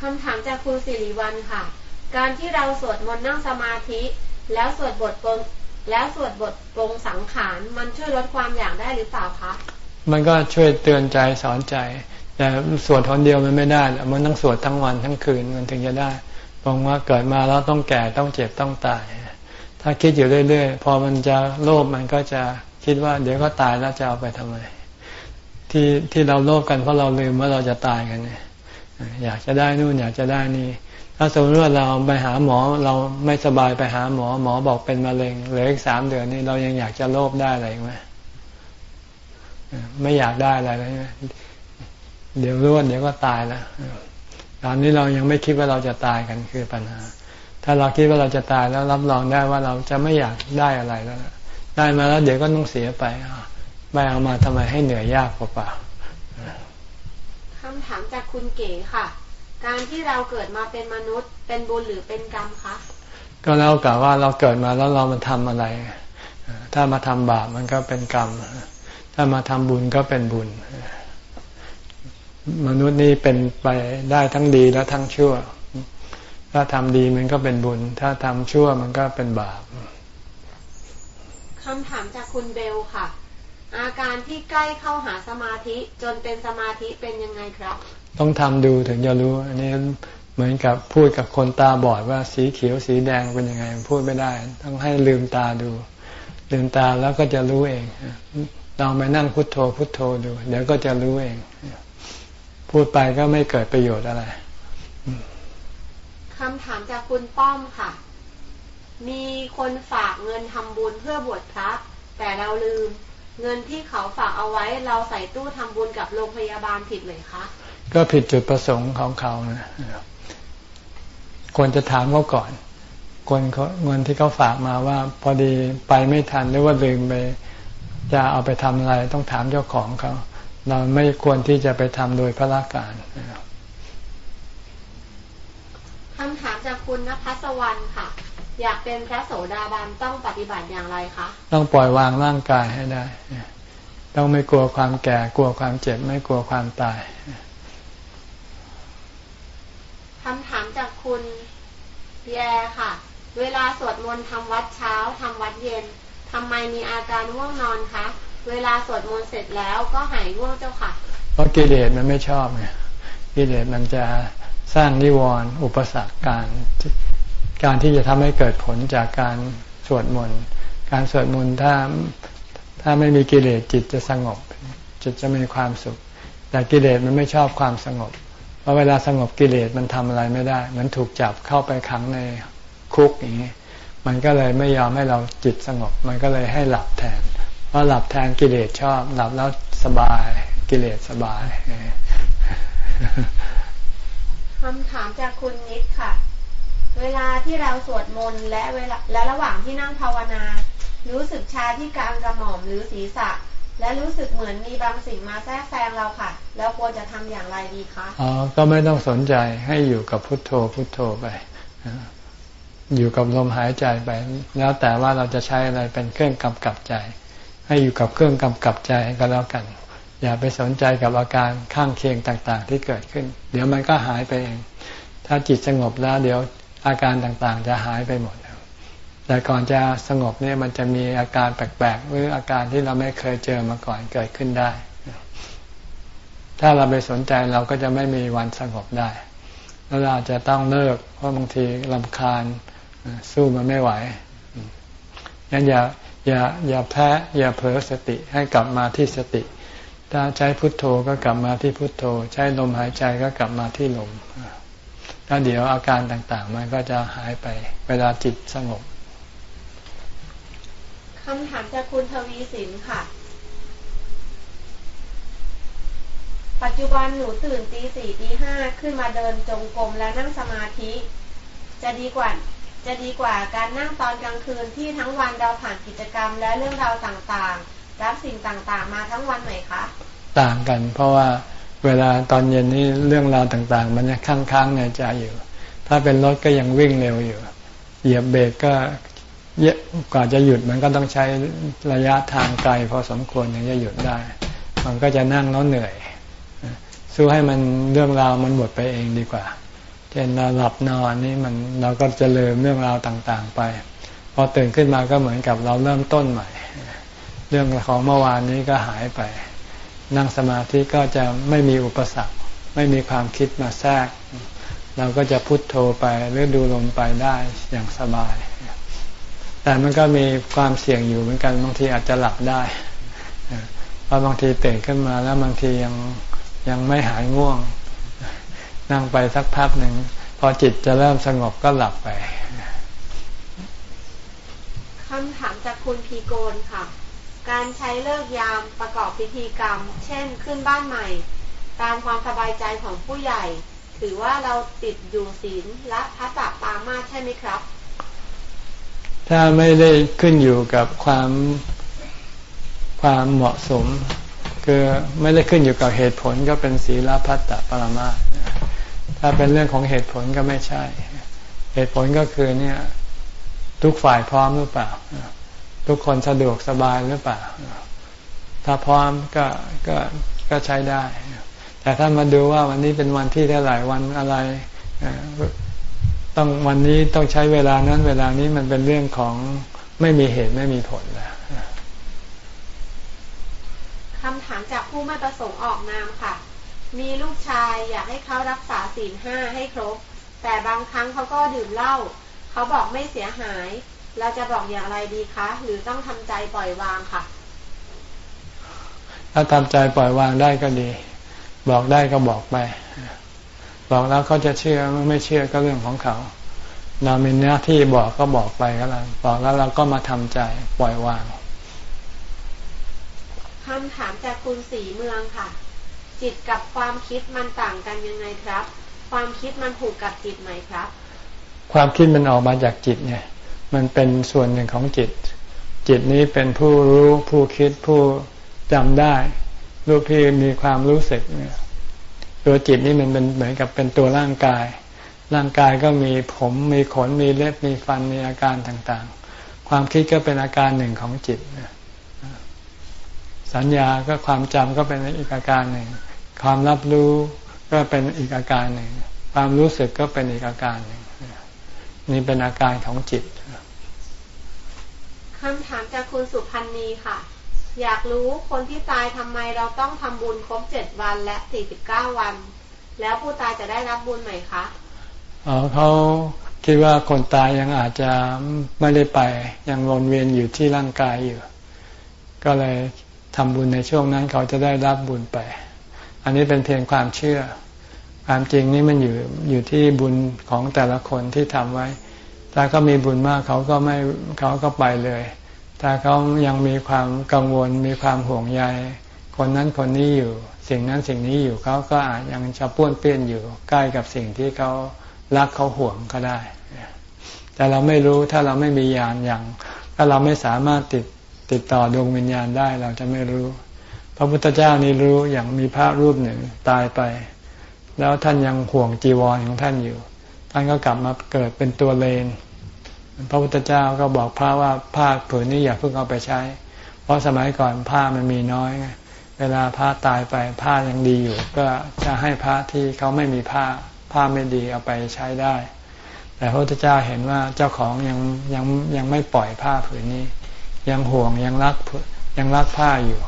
คำถามจากคุณสิริวัลค่ะ การที่เราสวดมนต์นั่งสมาธิ แล้วสวดบทแล้วสวดบทปรงสังขารมันช่วยลดความอยากได้หรือเปล่าคะ มันก็ช่วยเตือนใจสอนใจ แต่สวดทนเดียวมันไม่ได้มันต้องสวดทั้งวันทั้งคืนมันถึงจะได้บอกว่าเกิดมาแล้วต้องแก่ต้องเจ็บต้องตาย ถ้าคิดอยู่เรื่อยๆ พอมันจะโลภมันก็จะคิดว่า เดี๋ยวก็ตายแล้วจะเอาไปทำไมที่ที่เราโลภกันเพราะเราลืมว่าเราจะตายกันเนี่ยอยากจะได้นู่นอยากจะได้นี่ ถ้าสมมติว่าเราไปหาหมอเราไม่สบายไปหาหมอ หมอบอกเป็นมะเร็งเหลืออีกสามเดือนนี่เรายังอยากจะโลภได้อะไรไหม ไม่อยากได้อะไรเลยเดี๋ยวรู้ว่าเดี๋ยวก็ตายแล้วตอนนี้เรายังไม่คิดว่าเราจะตายกันคือปัญหา ถ้าเราคิดว่าเราจะตายแล้วรับรองได้ว่าเราจะไม่อยากได้อะไรแล้วได้มาแล้วเดี๋ยวก็ต้องเสียไปไม่เอามาทำไมให้เหนื่อยยากเปล่าคำถามจากคุณเก๋ค่ะ การที่เราเกิดมาเป็นมนุษย์ เป็นบุญหรือเป็นกรรมคะก็แล้วกับว่าเราเกิดมาแล้วเรามาทำอะไร ถ้ามาทำบาปมันก็เป็นกรรม ถ้ามาทำบุญก็เป็นบุญ มนุษย์นี่เป็นไปได้ทั้งดีและทั้งชั่ว ถ้าทำดีมันก็เป็นบุญ ถ้าทำชั่วมันก็เป็นบาปคำถามจากคุณเบลค่ะ อาการที่ใกล้เข้าหาสมาธิจนเป็นสมาธิเป็นยังไงครับ ต้องทำดูถึงจะรู้ อันนี้เหมือนกับพูดกับคนตาบอดว่าสีเขียวสีแดงเป็นยังไง พูดไม่ได้ ต้องให้ลืมตาดู ลืมตาแล้วก็จะรู้เอง ลองไปนั่งพุทโธพุทโธดู เดี๋ยวก็จะรู้เอง พูดไปก็ไม่เกิดประโยชน์อะไรคำถามจากคุณป้อมค่ะ มีคนฝากเงินทำบุญเพื่อบวชพระแต่เราลืม เงินที่เขาฝากเอาไว้ เราใส่ตู้ทำบุญกับโรงพยาบาลผิดเลยคะก็ผิดจุดประสงค์ของเขานะควรจะถามเขาก่อนคนเงินที่เขาฝากมาว่า พอดีไปไม่ทันหรือว่าลืมไป จะเอาไปทำอะไรต้องถามเจ้าของเขาเราไม่ควรที่จะไปทำโดยพระราการคำถามจากคุณนภัสวรรณค่ะ อยากเป็นพระโสดาบันต้องปฏิบัติอย่างไรคะ ต้องปล่อยวางร่างกายให้ได้ ต้องไม่กลัวความแก่ กลัวความเจ็บ ไม่กลัวความตายคำถามจากคุณพีแอร์ค่ะ เวลาสวดมนต์ทำวัดเช้าทำวัดเย็น ทำไมมีอาการง่วงนอนคะ เวลาสวดมนต์เสร็จแล้วก็หายง่วงเจ้าค่ะ เพราะกิเลสมันไม่ชอบไง กิเลสมันจะสร้างนิวรณ์อุปสรรคการ การที่จะทำให้เกิดผลจากการสวดมนต์ การสวดมนต์ถ้าถ้าไม่มีกิเลสจิตจะสงบ จิตจะมีความสุข แต่กิเลสมันไม่ชอบความสงบ เพราะเวลาสงบกิเลสมันทำอะไรไม่ได้ มันถูกจับเข้าไปขังในคุกอย่างนี้ มันก็เลยไม่ยอมให้เราจิตสงบ มันก็เลยให้หลับแทนเพราะหลับแทนกิเลสชอบ หลับแล้วสบาย กิเลสสบายคำถามจากคุณนิดค่ะ เวลาที่เราสวดมนต์และเวลาและระหว่างที่นั่งภาวนา รู้สึกชาที่กลางกระหม่อมหรือศีรษะ และรู้สึกเหมือนมีบางสิ่งมาแทรกแซงเราค่ะ แล้วควรจะทำอย่างไรดีคะ อ๋อ ก็ไม่ต้องสนใจให้อยู่กับพุทโธพุทโธไป อยู่กับลมหายใจไป แล้วแต่ว่าเราจะใช้อะไรเป็นเครื่องกำกับใจ ให้อยู่กับเครื่องกำกับใจก็แล้วกัน อย่าไปสนใจกับอาการข้างเคียงต่างๆ ที่เกิดขึ้น เดี๋ยวมันก็หายไปเอง ถ้าจิตสงบแล้วเดี๋ยวอาการต่างๆ จะหายไปหมด แต่ก่อนจะสงบเนี่ยมันจะมีอาการแปลกๆหรืออาการที่เราไม่เคยเจอมาก่อนเกิดขึ้นได้ ถ้าเราไปสนใจเราก็จะไม่มีวันสงบได้ แล้วเราจะต้องเลิกเพราะบางทีลำคาญ สู้มันไม่ไหวงั้นอย่าอย่าอย่าแพ้อย่าเผลอสติให้กลับมาที่สติ ถ้าใช้พุทโธก็กลับมาที่พุทโธ ใช้ลมหายใจก็กลับมาที่ลมแล้วเดี๋ยวอาการต่างๆ มันก็จะหายไปเวลาจิตสงบคำถามจากคุณทวีสินค่ะ ปัจจุบันหนูตื่นตีสี่ตีห้าขึ้นมาเดินจงกรมและนั่งสมาธิ จะดีกว่า จะดีกว่าการนั่งตอนกลางคืนที่ทั้งวันเราผ่านกิจกรรมและเรื่องราวต่างๆ รับสิ่งต่างๆ มาทั้งวันไหมคะ ต่างกัน เพราะว่าเวลาตอนเย็นนี่เรื่องราวต่างๆ มันยังค้างๆในใจอยู่ ถ้าเป็นรถก็ยังวิ่งเร็วอยู่ เหยียบเบรกก็เยอะกว่าจะหยุดมันก็ต้องใช้ระยะทางไกลพอสมควรถึงจะหยุดได้ มันก็จะนั่งแล้วเหนื่อย สู้ให้มันเรื่องราวมันหมดไปเองดีกว่า เช่นเราหลับนอนนี่มันเราก็จะลืมเรื่องราวต่างๆไป พอตื่นขึ้นมาก็เหมือนกับเราเริ่มต้นใหม่ เรื่องของเมื่อวานนี้ก็หายไป นั่งสมาธิก็จะไม่มีอุปสรรค ไม่มีความคิดมาแทรก เราก็จะพุโทโธไปหรือดูลมไปได้อย่างสบาย แต่มันก็มีความเสี่ยงอยู่เหมือนกันบางทีอาจจะหลับได้เพราะบางทีตื่นขึ้นมาแล้วบางทียังยังไม่หายง่วง นั่งไปสักพักหนึ่ง พอจิตจะเริ่มสงบก็หลับไปคำถามจากคุณพีโกนค่ะ การใช้เลิกยามประกอบพิธีกรรม เช่นขึ้นบ้านใหม่ ตามความสบายใจของผู้ใหญ่ ถือว่าเราติดอยู่ศีลและพระจับปามาใช่ไหมครับ ถ้าไม่ได้ขึ้นอยู่กับความความเหมาะสมคือไม่ได้ขึ้นอยู่กับเหตุผลก็เป็นศีลพัตตปรมา ถ้าเป็นเรื่องของเหตุผลก็ไม่ใช่ เหตุผลก็คือเนี่ย ทุกฝ่ายพร้อมหรือเปล่า ทุกคนสะดวกสบายหรือเปล่า ถ้าพร้อมก็ก็ก็ใช้ได้ แต่ถ้ามาดูว่าวันนี้เป็นวันที่เท่าไหร่วันอะไรต้องวันนี้ต้องใช้เวลานั้น เวลานี้มันเป็นเรื่องของไม่มีเหตุไม่มีผลแล้วคำถามจากผู้ไม่ประสงค์ออกนามค่ะ มีลูกชายอยากให้เขารักษาศีลห้าให้ครบ แต่บางครั้งเขาก็ดื่มเหล้าเขาบอกไม่เสียหาย เราจะบอกอย่างไรดีคะ หรือต้องทำใจปล่อยวางค่ะ ถ้าทำใจปล่อยวางได้ก็ดี บอกได้ก็บอกไป บอกแล้วเขาจะเชื่อไม่เชื่อก็เรื่องของเขา เรามีหน้าที่บอกก็บอกไปก็แล้วบอกแล้วเราก็มาทำใจปล่อยวางคำถามจากคุณสีเมืองค่ะ จิตกับความคิดมันต่างกันยังไงครับ ความคิดมันผูกกับจิตไหมครับ ความคิดมันออกมาจากจิตไงมันเป็นส่วนหนึ่งของจิต จิตนี้เป็นผู้รู้ผู้คิดผู้จำได้ รู้พี่มีความรู้สึกเนี่ยตัวจิตนี่มันเป็นเหมือนกับเป็นตัวร่างกาย ร่างกายก็มีผมมีขนมีเล็บมีฟันมีอาการต่างๆ ความคิดก็เป็นอาการหนึ่งของจิต สัญญาก็ความจำก็เป็นอีกอาการหนึ่ง ความรับรู้ก็เป็นอีกอาการหนึ่ง ความรู้สึกก็เป็นอีกอาการหนึ่งนี่เป็นอาการของจิตคำถามจากคุณสุพันธ์นีค่ะ อยากรู้คนที่ตายทำไมเราต้องทำบุญครบเจ็ดวันและสี่สิบเก้าวัน แล้วผู้ตายจะได้รับบุญไหมคะอ๋อเขาคิดว่าคนตายยังอาจจะไม่ได้ไป ยังวนเวียนอยู่ที่ร่างกายอยู่ ก็เลยทำบุญในช่วงนั้นเขาจะได้รับบุญไป อันนี้เป็นเพียงความเชื่อ ความจริงนี่มันอยู่อยู่ที่บุญของแต่ละคนที่ทำไว้ ถ้าก็มีบุญมากเขาก็ไม่เขาก็ไปเลย ถ้าเขายังมีความกังวลมีความห่วงใย คนนั้นคนนี้อยู่ สิ่งนั้นสิ่งนี้อยู่เขาก็อาจยังจะป้วนเปี้ยนอยู่ใกล้กับสิ่งที่เขารักเขาห่วงก็ได้ แต่เราไม่รู้ถ้าเราไม่มีญาณอย่าง ถ้าเราไม่สามารถติดติดต่อดวงวิญญาณได้เราจะไม่รู้ ระพุทธเจ้านี่รู้อย่างมีพระรูปหนึ่งตายไป แล้วท่านยังห่วงจีวรของท่านอยู่ ท่านก็กลับมาเกิดเป็นตัวเลน พระพุทธเจ้าก็บอกพระว่าผ้าผืนนี้อย่าเพิ่งเอาไปใช้ เพราะสมัยก่อนผ้ามันมีน้อย เวลาพระตายไปผ้ายังดีอยู่ ก็จะให้พระที่เขาไม่มีผ้าผ้าไม่ดีเอาไปใช้ได้ แต่พระพุทธเจ้าเห็นว่าเจ้าของยังยังยังไม่ปล่อยผ้าผืนนี้ ยังห่วงยังรักยังรักผ้าอยู่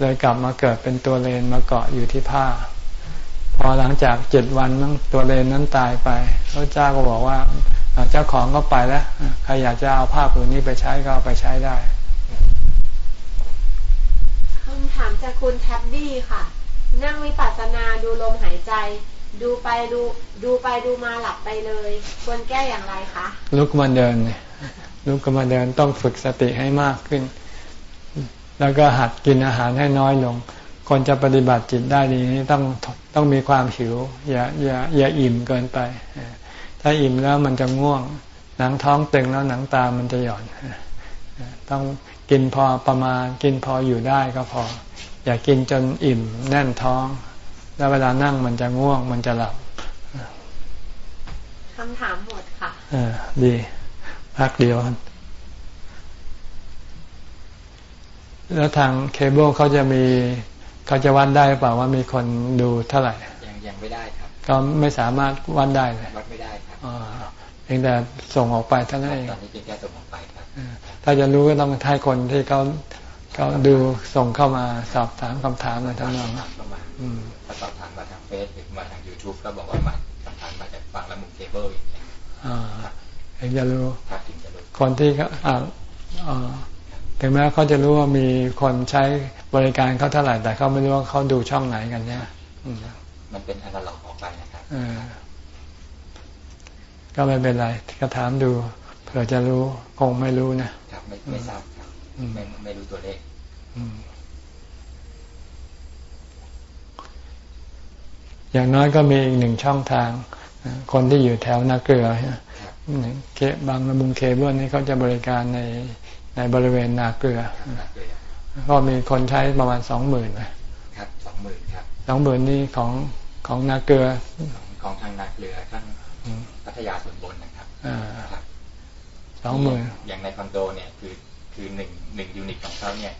เลยกลับมาเกิดเป็นตัวเลนมาเกาะอยู่ที่ผ้า พอหลังจากเจ็ดวันนั้งตัวเลนนั้นตายไปพระเจ้าก็บอกว่าเจ้าของก็ไปแล้วใครอยากจะเอาผ้าผืนนี้ไปใช้ก็เอาไปใช้ได้คำถามจากคุณแท็บบี้ค่ะ นั่งวิปัสสนาดูลมหายใจ ดูไปดูดูไปดูมาหลับไปเลยควรแก้อย่างไรคะลุกมาเดินลุกมาเดินต้องฝึกสติให้มากขึ้น แล้วก็หัดกินอาหารให้น้อยลง คนจะปฏิบัติจิตได้ดีนี้ต้องต้องมีความหิว อย่าอย่าอย่าอิ่มเกินไป ถ้าอิ่มแล้วมันจะง่วง หนังท้องตึงแล้วหนังตามันจะหย่อน ต้องกินพอประมาณ กินพออยู่ได้ก็พอ อย่ากินจนอิ่มแน่นท้อง แล้วเวลานั่งมันจะง่วง มันจะหลับคำถามหมดค่ะอ่าดี พักเดียว แล้วทางเคเบิลเขาจะมีเขาจะวัดได้เปล่าว่ามีคนดูเท่าไหร่ยังยังไม่ได้ครับ ก็ไม่สามารถวัดได้เลยวัดไม่ได้ครับเพียงแต่ส่งออกไปเท่านั้นเองตอนนี้เพียงแค่ส่งออกไปถ้าจะรู้ก็ต้องให้คนที่เขาเขาดูส่งเข้ามาสอบถามคำถามอะไรทั้งนั้นถ้าสอบถามมาทางเฟซหรือมาทางยูทูบก็บอกว่ามาคำถามมาจากบางละมุงเคเบิลอย่างเงี้ยเองจะรู้ถึงจะรู้คนที่เขาอ่า ถึงแม้เขาจะรู้ว่ามีคนใช้บริการเขาเท่าไหร่ แต่เขาไม่รู้ว่าเขาดูช่องไหนกันเนี่ยมันเป็นอนาล็อกออกไปนะครับก็ไม่เป็นไรก็ถามดูเผื่อจะรู้คงไม่รู้นะครับไม่ไม่ทราบครับไม่ไม่รู้ตัวเลขอย่างน้อยก็มีอีกหนึ่งช่องทาง คนที่อยู่แถวนาเกลือเคบางละมุงเคเบิลนี่เขาจะบริการใน ในบริเวณนาเกลือ ก็มีคนใช้ประมาณสองหมื่นครับสองหมื่นครับสองหมื่นนี่ของของนาเกลือ ของทางนาเกลือข้างพัทยาส่วนบนนะครับสองหมื่นอย่างในคอนโดเนี่ยคือคือหนึ่งหนึ่ง unit ของเขาเนี่ย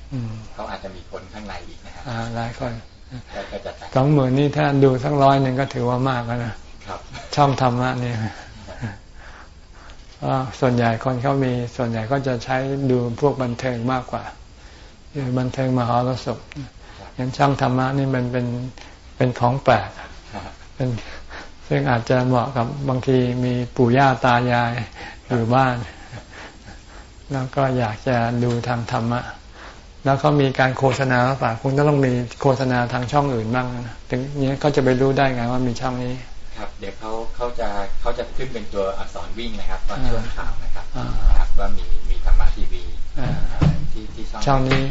เขาอาจจะมีคนข้างในอีกนะครับหลายคนสองหมื่นนี่ถ้าดูสักร้อยหนึ่งก็ถือว่ามากแล้วนะครับช่องธรรมะนี่ ส่วนใหญ่คนเขามีส่วนใหญ่ก็จะใช้ดูพวกบันเทิงมากกว่าคือบันเทิงมหรสพอย่างช่างธรรมะนี่มันเป็นเป็นของแปลกเป็นซึ่งอาจจะเหมาะกับบางทีมีปู่ย่าตายายอยู่บ้าน แล้วก็อยากจะดูทางธรรมะ แล้วเขามีการโฆษณาหรือเปล่าคุณต้องมีโฆษณาทางช่องอื่นบ้างนะถึงนี้เขาจะไปรู้ได้ไงว่ามีช่องนี้ ครับ เดี๋ยวเขาเขาจะเขาจะขึ้นเป็นตัวอักษรวิ่งนะครับตอนช่วงข่าวนะครับครับว่ามีมีธรรมะทีวีที่ที่ช่องช่องนี้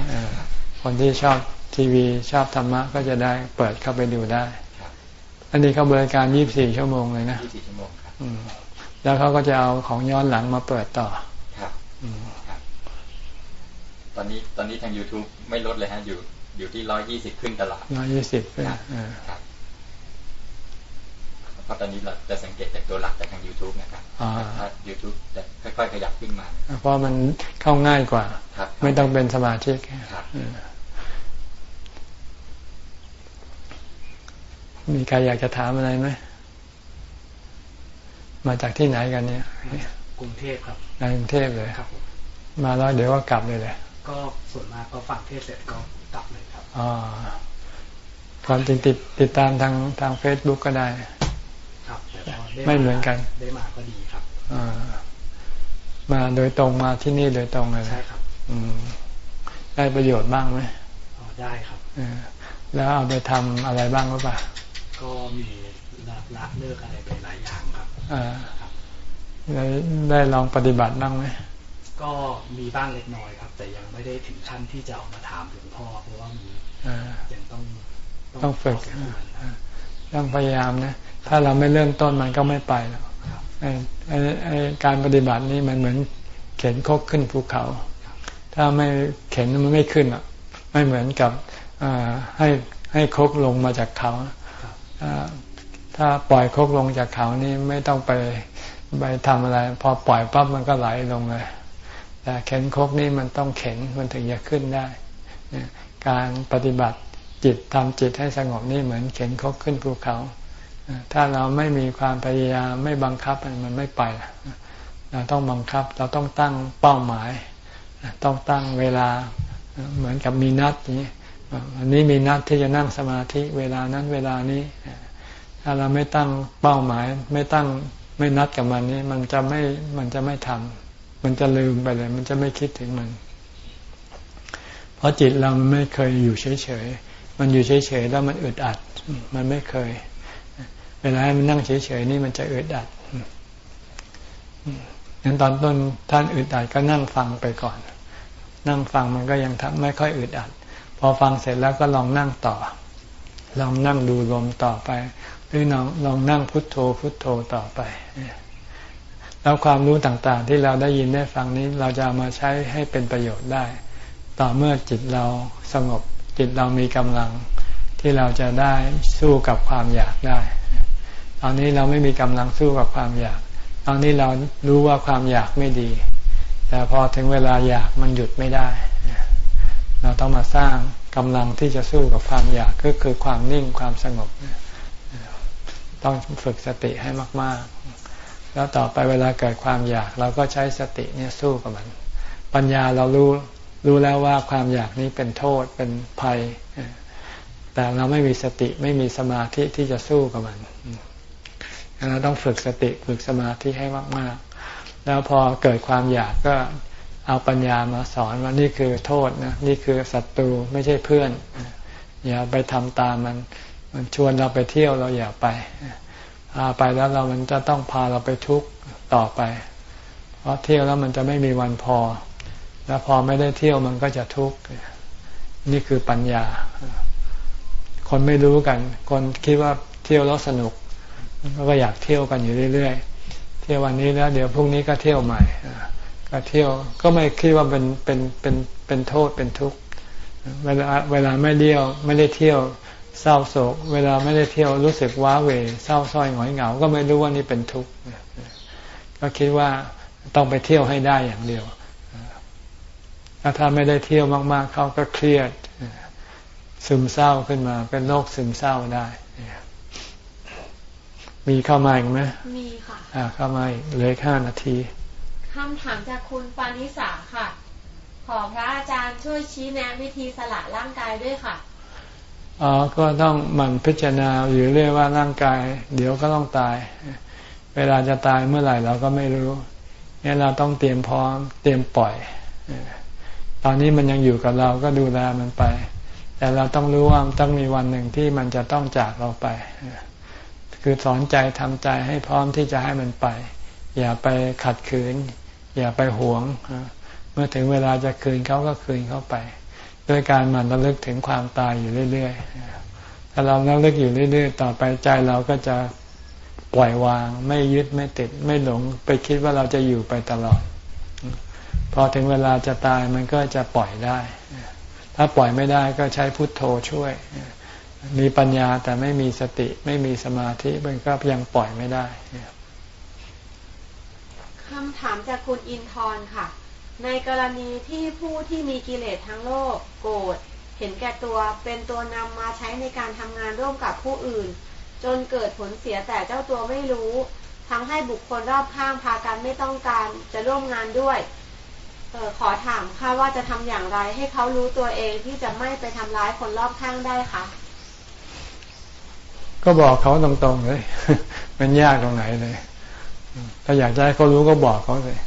คนที่ชอบทีวีชอบธรรมะก็จะได้เปิดเข้าไปดูได้อันนี้เขาบริการยี่บสี่ชั่วโมงเลยนะยี่บสี่ชั่วโมงครับแล้วเขาก็จะเอาของย้อนหลังมาเปิดต่อตอนนี้ตอนนี้ทาง youtube ไม่ลดเลยฮะอยู่อยู่ที่ร้อยยี่สิบขึ้นตลอดร้อยยี่สิบครับ เพราะตอนนี้เราจะสังเกตจากตัวหลักจากทาง youtube นะครับถ้า youtube จะค่อยๆขยับขึ้นมา เพราะมันเข้าง่ายกว่า ไม่ต้องเป็นสมาชิกมีใครอยากจะถามอะไรไหม มาจากที่ไหนกันเนี่ย กรุงเทพครับในกรุงเทพเลยครับ มาแล้วเดี๋ยวก็กลับเลยเลยก็ส่วนมากก็ฟังเทศเสร็จก็กลับเลยครับอ๋อความจริงติดติดตามทางทางเฟซบุ๊กก็ได้ครับ ไม่เหมือนกันได้มาก็ดีครับอมาโดยตรงมาที่นี่โดยตรงเลยใช่ครับอืมได้ประโยชน์บ้างไหมอ๋อได้ครับอแล้วเอาไปทำอะไรบ้างหรือเปล่าก็มีละละเลิกอะไรไปหลายอย่างครับอ่าได้ได้ลองปฏิบัติบ้างไหมก็มีบ้างเล็กน้อยครับ แต่ยังไม่ได้ถึงขั้นที่จะออกมาถามหลวงพ่อเพราะว่ามียังต้องต้องฝึกต้องพยายามนะ ถ้าเราไม่เริ่มต้นมันก็ไม่ไปหรอกไอ้การปฏิบัตินี้มันเหมือนเข็นคกขึ้นภูเขา ถ้าไม่เข็นมันไม่ขึ้นอะ ไม่เหมือนกับให้ให้คกลงมาจากเขาถ้าปล่อยคกลงจากเขานี่ไม่ต้องไปไปทำอะไร พอปล่อยปั๊บมันก็ไหลลงเลยแต่เข็นคกนี่มันต้องเข็นมันถึงจะขึ้นได้ การปฏิบัติจิตทำจิตให้สงบนี่เหมือนเข็นคกขึ้นภูเขา ถ้าเราไม่มีความพยายามไม่บังคับมันไม่ไป เราต้องบังคับเราต้องตั้งเป้าหมาย ต้องตั้งเวลาเหมือนกับมีนัดนี้วันนี้มีนัดที่จะนั่งสมาธิเวลานั้นเวลานี้ ถ้าเราไม่ตั้งเป้าหมาย ไม่ตั้งไม่นัดกับมันนี้มันจะไม่มันจะไม่ทำมันจะลืมไปเลย มันจะไม่คิดถึงมัน เพราะจิตเราไม่เคยอยู่เฉยๆมันอยู่เฉยๆแล้วมันอึดอัด มันไม่เคย เวลาให้มันนั่งเฉยๆนี่มันจะอึดอัดงั้นตอนต้นท่านอึดอัดก็นั่งฟังไปก่อน นั่งฟังมันก็ยังทำไม่ค่อยอึดอัด พอฟังเสร็จแล้วก็ลองนั่งต่อ ลองนั่งดูลมต่อไป หรือลองลองนั่งพุทโธพุทโธต่อไป แล้วความรู้ต่างๆ ที่เราได้ยินได้ฟังนี้ เราจะามาใช้ให้เป็นประโยชน์ได้ ต่อเมื่อจิตเราสงบจิตเรามีกำลังที่เราจะได้สู้กับความอยากได้ อนนี้เราไม่มีกำลังสู้กับความอยาก ตอนนี้เรารู้ว่าความอยากไม่ดี แต่พอถึงเวลาอยากมันหยุดไม่ได้ เราต้องมาสร้างกำลังที่จะสู้กับความอยากก็คือความนิ่งความสงบ ต้องฝึกสติให้มาก ๆ แล้วต่อไปเวลาเกิดความอยาก เราก็ใช้สติเนี่ยสู้กับมัน ปัญญาเรารู้รู้แล้วว่าความอยากนี้เป็นโทษเป็นภัย แต่เราไม่มีสติไม่มีสมาธิที่จะสู้กับมัน เราต้องฝึกสติฝึกสมาธิให้มาก ๆ แล้วพอเกิดความอยากก็เอาปัญญามาสอนว่านี่คือโทษนะนี่คือศัตรูไม่ใช่เพื่อน อย่าไปทำตามมัน มันชวนเราไปเที่ยวเราอย่าไปพาไปแล้วเรามันจะต้องพาเราไปทุกข์ต่อไป เพราะเที่ยวแล้วมันจะไม่มีวันพอ แล้วพอไม่ได้เที่ยวมันก็จะทุกข์นี่คือปัญญา คนไม่รู้กัน คนคิดว่าเที่ยวแล้วสนุก ก็อยากเที่ยวกันอยู่เรื่อยๆ เที่ยววันนี้แล้ว เดี๋ยวพรุ่งนี้ก็เที่ยวใหม่ก็เที่ยวก็ไม่คิดว่าเป็นเป็นเป็นเป็นโทษเป็นทุกข์เวลาเวลาไม่เที่ยวไม่ได้เที่ยวเศร้าโศก เวลาไม่ได้เที่ยวรู้สึกว้าเหวเศร้าส้อยหงอยเหงา ก็ไม่รู้ว่านี่เป็นทุกข์ก็คิดว่าต้องไปเที่ยวให้ได้อย่างเดียวถ้าถ้าไม่ได้เที่ยวมาก ๆ เขาก็เครียดซึมเศร้าขึ้นมา เป็นโรคซึมเศร้าได้ มีเข้ามาอีกไหมมีค่ะอ่าเข้ามาอีกเหลือห้านาทีคำถามจากคุณปานิสาค่ะ ขอพระอาจารย์ช่วยชี้แนะวิธีสละร่างกายด้วยค่ะอ๋อก็ต้องหมั่นพิจารณาอยู่เรื่อยว่าร่างกาย เดี๋ยวก็ต้องตาย เวลาจะตายเมื่อไหร่เราก็ไม่รู้เนี่ยเราต้องเตรียมพร้อม เตรียมปล่อย ตอนนี้มันยังอยู่กับเราก็ดูแลมันไป แต่เราต้องรู้ว่าต้องมีวันหนึ่งที่มันจะต้องจากเราไป คือสอนใจทำใจให้พร้อมที่จะให้มันไป อย่าไปขัดขืน อย่าไปหวง เมื่อถึงเวลาจะคืนเขาก็คืนเขาไป ด้วยการมันระลึกถึงความตายอยู่เรื่อยๆถ้าเราระลึกอยู่เรื่อย ๆ ต่อไปใจเราก็จะปล่อยวาง ไม่ยึดไม่ติด ไม่หลงไปคิดว่าเราจะอยู่ไปตลอด พอถึงเวลาจะตายมันก็จะปล่อยได้ ถ้าปล่อยไม่ได้ก็ใช้พุทโธช่วย มีปัญญาแต่ไม่มีสติไม่มีสมาธิมันก็ยังปล่อยไม่ได้คำถามจากคุณอินทร์ค่ะ ในกรณีที่ผู้ที่มีกิเลสทั้งโลกโกรธเห็นแก่ตัวเป็นตัวนำมาใช้ในการทำงานร่วมกับผู้อื่น จนเกิดผลเสียแต่เจ้าตัวไม่รู้ทำให้บุคคลรอบข้างพากันไม่ต้องการจะร่วมงานด้วยออขอถามค่ะว่าจะทำอย่างไรให้เขารู้ตัวเองที่จะไม่ไปทำร้ายคนรอบข้างได้คะ ก็บอกเขาตรงๆเลย มันยากตรงไหนเลย ถ้าอยากจะให้เขารู้ก็บอกเขาเลย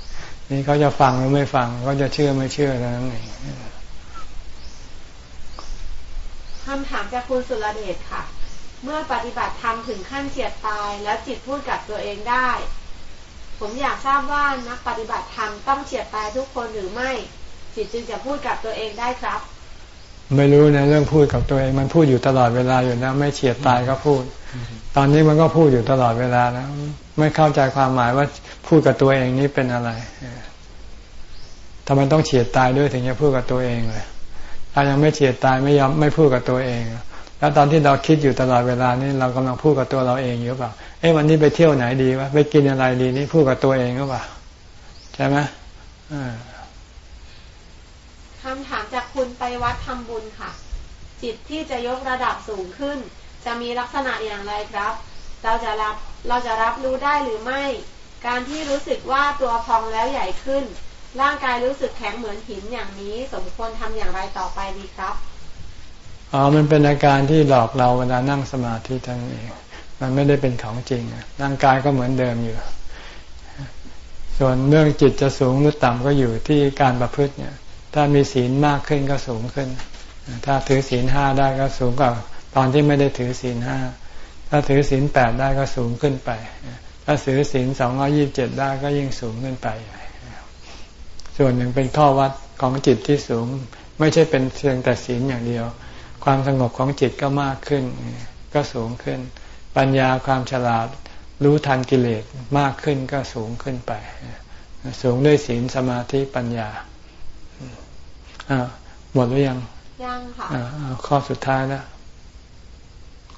นี่เขาจะฟังหรือไม่ฟังเขาจะเชื่อไม่เชื่อแล้วนั่นเองคำถามจากคุณสุรเดชค่ะ เมื่อปฏิบัติธรรมถึงขั้นเฉียดตาย แล้วจิตพูดกับตัวเองได้ ผมอยากทราบว่านักปฏิบัติธรรมต้องเฉียดตายทุกคนหรือไม่ จิตจึงจะพูดกับตัวเองได้ครับ ไม่รู้นะเรื่องพูดกับตัวเองมันพูดอยู่ตลอดเวลาอยู่แล้วไม่เฉียดตายก็พูด ตอนนี้มันก็พูดอยู่ตลอดเวลาแล้วไม่เข้าใจความหมายว่าพูดกับตัวเองนี้เป็นอะไรทำไมต้องเฉียดตายด้วยถึงจะพูดกับตัวเองเลยถ้ายังไม่เฉียดตายไม่ยอมไม่พูดกับตัวเอง แล้วตอนที่เราคิดอยู่ตลอดเวลานี่เรากำลังพูดกับตัวเราเองอยู่เปล่าเอ้วันนี้ไปเที่ยวไหนดีวะไปกินอะไรดีนี่พูดกับตัวเองหรือเปล่าใช่ไหมคำถามจากคุณ วัดทำบุญค่ะ จิตที่จะยกระดับสูงขึ้น จะมีลักษณะอย่างไรครับ เราจะรับเราจะรับรู้ได้หรือไม่ การที่รู้สึกว่าตัวพองแล้วใหญ่ขึ้น ร่างกายรู้สึกแข็งเหมือนหินอย่างนี้ สมควรทำอย่างไรต่อไปดีครับอ๋อมันเป็นอาการที่หลอกเราเวลานั่งสมาธิทั้งเองมันไม่ได้เป็นของจริงร่างกายก็เหมือนเดิมอยู่ ส่วนเรื่องจิตจะสูงหรือต่ำก็อยู่ที่การประพฤติเนี่ย ถ้ามีศีลมากขึ้นก็สูงขึ้น ถ้าถือศีลห้าได้ก็สูงกว่าตอนที่ไม่ได้ถือศีลห้า ถ้าถือศีลแปดได้ก็สูงขึ้นไป ถ้าถือศีลสองร้อยี่บเจ็ดได้ก็ยิ่งสูงขึ้นไป ส่วนหนึ่งเป็นข้อวัดของจิตที่สูง ไม่ใช่เป็นเพียงแต่ศีลอย่างเดียว ความสงบของจิตก็มากขึ้น ก็สูงขึ้น ปัญญาความฉลาดรู้ทันกิเลสมากขึ้นก็สูงขึ้นไป สูงด้วยศีลสมาธิปัญญา หมดหรือยัง ยังค่ะข้อสุดท้ายนะ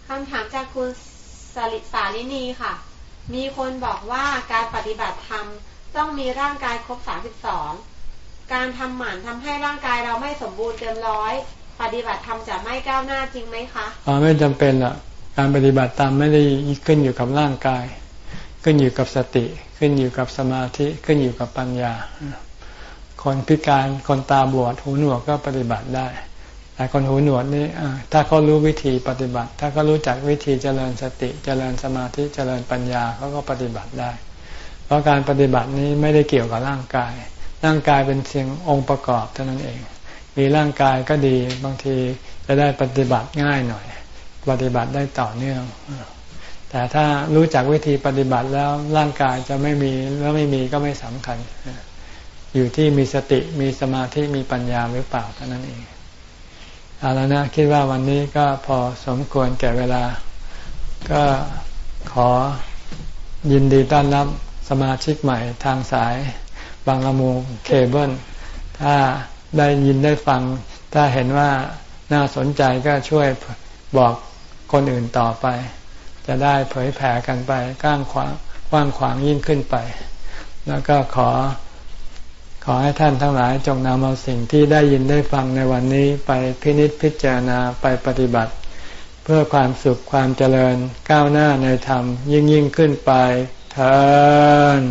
คำถามจากคุณสลิสาลินีค่ะ มีคนบอกว่าการปฏิบัติธรรมต้องมีร่างกายครบสาสิบสองการทำหมันทำให้ร่างกายเราไม่สมบูรณ์เต็มร้อย ปฏิบัติธรรมจะไม่ก้าวหน้าจริงไหมคะอ๋อไม่จำเป็นละการปฏิบัติตามไม่ได้ขึ้นอยู่กับร่างกาย ขึ้นอยู่กับสติ ขึ้นอยู่กับสมาธิ ขึ้นอยู่กับปัญญา คนพิการคนตาบอดหูหนวกก็ปฏิบัติได้ แต่คนหูหนวกนี่ถ้าเขารู้วิธีปฏิบัติ ถ้าเขารู้จักวิธีเจริญสติเจริญสมาธิเจริญปัญญาเขาก็ปฏิบัติได้ เพราะการปฏิบัตินี้ไม่ได้เกี่ยวกับร่างกาย ร่างกายเป็นเพียงองค์ประกอบเท่านั้นเอง มีร่างกายก็ดีบางทีจะได้ปฏิบัติง่ายหน่อย ปฏิบัติได้ต่อเนื่องแต่ถ้ารู้จักวิธีปฏิบัติแล้วร่างกายจะไม่มีแล้วไม่มีก็ไม่สำคัญ อยู่ที่มีสติมีสมาธิมีปัญญาหรือเปล่าเท่านั้นเองเอาแล้วนะคิดว่าวันนี้ก็พอสมควรแก่เวลา ก็ขอยินดีต้อนรับสมาชิกใหม่ทางสายบางละมุงเคเบิลถ้าได้ยินได้ฟัง ถ้าเห็นว่าน่าสนใจก็ช่วยบอกคนอื่นต่อไป จะได้เผยแผ่กันไปก้างขวางกว้างขวางยิ่งขึ้นไป แล้วก็ขอ ขอให้ท่านทั้งหลายจงนำเอาสิ่งที่ได้ยินได้ฟังในวันนี้ไปพินิจพิจารณาไปปฏิบัติ เพื่อความสุขความเจริญก้าวหน้าในธรรมยิ่งยิ่งขึ้นไปเถิด